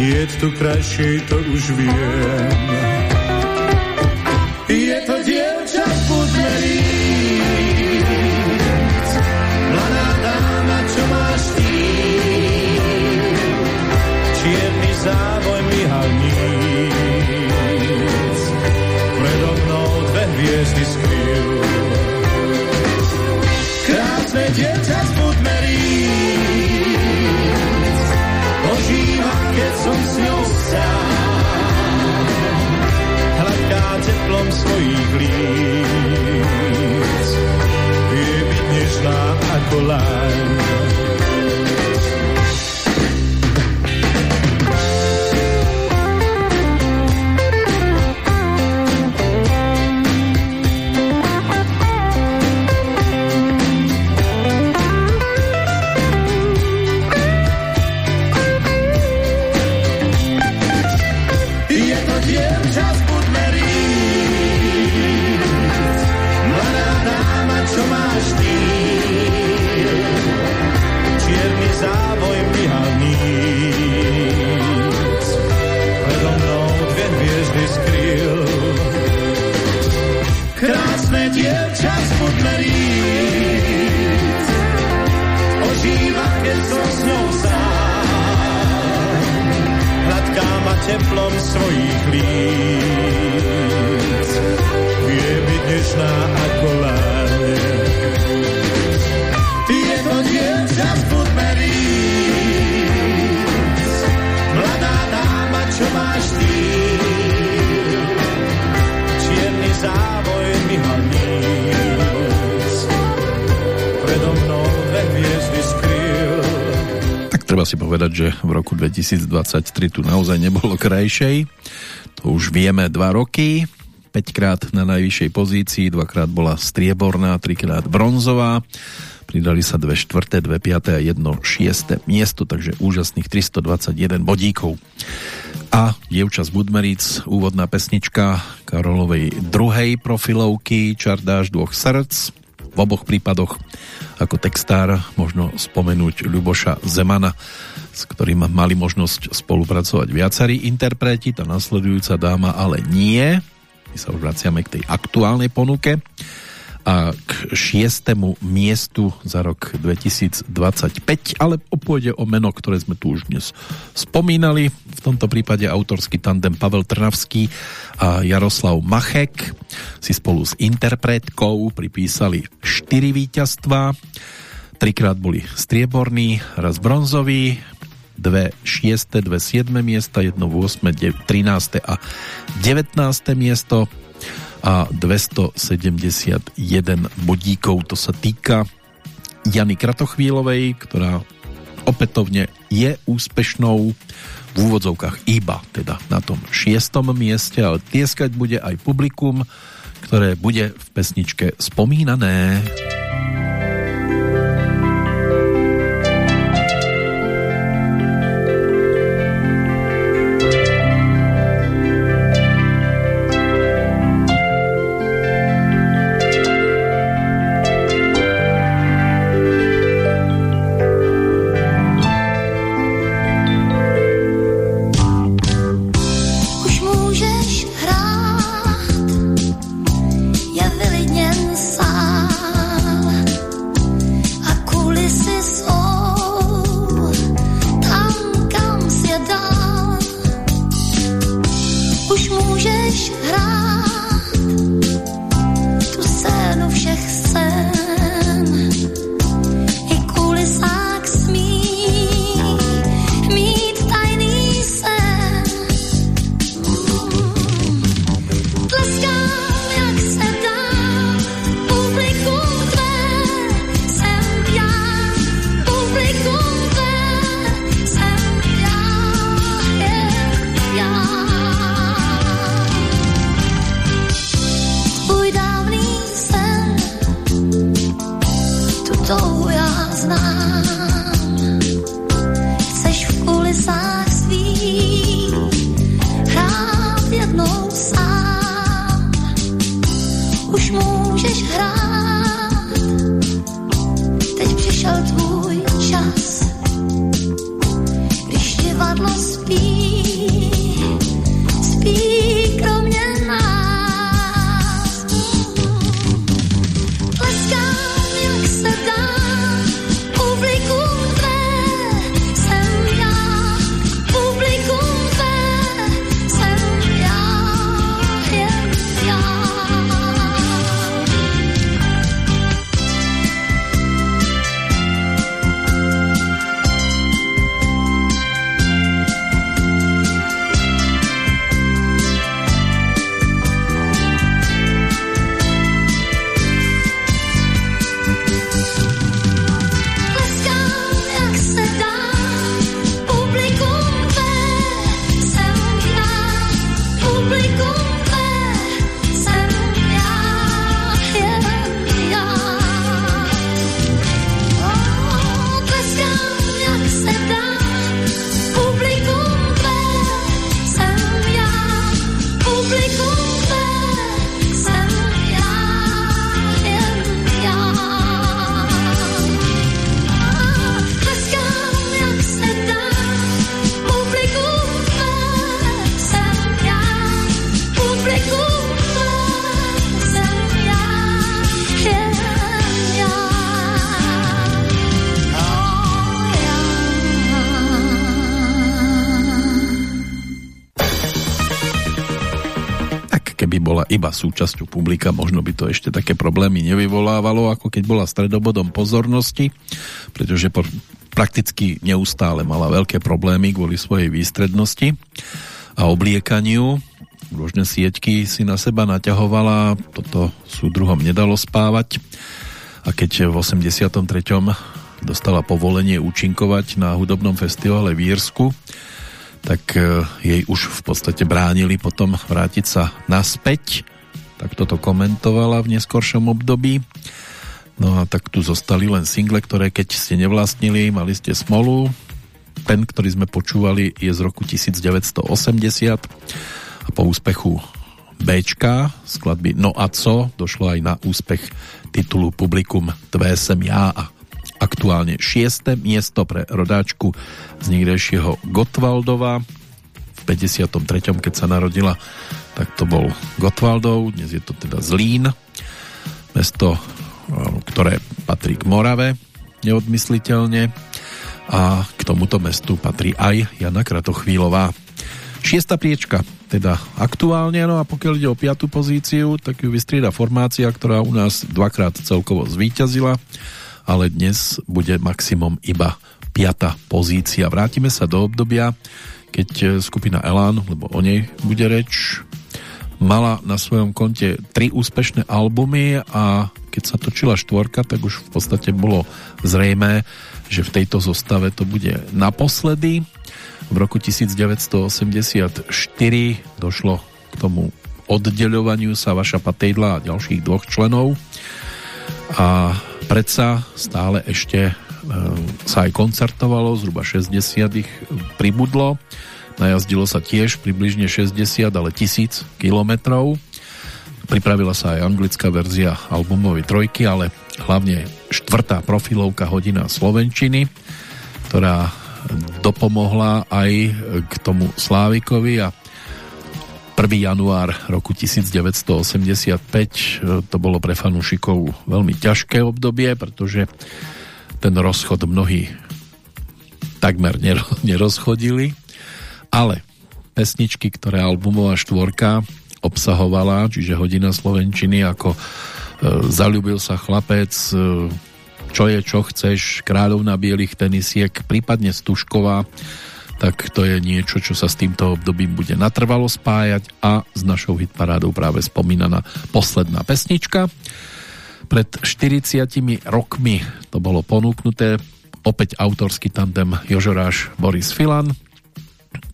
Je tu krajšie, to už viem. Je hviezdy skryl. Krásne dievča z Budmeríc, ožíva, keď som s ňou sám. Hladká teplom svojich líc, povedať, že v roku 2023 tu naozaj nebolo krajšej. To už vieme dva roky. 5 krát na najvyššej pozícii, dvakrát bola strieborná, trikrát bronzová. Pridali sa dve štvrté, dve piaté a jedno šiesté miesto, takže úžasných 321 bodíkov. A dievča z Budmeric, úvodná pesnička Karolovej druhej profilovky Čardáš dvoch srdc. V oboch prípadoch ako textár možno spomenúť Ľuboša Zemana, s ktorým mali možnosť spolupracovať viacerí interpreti, tá nasledujúca dáma ale nie. My sa už vraciame k tej aktuálnej ponuke a k šiestému miestu za rok 2025, ale pôjde o meno, ktoré sme tu už dnes spomínali. V tomto prípade autorský tandem Pavel Trnavský a Jaroslav Machek si spolu s interpretkou pripísali 4 víťazstva. Trikrát boli strieborní, raz bronzový, dve šieste, dve siedme miesta, jedno v 8, 13 a 19 miesto a 271 bodíkov. To sa týka Jany Kratochvílovej, ktorá opätovne je úspešnou v úvodzovkách iba teda na tom šiestom mieste, ale tieskať bude aj publikum, ktoré bude v pesničke spomínané. Súčasťou publika, možno by to ešte také problémy nevyvolávalo, ako keď bola stredobodom pozornosti, pretože po, prakticky neustále mala veľké problémy kvôli svojej výstrednosti a obliekaniu. Rôzne sieťky si na seba naťahovala, toto súdruhom nedalo spávať a keď v 83. dostala povolenie účinkovať na hudobnom festivale v Írsku, tak e, jej už v podstate bránili potom vrátiť sa naspäť. Toto komentovala v neskoršom období. No a tak tu zostali len single, ktoré keď ste nevlastnili, mali ste smolu. Ten, ktorý sme počúvali, je z roku 1980 a po úspechu Bčka skladby No a co došlo aj na úspech titulu Publikum Tvé sem já a aktuálne 6. miesto pre rodáčku z niekdejšieho Gotwaldova v 53. keď sa narodila tak to bol Gotwaldov dnes je to teda Zlín mesto, ktoré patrí k Morave neodmysliteľne a k tomuto mestu patrí aj Jana Kratochvílová. Šiesta priečka, teda aktuálne, no a pokiaľ ide o piatú pozíciu, tak ju vystrieda formácia, ktorá u nás dvakrát celkovo zvíťazila ale dnes bude maximum iba piata pozícia. Vrátime sa do obdobia, keď e, skupina Elan, lebo o nej bude reč, mala na svojom konte tri úspešné albumy a keď sa točila štvorka, tak už v podstate bolo zrejmé, že v tejto zostave to bude naposledy. V roku 1984 došlo k tomu oddeľovaniu sa Vaša Patejdla a ďalších dvoch členov a predsa stále ešte e, sa aj koncertovalo, zhruba 60 ich pribudlo. Najazdilo sa tiež približne 60, ale 1000 kilometrov. Pripravila sa aj anglická verzia albumovej trojky, ale hlavne štvrtá profilovka hodina Slovenčiny, ktorá dopomohla aj k tomu Slávikovi a 1. január roku 1985 e, to bolo pre fanúšikov veľmi ťažké obdobie, pretože ten rozchod mnohí takmer nerozchodili, ale pesničky, ktoré albumová štvorka obsahovala, čiže hodina Slovenčiny ako e, Zalúbil sa chlapec, e, čo je, čo chceš, kráľovna bielých tenisiek, prípadne Stušková, tak to je niečo, čo sa s týmto obdobím bude natrvalo spájať a s našou hitparádou práve spomínaná posledná pesnička. Pred 40 rokmi to bolo ponúknuté opäť autorský tandem Jožoráš Boris Filan.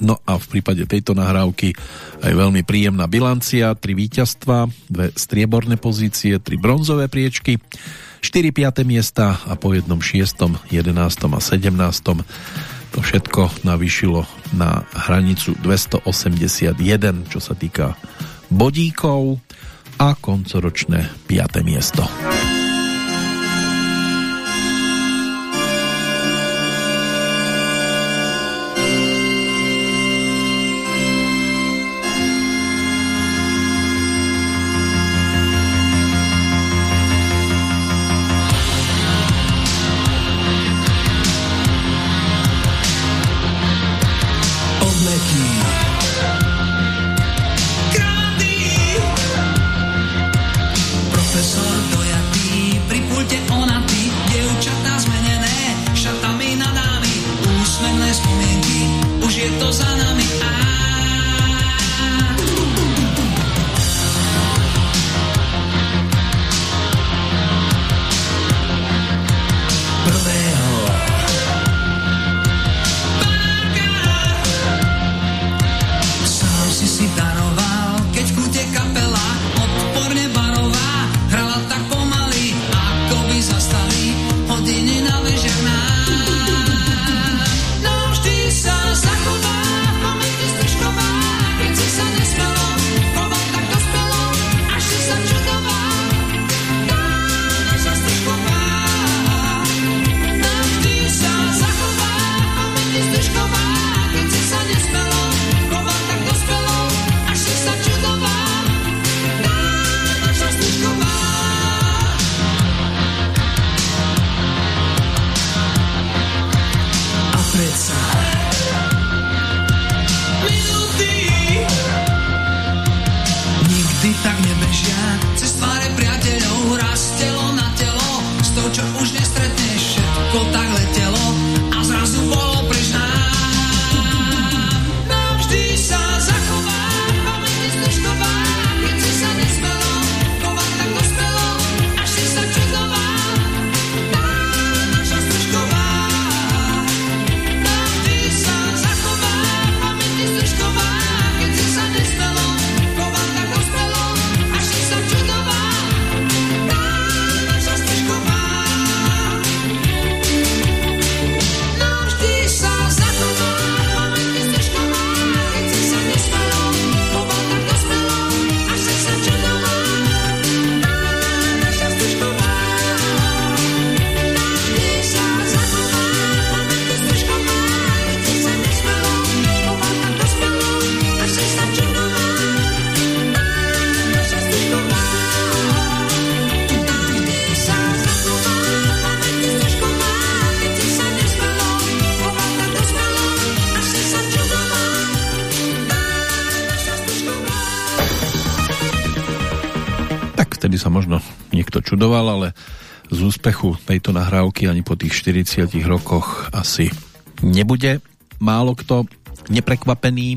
No a v prípade tejto nahrávky aj veľmi príjemná bilancia, tri víťazstva, dve strieborné pozície, tri bronzové priečky, 4 5. miesta a po jednom 6., 11. a 17 to všetko navýšilo na hranicu 281, čo sa týka bodíkov a koncoročné 5. miesto. Niekto čudoval, ale z úspechu tejto nahrávky ani po tých 40 rokoch asi nebude málo kto neprekvapený.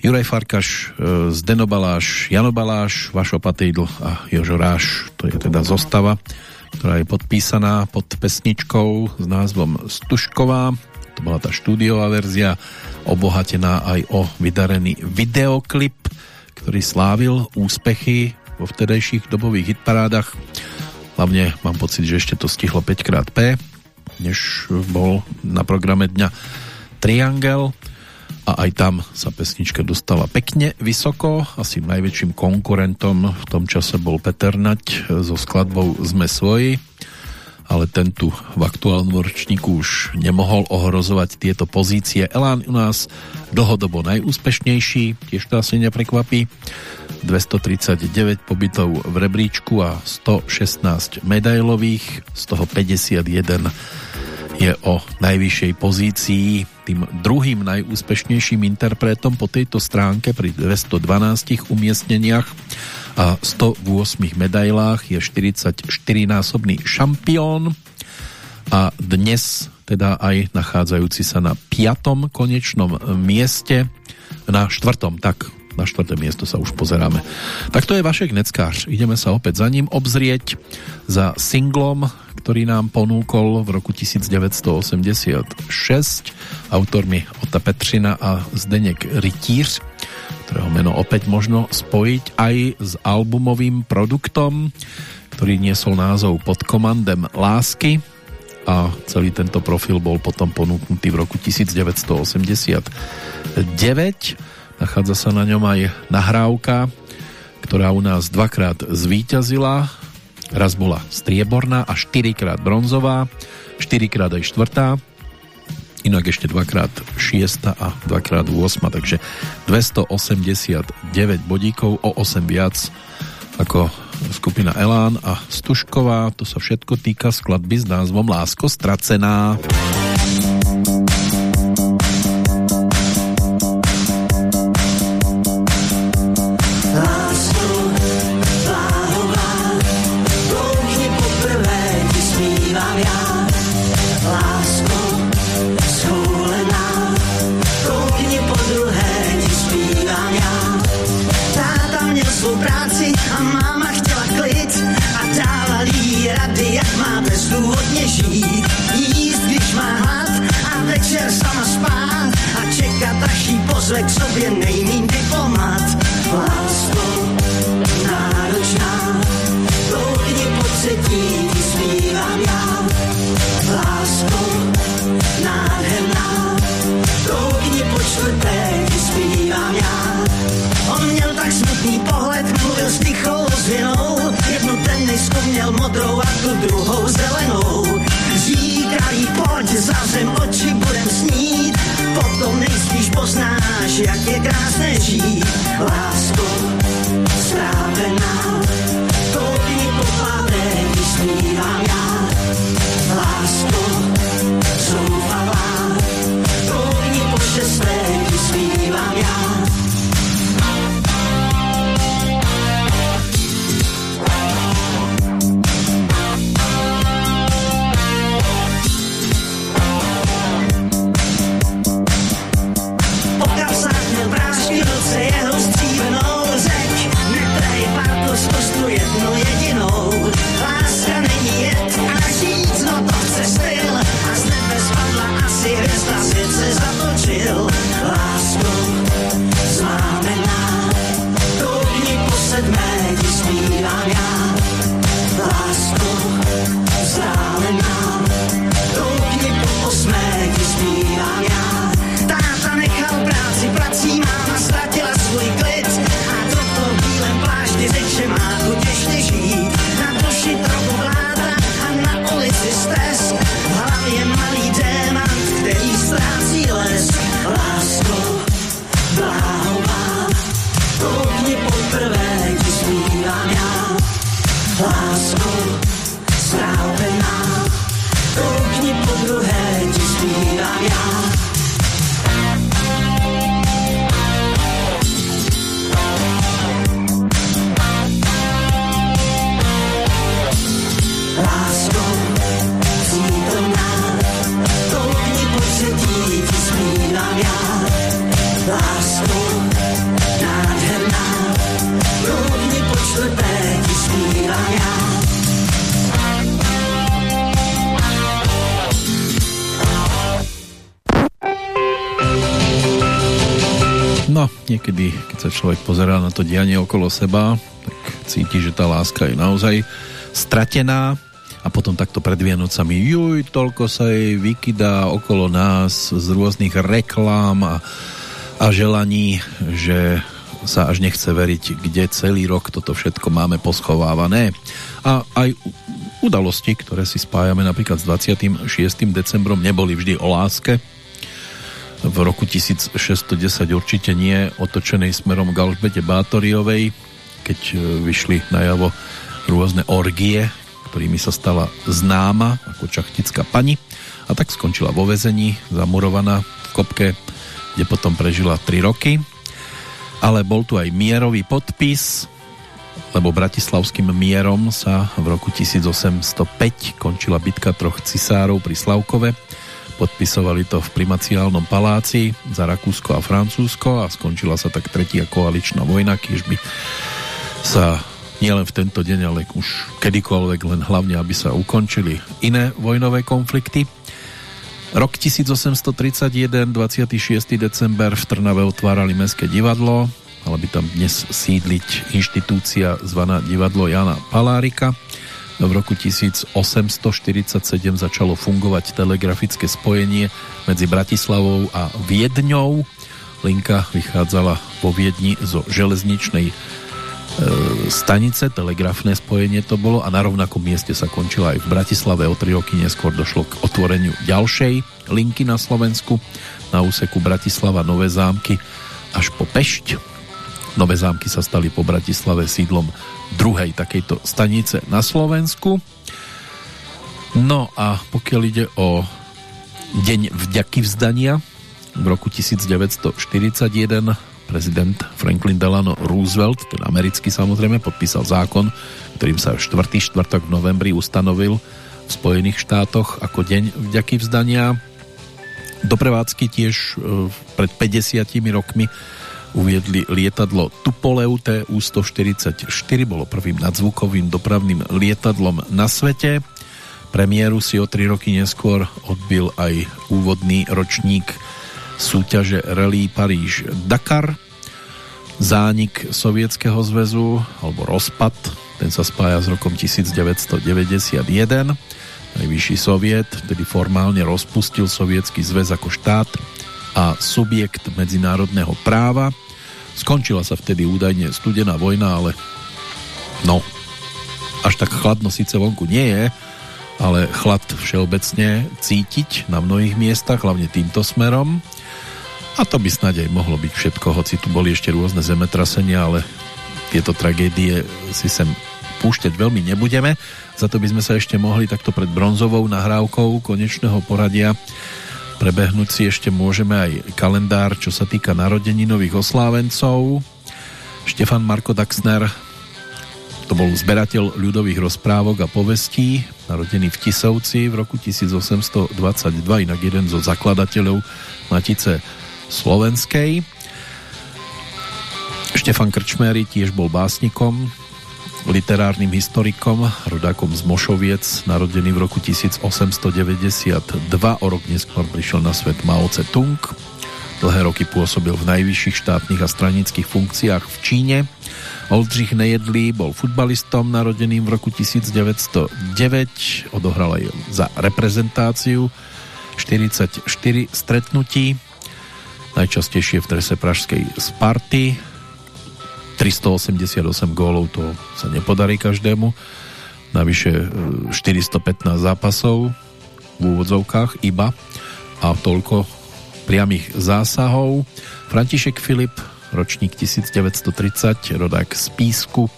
Juraj Farkaš, e, Zdeno Baláš, Jano Baláš, Vašo Patejdl a Jožo Ráš. To je teda zostava, ktorá je podpísaná pod pesničkou s názvom Stušková. To bola tá štúdiová verzia, obohatená aj o vydarený videoklip, ktorý slávil úspechy vo vtedajších dobových hitparádach. Hlavne mám pocit, že ešte to stihlo 5xP, než bol na programe dňa Triangel a aj tam sa pesnička dostala pekne vysoko. Asi najväčším konkurentom v tom čase bol Peter Nať so skladbou Sme svoji, ale ten tu v aktuálnom ročníku už nemohol ohrozovať tieto pozície. Elán u nás dlhodobo najúspešnejší, tiež to asi neprekvapí. 239 pobytov v rebríčku a 116 medailových, z toho 51 je o najvyššej pozícii. Tým druhým najúspešnejším interpretom po tejto stránke pri 212 umiestneniach a 108 medailách je 44-násobný šampión. A dnes teda aj nachádzajúci sa na piatom konečnom mieste na štvrtom, tak na štvrté miesto sa už pozeráme. Tak to je Vašek Neckář. Ideme sa opäť za ním obzrieť za singlom, ktorý nám ponúkol v roku 1986 autormi Ota Petřina a Zdeněk Rytíř, ktorého meno opäť možno spojiť aj s albumovým produktom, ktorý niesol názov Pod komandem lásky a celý tento profil bol potom ponúknutý v roku 1989 Nachádza sa na ňom aj nahrávka, ktorá u nás dvakrát zvíťazila. Raz bola strieborná a štyrikrát bronzová, štyrikrát aj štvrtá, inak ešte dvakrát šiesta a dvakrát 8, takže 289 bodíkov o 8 viac ako skupina Elán a Stušková. To sa všetko týka skladby s názvom Lásko stracená. pozve to dianie okolo seba, tak cíti, že tá láska je naozaj stratená a potom takto pred Vianocami juj, toľko sa jej vykydá okolo nás z rôznych reklám a, a želaní, že sa až nechce veriť, kde celý rok toto všetko máme poschovávané. A aj udalosti, ktoré si spájame napríklad s 26. decembrom, neboli vždy o láske, v roku 1610 určite nie otočenej smerom k Alžbete Bátoriovej, keď e, vyšli najavo rôzne orgie, ktorými sa stala známa ako čachtická pani a tak skončila vo vezení, zamurovaná v kopke, kde potom prežila 3 roky. Ale bol tu aj mierový podpis, lebo bratislavským mierom sa v roku 1805 končila bitka troch cisárov pri Slavkove, Podpisovali to v primaciálnom paláci za Rakúsko a Francúzsko a skončila sa tak tretia koaličná vojna, kiež by sa nielen v tento deň, ale už kedykoľvek, len hlavne, aby sa ukončili iné vojnové konflikty. Rok 1831, 26. december v Trnave otvárali Mestské divadlo, ale by tam dnes sídliť inštitúcia zvaná divadlo Jana Palárika. V roku 1847 začalo fungovať telegrafické spojenie medzi Bratislavou a Viedňou. Linka vychádzala vo Viedni zo železničnej e, stanice, telegrafné spojenie to bolo a na rovnakom mieste sa končila aj v Bratislave. O tri roky neskôr došlo k otvoreniu ďalšej linky na Slovensku na úseku Bratislava Nové zámky až po Pešť. Nové zámky sa stali po Bratislave sídlom druhej takejto stanice na Slovensku. No a pokiaľ ide o deň vďaky vzdania, v roku 1941 prezident Franklin Delano Roosevelt, ten americký samozrejme, podpísal zákon, ktorým sa 4. štvrtok v novembri ustanovil v Spojených štátoch ako deň vďaky vzdania. Do tiež e, pred 50 rokmi uviedli lietadlo Tupolev TU-144, bolo prvým nadzvukovým dopravným lietadlom na svete. Premiéru si o tri roky neskôr odbil aj úvodný ročník súťaže Rally Paríž-Dakar. Zánik Sovietskeho zväzu, alebo rozpad, ten sa spája s rokom 1991. Najvyšší soviet, tedy formálne rozpustil Sovietský zväz ako štát a subjekt medzinárodného práva. Skončila sa vtedy údajne studená vojna, ale no, až tak chladno síce vonku nie je, ale chlad všeobecne cítiť na mnohých miestach, hlavne týmto smerom. A to by snad aj mohlo byť všetko, hoci tu boli ešte rôzne zemetrasenia, ale tieto tragédie si sem púšťať veľmi nebudeme. Za to by sme sa ešte mohli takto pred bronzovou nahrávkou konečného poradia Prebehnúť si ešte môžeme aj kalendár, čo sa týka narodení nových oslávencov. Štefan Marko Daxner to bol zberateľ ľudových rozprávok a povestí, narodený v Tisovci v roku 1822, inak jeden zo zakladateľov Matice Slovenskej. Štefan Krčmery tiež bol básnikom, literárnym historikom, rodákom z Mošoviec, narodený v roku 1892. O rok neskôr prišiel na svet Mao Tse Tung. Dlhé roky pôsobil v najvyšších štátnych a stranických funkciách v Číne. Oldřich Nejedlý bol futbalistom narodeným v roku 1909. Odohral aj za reprezentáciu 44 stretnutí, najčastejšie v trese pražskej Sparty 388 gólov to sa nepodarí každému. Navyše 415 e, zápasov v úvodzovkách iba a toľko priamých zásahov. František Filip, ročník 1930, rodák z Písku,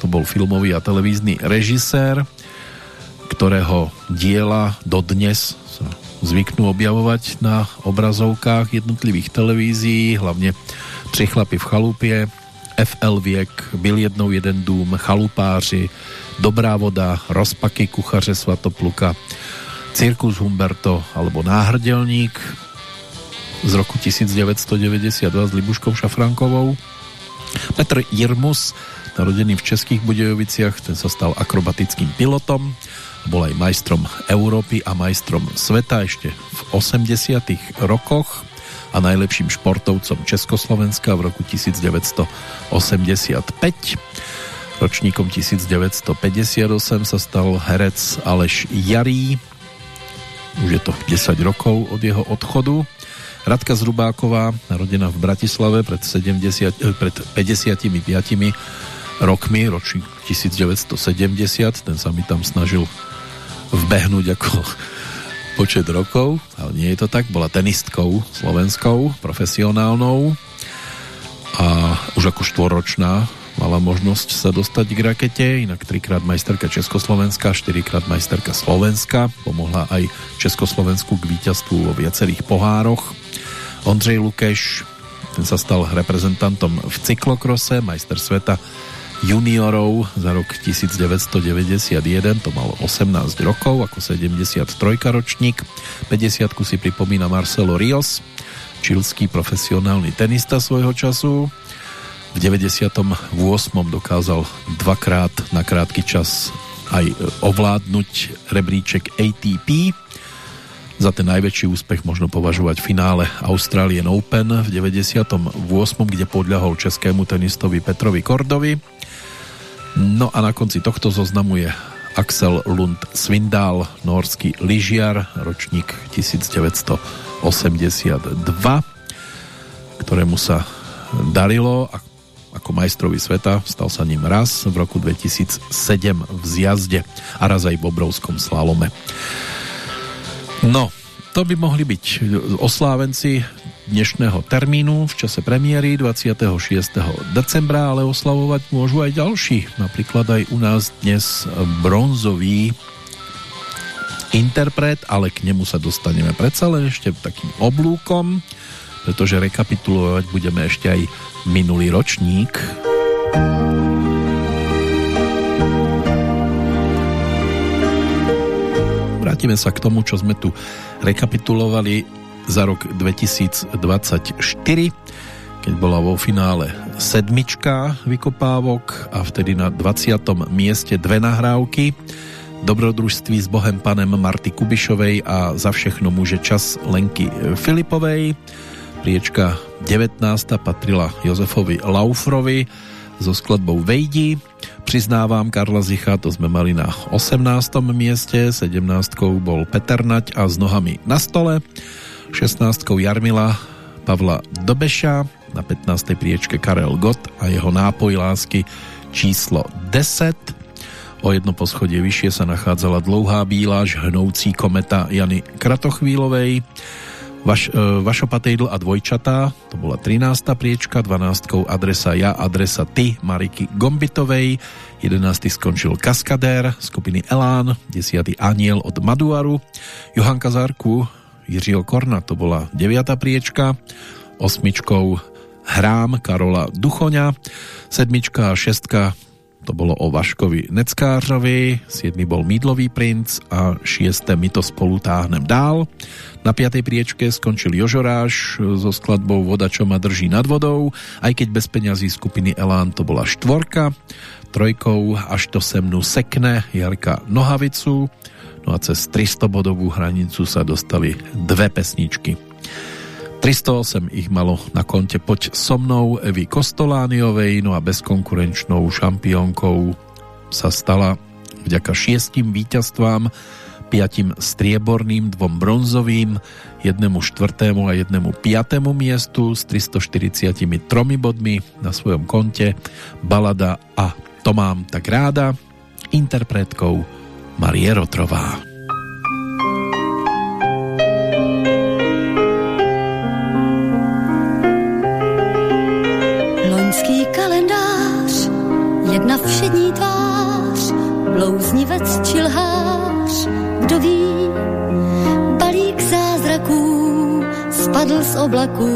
to bol filmový a televízny režisér, ktorého diela dodnes sa zvyknú objavovať na obrazovkách jednotlivých televízií, hlavne Tři chlapy v chalupie, FL Viek, Byl jednou jeden dům, Chalupáři, Dobrá voda, Rozpaky kuchaře Svatopluka, Cirkus Humberto alebo Náhrdelník z roku 1992 s Libuškou Šafrankovou. Petr Jirmus, narodený v Českých Budejoviciach, ten sa stal akrobatickým pilotom, bol aj majstrom Európy a majstrom sveta ešte v 80 rokoch a najlepším športovcom Československa v roku 1985. Ročníkom 1958 sa stal herec Aleš Jarý. Už je to 10 rokov od jeho odchodu. Radka Zrubáková, narodená v Bratislave pred, 70, eh, pred 55 rokmi, ročník 1970, ten sa mi tam snažil vbehnúť ako počet rokov, ale nie je to tak, bola tenistkou slovenskou, profesionálnou a už ako štvoročná mala možnosť sa dostať k rakete, inak trikrát majsterka Československa, štyrikrát majsterka Slovenska, pomohla aj Československu k víťazstvu vo viacerých pohároch. Ondřej Lukeš, ten sa stal reprezentantom v cyklokrose, majster sveta juniorov za rok 1991, to mal 18 rokov, ako 73 ročník. 50 si pripomína Marcelo Rios, čilský profesionálny tenista svojho času. V 98. dokázal dvakrát na krátky čas aj ovládnuť rebríček ATP. Za ten najväčší úspech možno považovať finále Australian Open v 98., kde podľahol českému tenistovi Petrovi Kordovi No a na konci tohto zoznamu je Axel Lund Svindal, norský lyžiar, ročník 1982, ktorému sa darilo ako majstrovi sveta, stal sa ním raz v roku 2007 v zjazde a raz aj v obrovskom slalome. No, to by mohli byť oslávenci dnešného termínu v čase premiéry 26. decembra, ale oslavovať môžu aj ďalší. Napríklad aj u nás dnes bronzový interpret, ale k nemu sa dostaneme predsa len ešte takým oblúkom, pretože rekapitulovať budeme ešte aj minulý ročník. Vrátime sa k tomu, čo sme tu rekapitulovali za rok 2024, keď bola vo finále sedmička vykopávok a vtedy na 20. mieste dve nahrávky dobrodružství s Bohem panem Marty Kubišovej a za všechno môže čas Lenky Filipovej. Priečka 19. patrila Jozefovi Laufrovi so skladbou Vejdi. Priznávam Karla Zicha, to sme mali na 18. mieste, 17. bol Peter Nať a s nohami na stole. 16. Jarmila Pavla Dobeša, na 15. priečke Karel Gott a jeho nápoj lásky číslo 10. O jedno poschodie vyššie sa nachádzala dlouhá bíláž hnoucí kometa Jany Kratochvílovej. Vaš, e, Vašo Patejdl a dvojčatá, to bola 13. priečka, 12. adresa ja, adresa ty Mariky Gombitovej, 11. skončil Kaskadér skupiny Elán, 10. Aniel od Maduaru, Johanka Zárku Jiřího Korna, to bola 9. priečka, osmičkou Hrám Karola Duchoňa, sedmička a šestka to bolo o Vaškovi Neckářovi, 7. bol Mídlový princ a 6. My to spolu táhnem dál. Na 5. priečke skončil Jožoráš so skladbou Voda, čo ma drží nad vodou, aj keď bez peňazí skupiny Elán to bola štvorka, trojkou až to se mnu sekne Jarka Nohavicu, No a cez 300 bodovú hranicu sa dostali dve pesničky. 308 ich malo na konte Poď so mnou Evy Kostolániovej, no a bezkonkurenčnou šampiónkou sa stala vďaka šiestim víťazstvám, piatim strieborným, dvom bronzovým, jednému štvrtému a jednému piatému miestu s 343 bodmi na svojom konte balada a to mám tak ráda interpretkou Marie Rotrová. Loňský kalendář, jedna všední tvář, blouznivec či lhář, kdo ví, balík zázraků spadl z oblaků,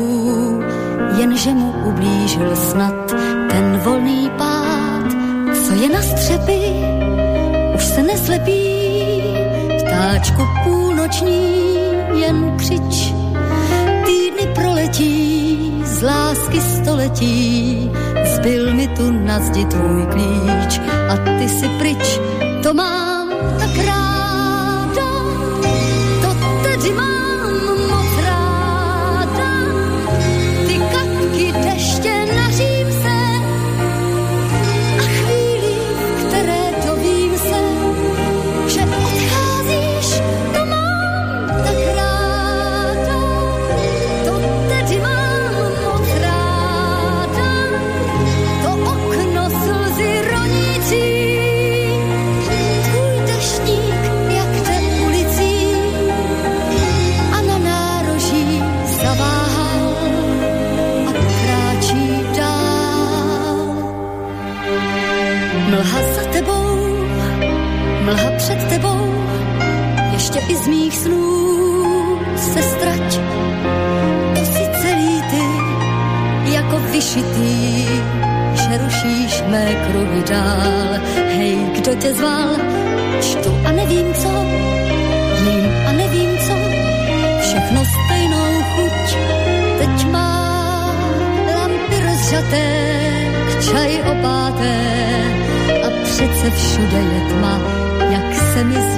jenže mu ublížil snad ten volný pád, co je na střepy, už se neslepí, ptáčku půlnoční, jen křič. Týdny proletí, z lásky století, zbyl mi tu na zdi tvůj klíč a ty si pryč, to mám ještě i z mých snů se strať. To si celý ty, jako vyšitý, že rušíš mé kruhy dál. Hej, kdo tě zval? Čtu a nevím co, vím a nevím co, všechno stejnou chuť. Teď má lampy rozřaté, k čaj opáté a přece všude je tma, jak se mi zví.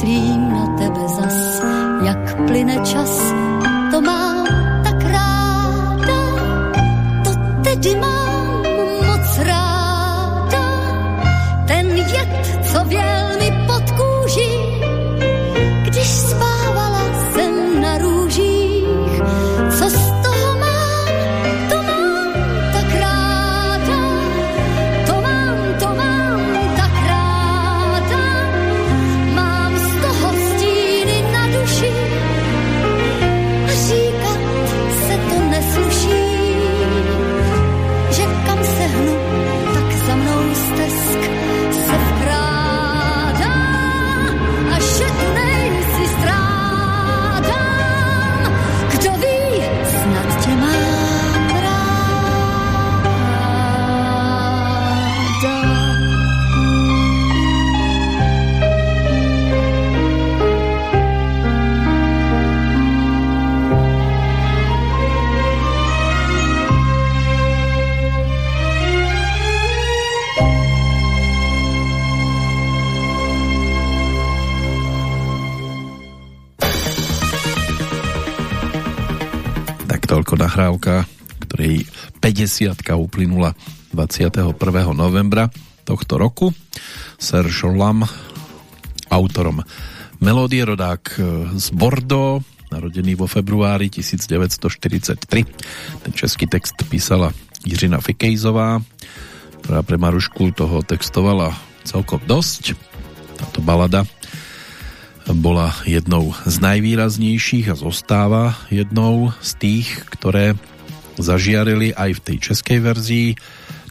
Myslím na tebe zas, jak plyne čas, 50 uplynula 21. novembra tohto roku. Serge Lam, autorom melódie rodák e, z Bordeaux, narodený vo februári 1943. Ten český text písala Jiřina Fikejzová, ktorá pre Marušku toho textovala celkom dosť. Táto balada bola jednou z najvýraznejších a zostáva jednou z tých, ktoré zažiarili aj v tej českej verzii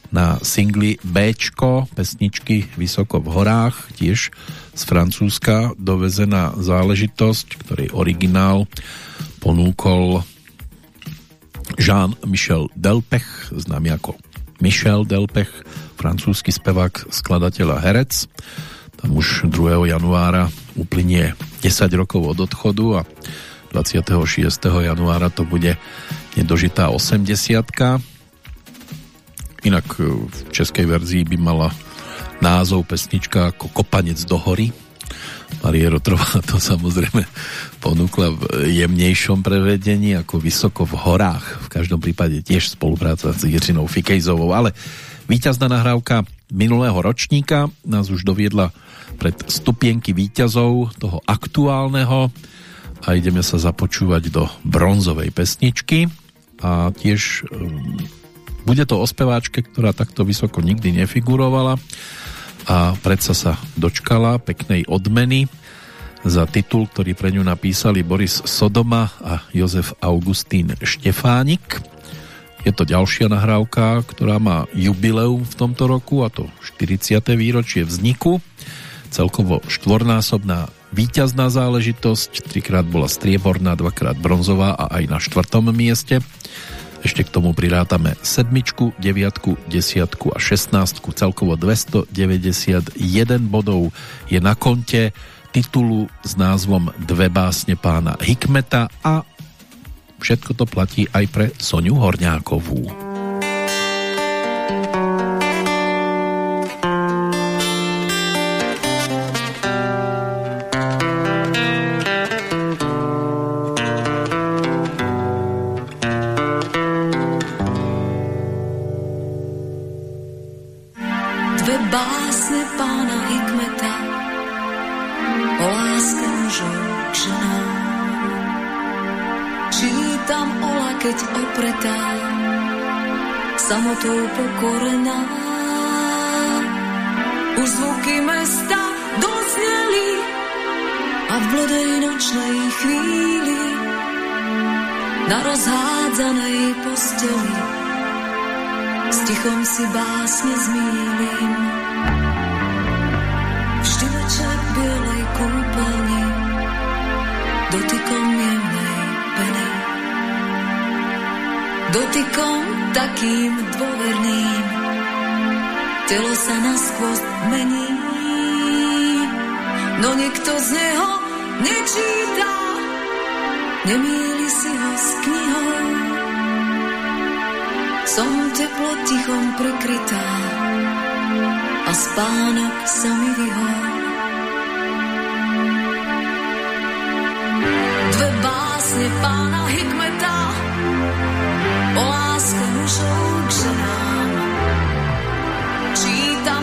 na singli Bčko, pesničky Vysoko v horách, tiež z Francúzska dovezená záležitosť, ktorej originál ponúkol Jean-Michel Delpech, známy ako Michel Delpech, francúzsky spevák, skladateľ a herec. Tam už 2. januára uplynie 10 rokov od odchodu a 26. januára to bude nedožitá 80 Inak e, v českej verzii by mala názov pesnička ako Kopanec do hory. Marie Rotrová to samozrejme ponúkla v jemnejšom prevedení ako Vysoko v horách. V každom prípade tiež spolupráca s Jiřinou Fikejzovou, ale víťazná nahrávka minulého ročníka nás už doviedla pred stupienky víťazov toho aktuálneho a ideme sa započúvať do bronzovej pesničky a tiež um, bude to o speváčke, ktorá takto vysoko nikdy nefigurovala a predsa sa dočkala peknej odmeny za titul, ktorý pre ňu napísali Boris Sodoma a Jozef Augustín Štefánik. Je to ďalšia nahrávka, ktorá má jubileum v tomto roku a to 40. výročie vzniku. Celkovo štvornásobná víťazná záležitosť, trikrát bola strieborná, dvakrát bronzová a aj na štvrtom mieste. Ešte k tomu prirátame sedmičku, deviatku, desiatku a šestnáctku. Celkovo 291 bodov je na konte titulu s názvom Dve básne pána Hikmeta a všetko to platí aj pre Soniu Horňákovú. Na rozhádzanej posteli s tichom si básne zmýlim. Vždy večer bielej kúpeľni dotykom jemnej peny. Dotykom takým dôverným telo sa naskôr mení. No nikto z neho nečíta, nemýli si ho s knihou. Som teplo tichom prekrytá a spánok sa mi vyhol. Dve básne pána Hikmeta o láske mužov k ženám. Čítam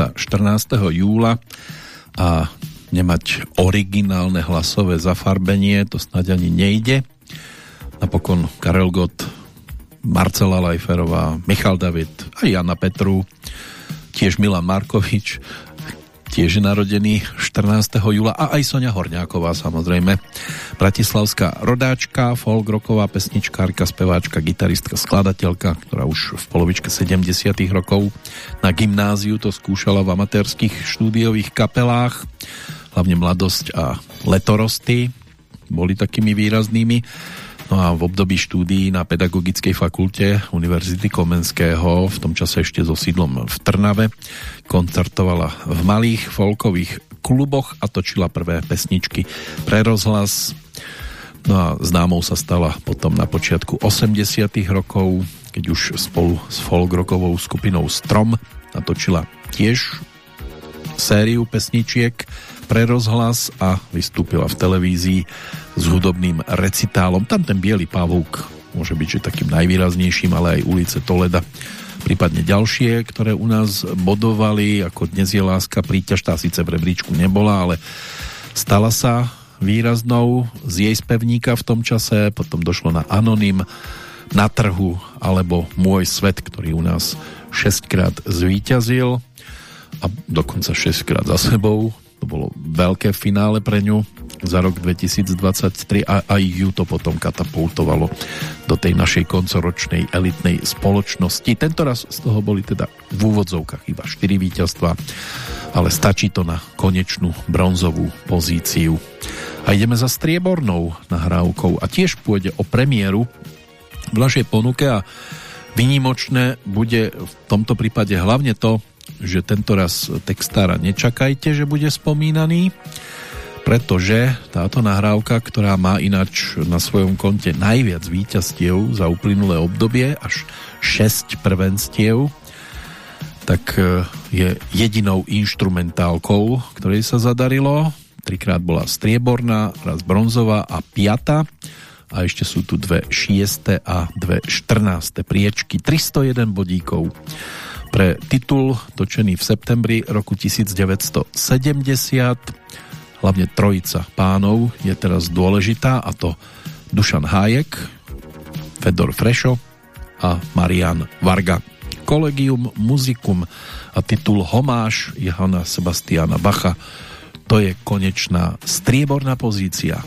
sa 14. júla a nemať originálne hlasové zafarbenie, to snáď ani nejde. Napokon Karel Gott, Marcela Lajferová, Michal David a Jana Petru, tiež Milan Markovič, tiež narodený 14. júla a aj Sonia Horňáková samozrejme. Bratislavská rodáčka, folk rocková pesničkárka, speváčka, gitaristka, skladateľka, ktorá už v polovičke 70 rokov na gymnáziu to skúšala v amatérských štúdiových kapelách, hlavne Mladosť a Letorosty boli takými výraznými. No a v období štúdií na Pedagogickej fakulte Univerzity Komenského, v tom čase ešte so sídlom v Trnave, koncertovala v malých folkových kluboch a točila prvé pesničky pre rozhlas. No a známou sa stala potom na počiatku 80 rokov, keď už spolu s folkrokovou skupinou Strom natočila tiež sériu pesničiek pre rozhlas a vystúpila v televízii s hudobným recitálom. Tam ten biely pavúk môže byť že takým najvýraznejším, ale aj ulice Toleda prípadne ďalšie, ktoré u nás bodovali, ako Dnes je láska, príťaž, tá síce v rebríčku nebola, ale stala sa výraznou z jej spevníka v tom čase, potom došlo na Anonym, na trhu, alebo Môj svet, ktorý u nás 6 krát zvíťazil a dokonca 6 krát za sebou. To bolo veľké finále pre ňu za rok 2023 a aj ju to potom katapultovalo do tej našej koncoročnej elitnej spoločnosti. Tento raz z toho boli teda v úvodzovkách iba 4 víťazstva, ale stačí to na konečnú bronzovú pozíciu. A ideme za striebornou nahrávkou a tiež pôjde o premiéru v našej ponuke a Vynimočné bude v tomto prípade hlavne to, že tento raz textára nečakajte, že bude spomínaný. Pretože táto nahrávka, ktorá má ináč na svojom konte najviac víťazstiev za uplynulé obdobie, až 6 prvenstiev, tak e, je jedinou instrumentálkou, ktorej sa zadarilo. Trikrát bola strieborná, raz bronzová a piata. A ešte sú tu dve šieste a dve štrnáste priečky. 301 bodíkov pre titul točený v septembri roku 1970 hlavne trojica pánov je teraz dôležitá a to Dušan Hájek, Fedor Frešo a Marian Varga. Collegium Musicum a titul Homáš Johana Sebastiana Bacha to je konečná strieborná pozícia.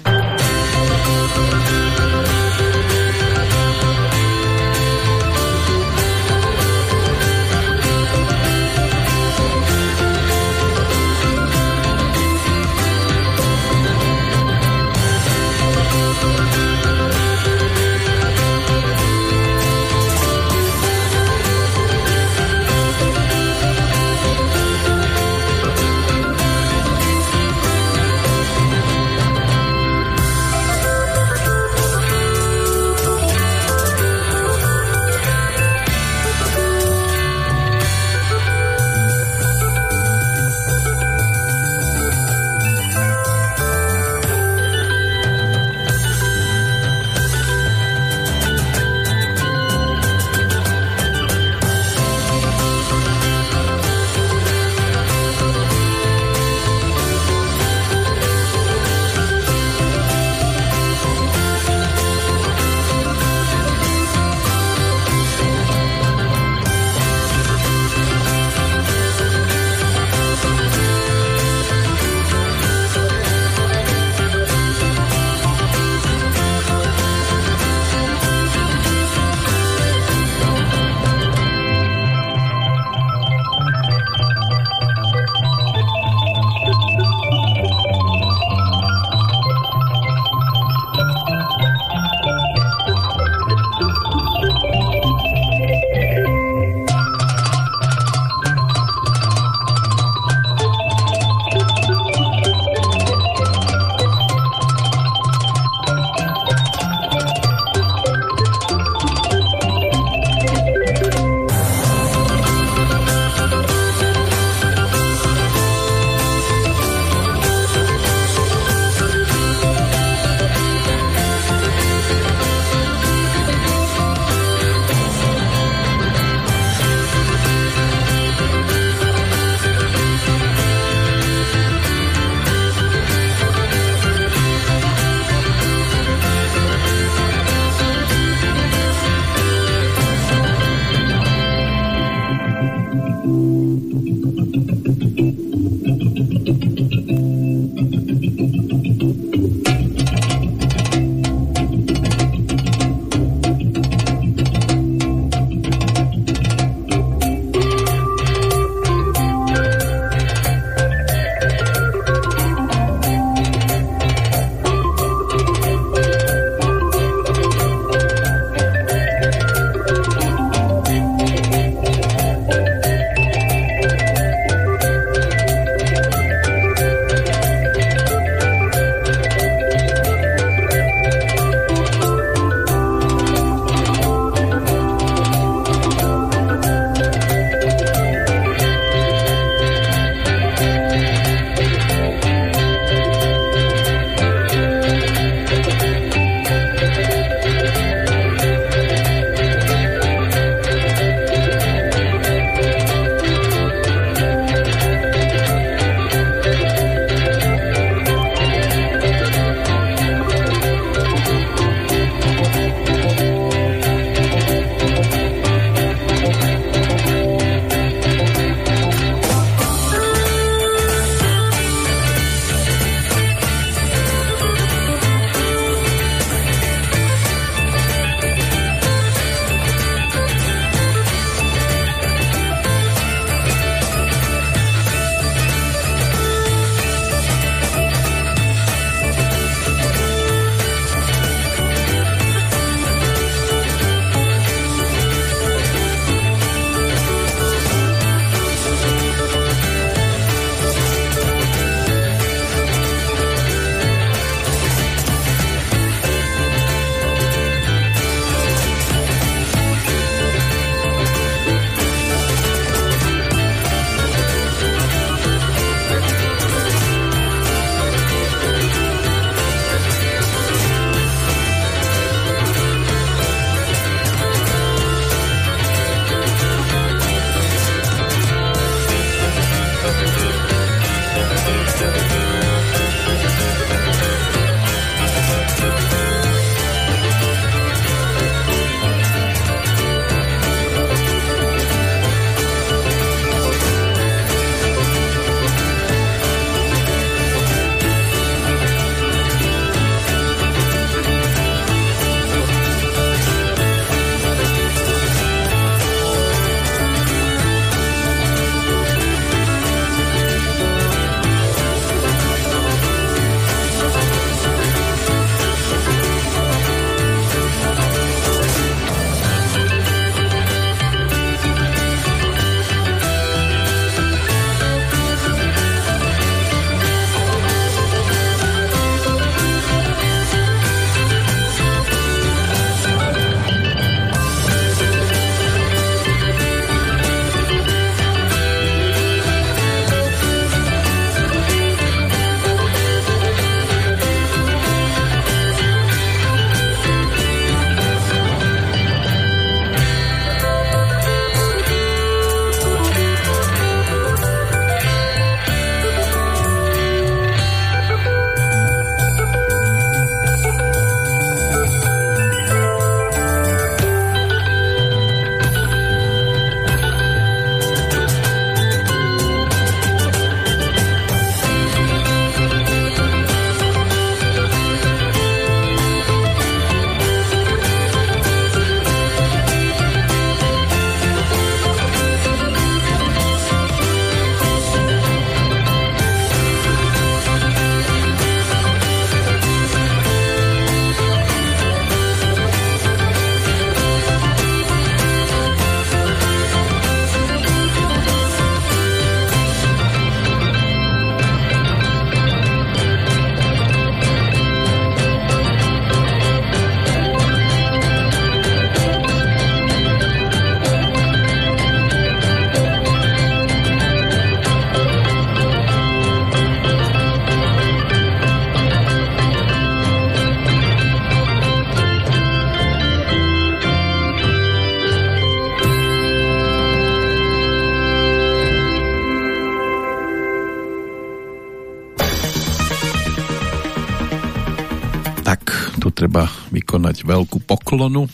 Vykonať veľkú poklonu,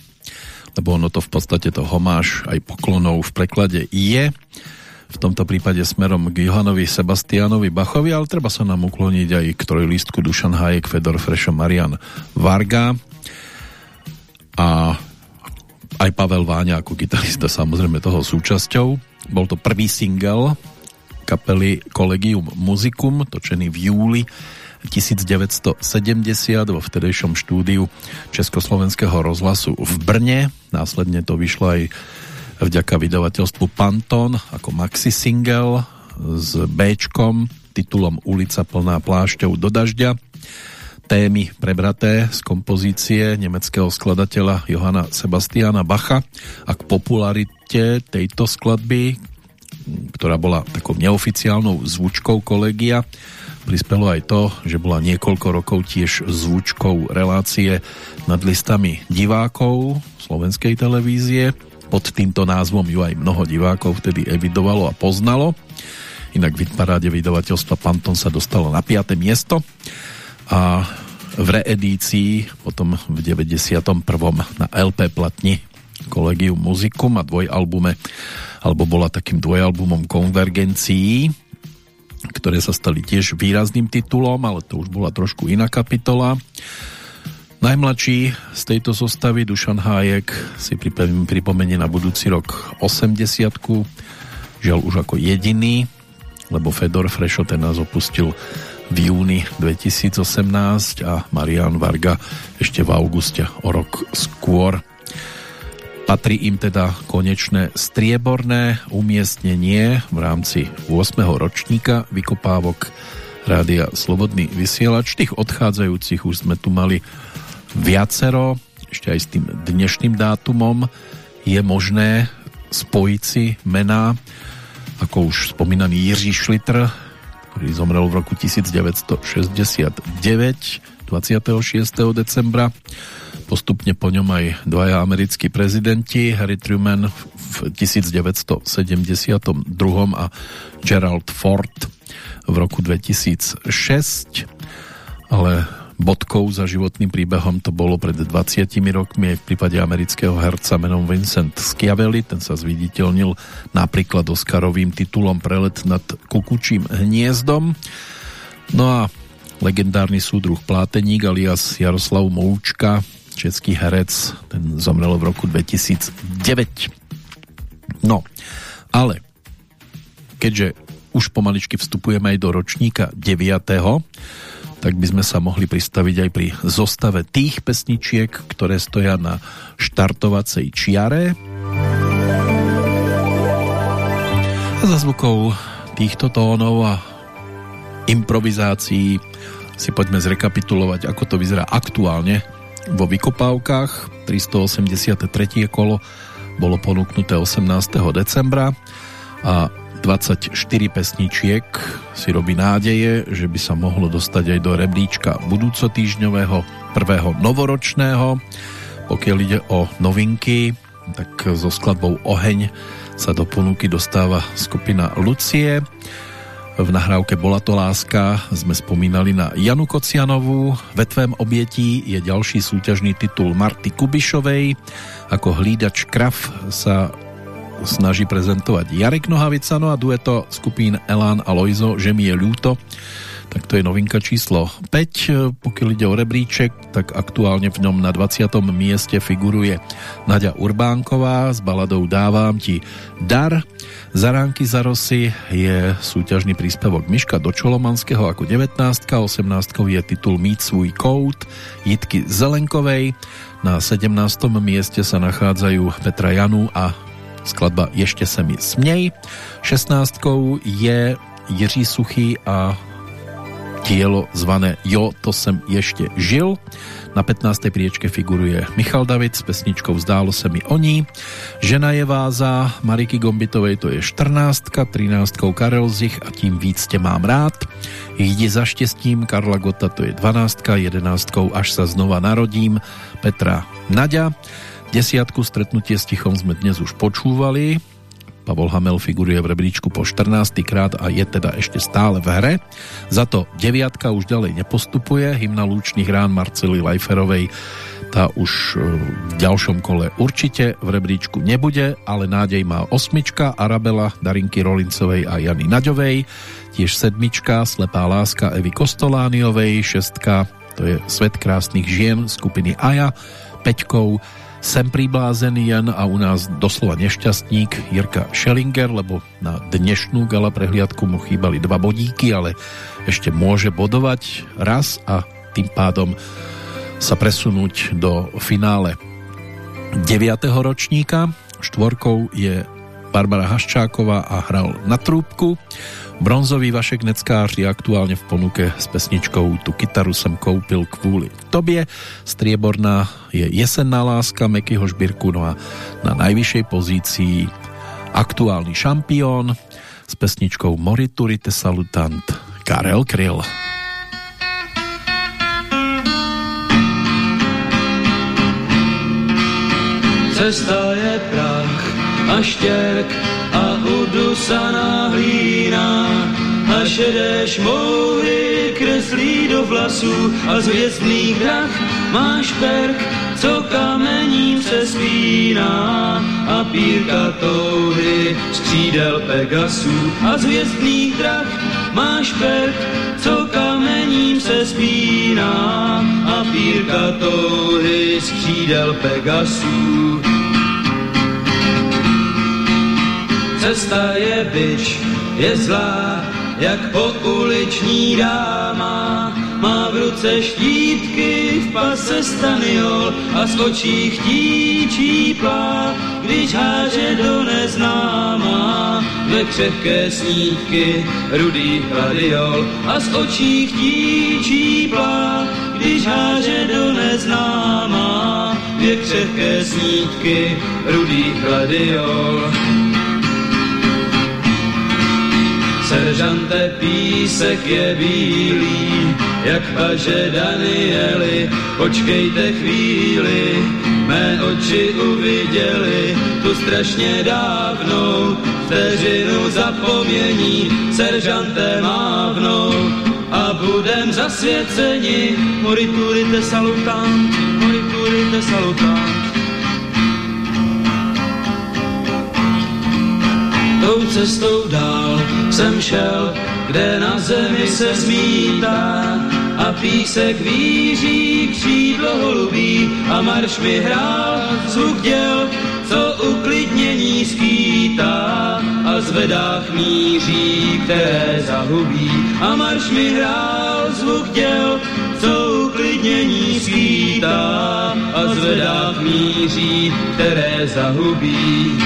lebo ono to v podstate to homáš aj poklonov v preklade je v tomto prípade smerom k Johanovi Sebastianovi Bachovi, ale treba sa nám ukloniť aj k trojlístku Dušan Hajek, Fedor Frešo, Marian Varga a aj Pavel Váňa ako gitarista samozrejme toho súčasťou. Bol to prvý single kapely Collegium Musicum, točený v júli 1970 vo vtedejšom štúdiu Československého rozhlasu v Brne. Následne to vyšlo aj vďaka vydavateľstvu Panton ako maxi single s b titulom Ulica plná plášťou do dažďa. Témy prebraté z kompozície nemeckého skladateľa Johana Sebastiana Bacha a k popularite tejto skladby, ktorá bola takou neoficiálnou zvučkou kolegia, prispelo aj to, že bola niekoľko rokov tiež zvučkou relácie nad listami divákov slovenskej televízie. Pod týmto názvom ju aj mnoho divákov vtedy evidovalo a poznalo. Inak v paráde vydavateľstva Panton sa dostalo na 5. miesto a v reedícii potom v 91. na LP platni Collegium Musicum a dvojalbume alebo bola takým dvojalbumom konvergencií ktoré sa stali tiež výrazným titulom, ale to už bola trošku iná kapitola. Najmladší z tejto zostavy, Dušan Hájek, si pripomenie na budúci rok 80 žiaľ už ako jediný, lebo Fedor Frešo ten nás opustil v júni 2018 a Marian Varga ešte v auguste o rok skôr. Patrí im teda konečné strieborné umiestnenie v rámci 8. ročníka vykopávok Rádia Slobodný vysielač. Tých odchádzajúcich už sme tu mali viacero, ešte aj s tým dnešným dátumom je možné spojiť si mená, ako už spomínaný Jiří Šlitr, ktorý zomrel v roku 1969, 26. decembra postupne po ňom aj dvaja americkí prezidenti, Harry Truman v 1972 a Gerald Ford v roku 2006, ale bodkou za životným príbehom to bolo pred 20 rokmi aj v prípade amerického herca menom Vincent Schiavelli, ten sa zviditeľnil napríklad Oscarovým titulom Prelet nad kukučím hniezdom. No a legendárny súdruh Pláteník alias Jaroslav Moučka český herec, ten zomrel v roku 2009. No, ale keďže už pomaličky vstupujeme aj do ročníka 9. tak by sme sa mohli pristaviť aj pri zostave tých pesničiek, ktoré stoja na štartovacej čiare. A za zvukov týchto tónov a improvizácií si poďme zrekapitulovať, ako to vyzerá aktuálne vo vykopávkach. 383. kolo bolo ponúknuté 18. decembra a 24 pesničiek si robí nádeje, že by sa mohlo dostať aj do rebríčka budúcotýžňového prvého novoročného. Pokiaľ ide o novinky, tak so skladbou Oheň sa do ponuky dostáva skupina Lucie. V nahrávke Bola to láska sme spomínali na Janu Kocianovú. Vetvém objetí je ďalší súťažný titul Marty Kubišovej. Ako hlídač krav sa snaží prezentovať Jarek Nohavica, no a dueto skupín Elán a Lojzo, že mi je ľúto tak to je novinka číslo 5. Pokiaľ ide o rebríček, tak aktuálne v ňom na 20. mieste figuruje Nadia Urbánková s baladou Dávam ti dar. Zaránky za rosy je súťažný príspevok Miška do Čolomanského ako 19. 18. je titul Mít svůj kout Jitky Zelenkovej. Na 17. mieste sa nachádzajú Petra Janu a skladba Ešte se mi smnej. 16. je Jiří Suchý a dielo zvané Jo, to sem ešte žil. Na 15. priečke figuruje Michal David s pesničkou Zdálo se mi o. Žena je váza Mariky Gombitovej to je 14. 13. Karel Zich a tím víc tě mám rád. Jdi za štěstím Karla Gota to je 12. 11. Až sa znova narodím Petra Naďa. Desiatku stretnutie s tichom sme dnes už počúvali Pavol Hamel figuruje v rebríčku po 14. krát a je teda ešte stále v hre. Za to deviatka už ďalej nepostupuje. Hymna Lúčných rán Marcely Lajferovej tá už e, v ďalšom kole určite v rebríčku nebude, ale nádej má osmička Arabela Darinky Rolincovej a Jany Naďovej, tiež sedmička Slepá láska Evy Kostolániovej, šestka to je Svet krásnych žien skupiny Aja, peťkou Sem priblázený Jan a u nás doslova nešťastník Jirka Schellinger, lebo na dnešnú gala prehliadku mu chýbali dva bodíky, ale ešte môže bodovať raz a tým pádom sa presunúť do finále 9. ročníka. Štvorkou je Barbara Haščáková a hral na trúbku. Bronzový Vašek Neckář je aktuálne v ponuke s pesničkou Tu kytaru som koupil kvôli tobie. Strieborná je Jesenná láska Mekyho Žbírku, no a na najvyššej pozícii aktuálny šampión s pesničkou Moriturite Salutant Karel Kryl. Cesta je prach a štěrk a udusaná hlína a šedé šmouhy kreslí do vlasů a z hvězdných drah máš perk, co kamením se spíná a pírka touhy z křídel Pegasů a z hvězdných drah máš perk, co kamením se spíná a pírka touhy z křídel Pegasů. Cesta je byč, je zlá, jak po uliční dáma. Má v ruce štítky, v pase staniol a z očí chtíčí plá, když háže do neznáma. Ve křehké snídky rudý gladiol a z očí chtíčí plá, když háže do neznáma. Dvě křehké snídky rudý gladiol. Seržante písek je bílý, jak paže Danieli, počkejte chvíli, mé oči uviděli tu strašně dávnou vteřinu zapomnění, seržante mávnou a budem zasvěceni, moriturite salutant, moriturite salutant. Tou cestou dál jsem šel, kde na zemi se zmítá a písek víří křídlo holubí a marš mi hrál zvuk děl, co uklidnění skýtá a zvedách míří, které zahubí a marš mi hrál zvuk děl, co uklidnění skýtá a zvedách míří, které zahubí.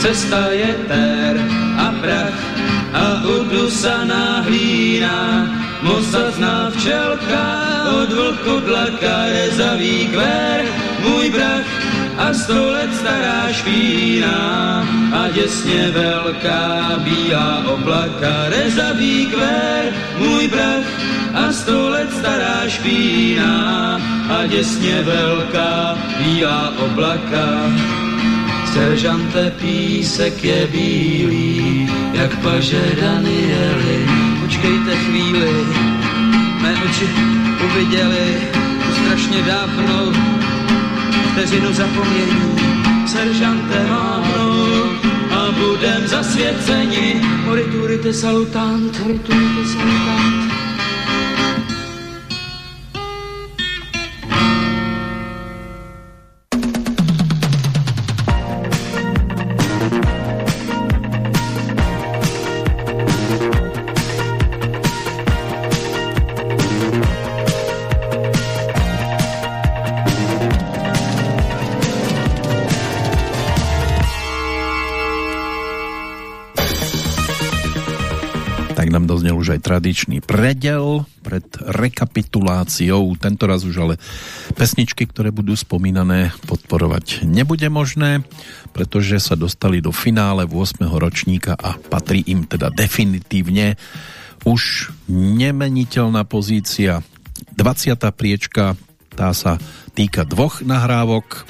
Cesta je tér a prach a udusaná hlína. Mosazná včelka od vlku dlaka rezavý kvér, můj brach a sto let stará špína a děsně velká bílá oblaka rezavý kvér, můj brach a sto let stará špína a děsně velká bílá oblaka. Seržante písek je bílý, jak paže Danieli. Počkejte chvíli, mé oči uviděli strašně dávnou vteřinu zapomnění. Seržante mávnou a budem zasvěceni. Moriturite salutant, moriturite salutant. Tradičný predel pred rekapituláciou. Tento raz už ale pesničky, ktoré budú spomínané, podporovať nebude možné, pretože sa dostali do finále 8. ročníka a patrí im teda definitívne už nemeniteľná pozícia 20. priečka, tá sa týka dvoch nahrávok.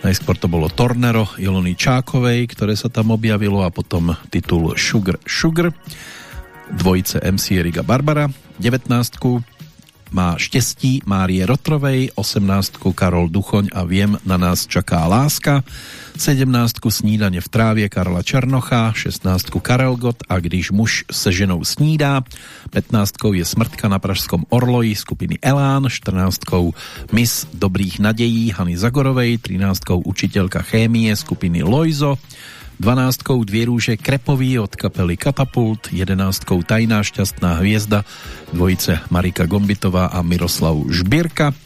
Najskôr to bolo Tornero Ilony Čákovej, ktoré sa tam objavilo a potom titul Sugar Sugar dvojice MC Riga Barbara. 19 má Štestí Márie Rotrovej, 18 Karol Duchoň a Viem, na nás čaká láska, 17 Snídanie v trávě Karla Černocha, 16 Karel Gott a Když muž se ženou snídá, 15 je Smrtka na Pražskom Orloji skupiny Elán, 14 Mis dobrých nadějí Hany Zagorovej, 13 Učiteľka chémie skupiny Lojzo, 12 Dvě růže Krepový od kapely Katapult, 11 Tajná šťastná hviezda dvojice Marika Gombitová a Miroslav Žbírka.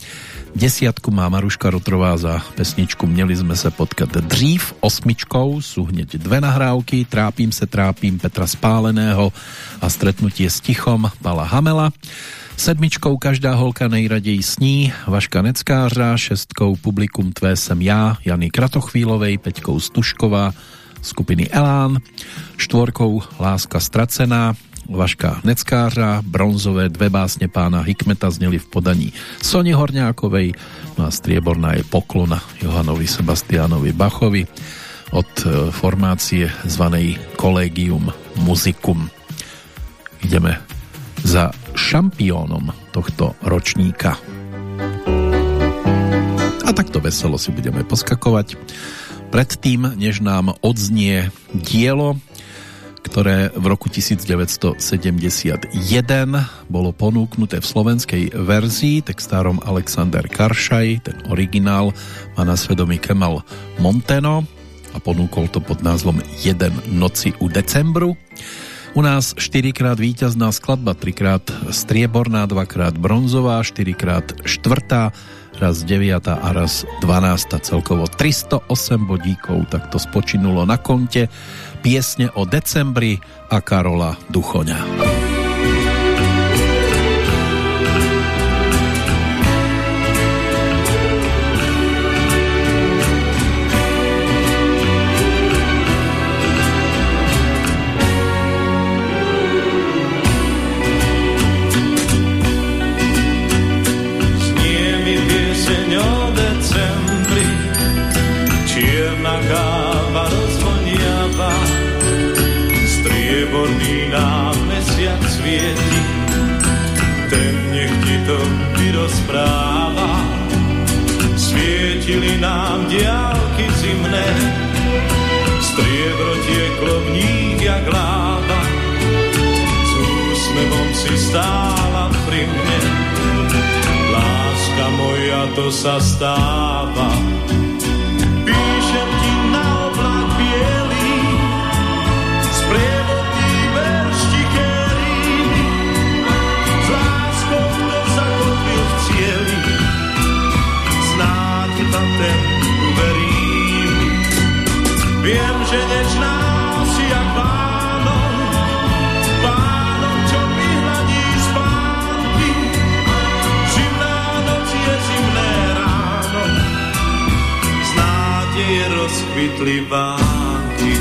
Desiatku má Maruška Rotrová za pesničku Měli sme se potkat dřív. Osmičkou sú hneď dve nahrávky Trápím se, trápím Petra Spáleného a Stretnutie s tichom Pala Hamela. Sedmičkou Každá holka nejraději sní Vaška Neckářa, šestkou Publikum tvé sem já Jany Kratochvílovej, peťkou Stušková skupiny Elán, štvorkou Láska stracená, Vaška Neckářa, bronzové dve básne pána Hikmeta zneli v podaní Soni Horňákovej, no a strieborná je poklona Johanovi Sebastianovi Bachovi od e, formácie zvanej Collegium Musicum. Ideme za šampiónom tohto ročníka. A takto veselo si budeme poskakovať predtým, než nám odznie dielo, ktoré v roku 1971 bolo ponúknuté v slovenskej verzii textárom Alexander Karšaj, ten originál má na svedomí Kemal Monteno a ponúkol to pod názvom Jeden noci u decembru. U nás 4 krát víťazná skladba, 3 krát strieborná, 2 krát bronzová, 4 krát štvrtá, raz 9 a raz 12 celkovo 308 bodíkov tak to spočinulo na konte piesne o decembri a Karola Duchoňa. To sa stáva. Rozkvitli vánky.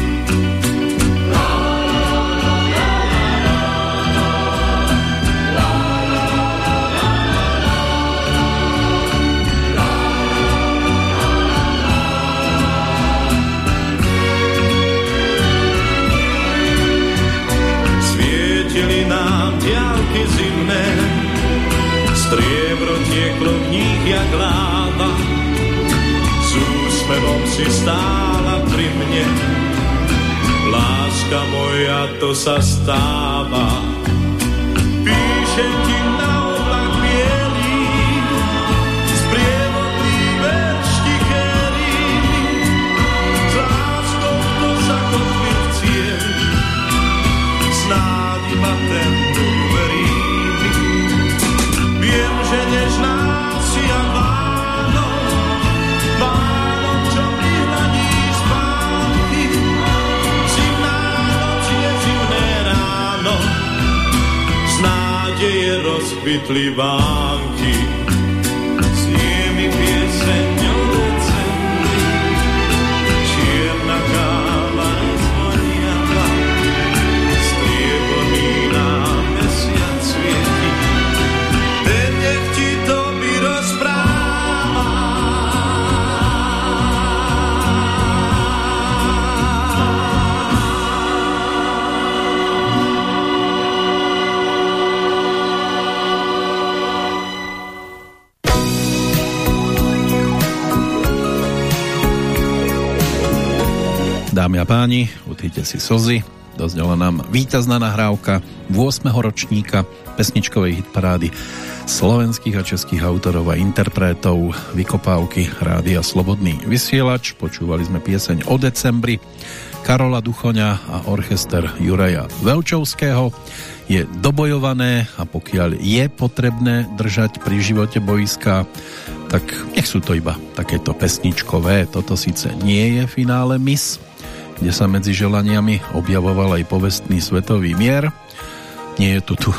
Svietili nám diálky zimné, striebro tieklo v nich jak láva. S úsmevom si stála pri mne, láska moja, to sa stáva. Píšem ti nádeje rozkvitli vánky. Páni, utýte si slzy. Doznela nám víťazná nahrávka 8. ročníka pesničkovej hitparády slovenských a českých autorov a interpretov Vykopávky Rádia Slobodný vysielač. Počúvali sme pieseň o decembri Karola Duchoňa a orchester Juraja Velčovského. Je dobojované a pokiaľ je potrebné držať pri živote boiska, tak nech sú to iba takéto pesničkové. Toto síce nie je finále mis, kde sa medzi želaniami objavoval aj povestný svetový mier. Nie je to tu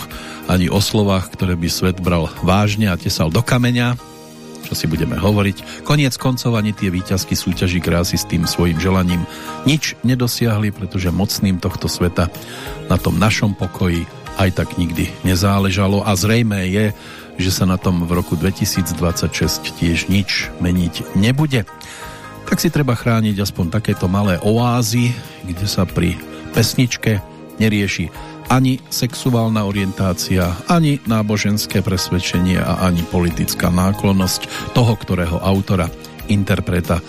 ani o slovách, ktoré by svet bral vážne a tesal do kameňa, čo si budeme hovoriť. Koniec koncov ani tie výťazky súťaží krásy s tým svojim želaním nič nedosiahli, pretože mocným tohto sveta na tom našom pokoji aj tak nikdy nezáležalo a zrejme je, že sa na tom v roku 2026 tiež nič meniť nebude. Tak si treba chrániť aspoň takéto malé oázy, kde sa pri pesničke nerieši ani sexuálna orientácia, ani náboženské presvedčenie a ani politická náklonnosť toho, ktorého autora, interpreta,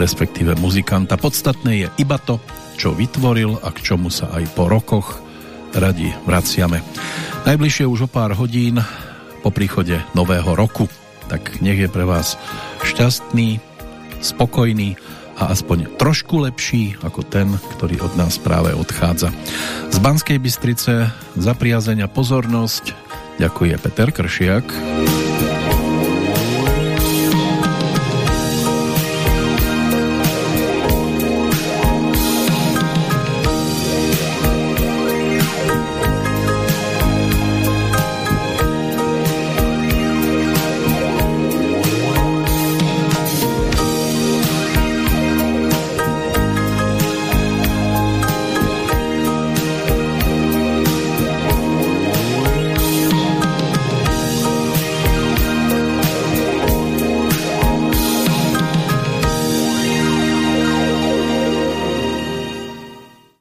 respektíve muzikanta. Podstatné je iba to, čo vytvoril a k čomu sa aj po rokoch radi vraciame. Najbližšie už o pár hodín po príchode nového roku. Tak nech je pre vás šťastný, spokojný a aspoň trošku lepší ako ten, ktorý od nás práve odchádza. Z Banskej Bystrice za priazeň a pozornosť ďakuje Peter Kršiak.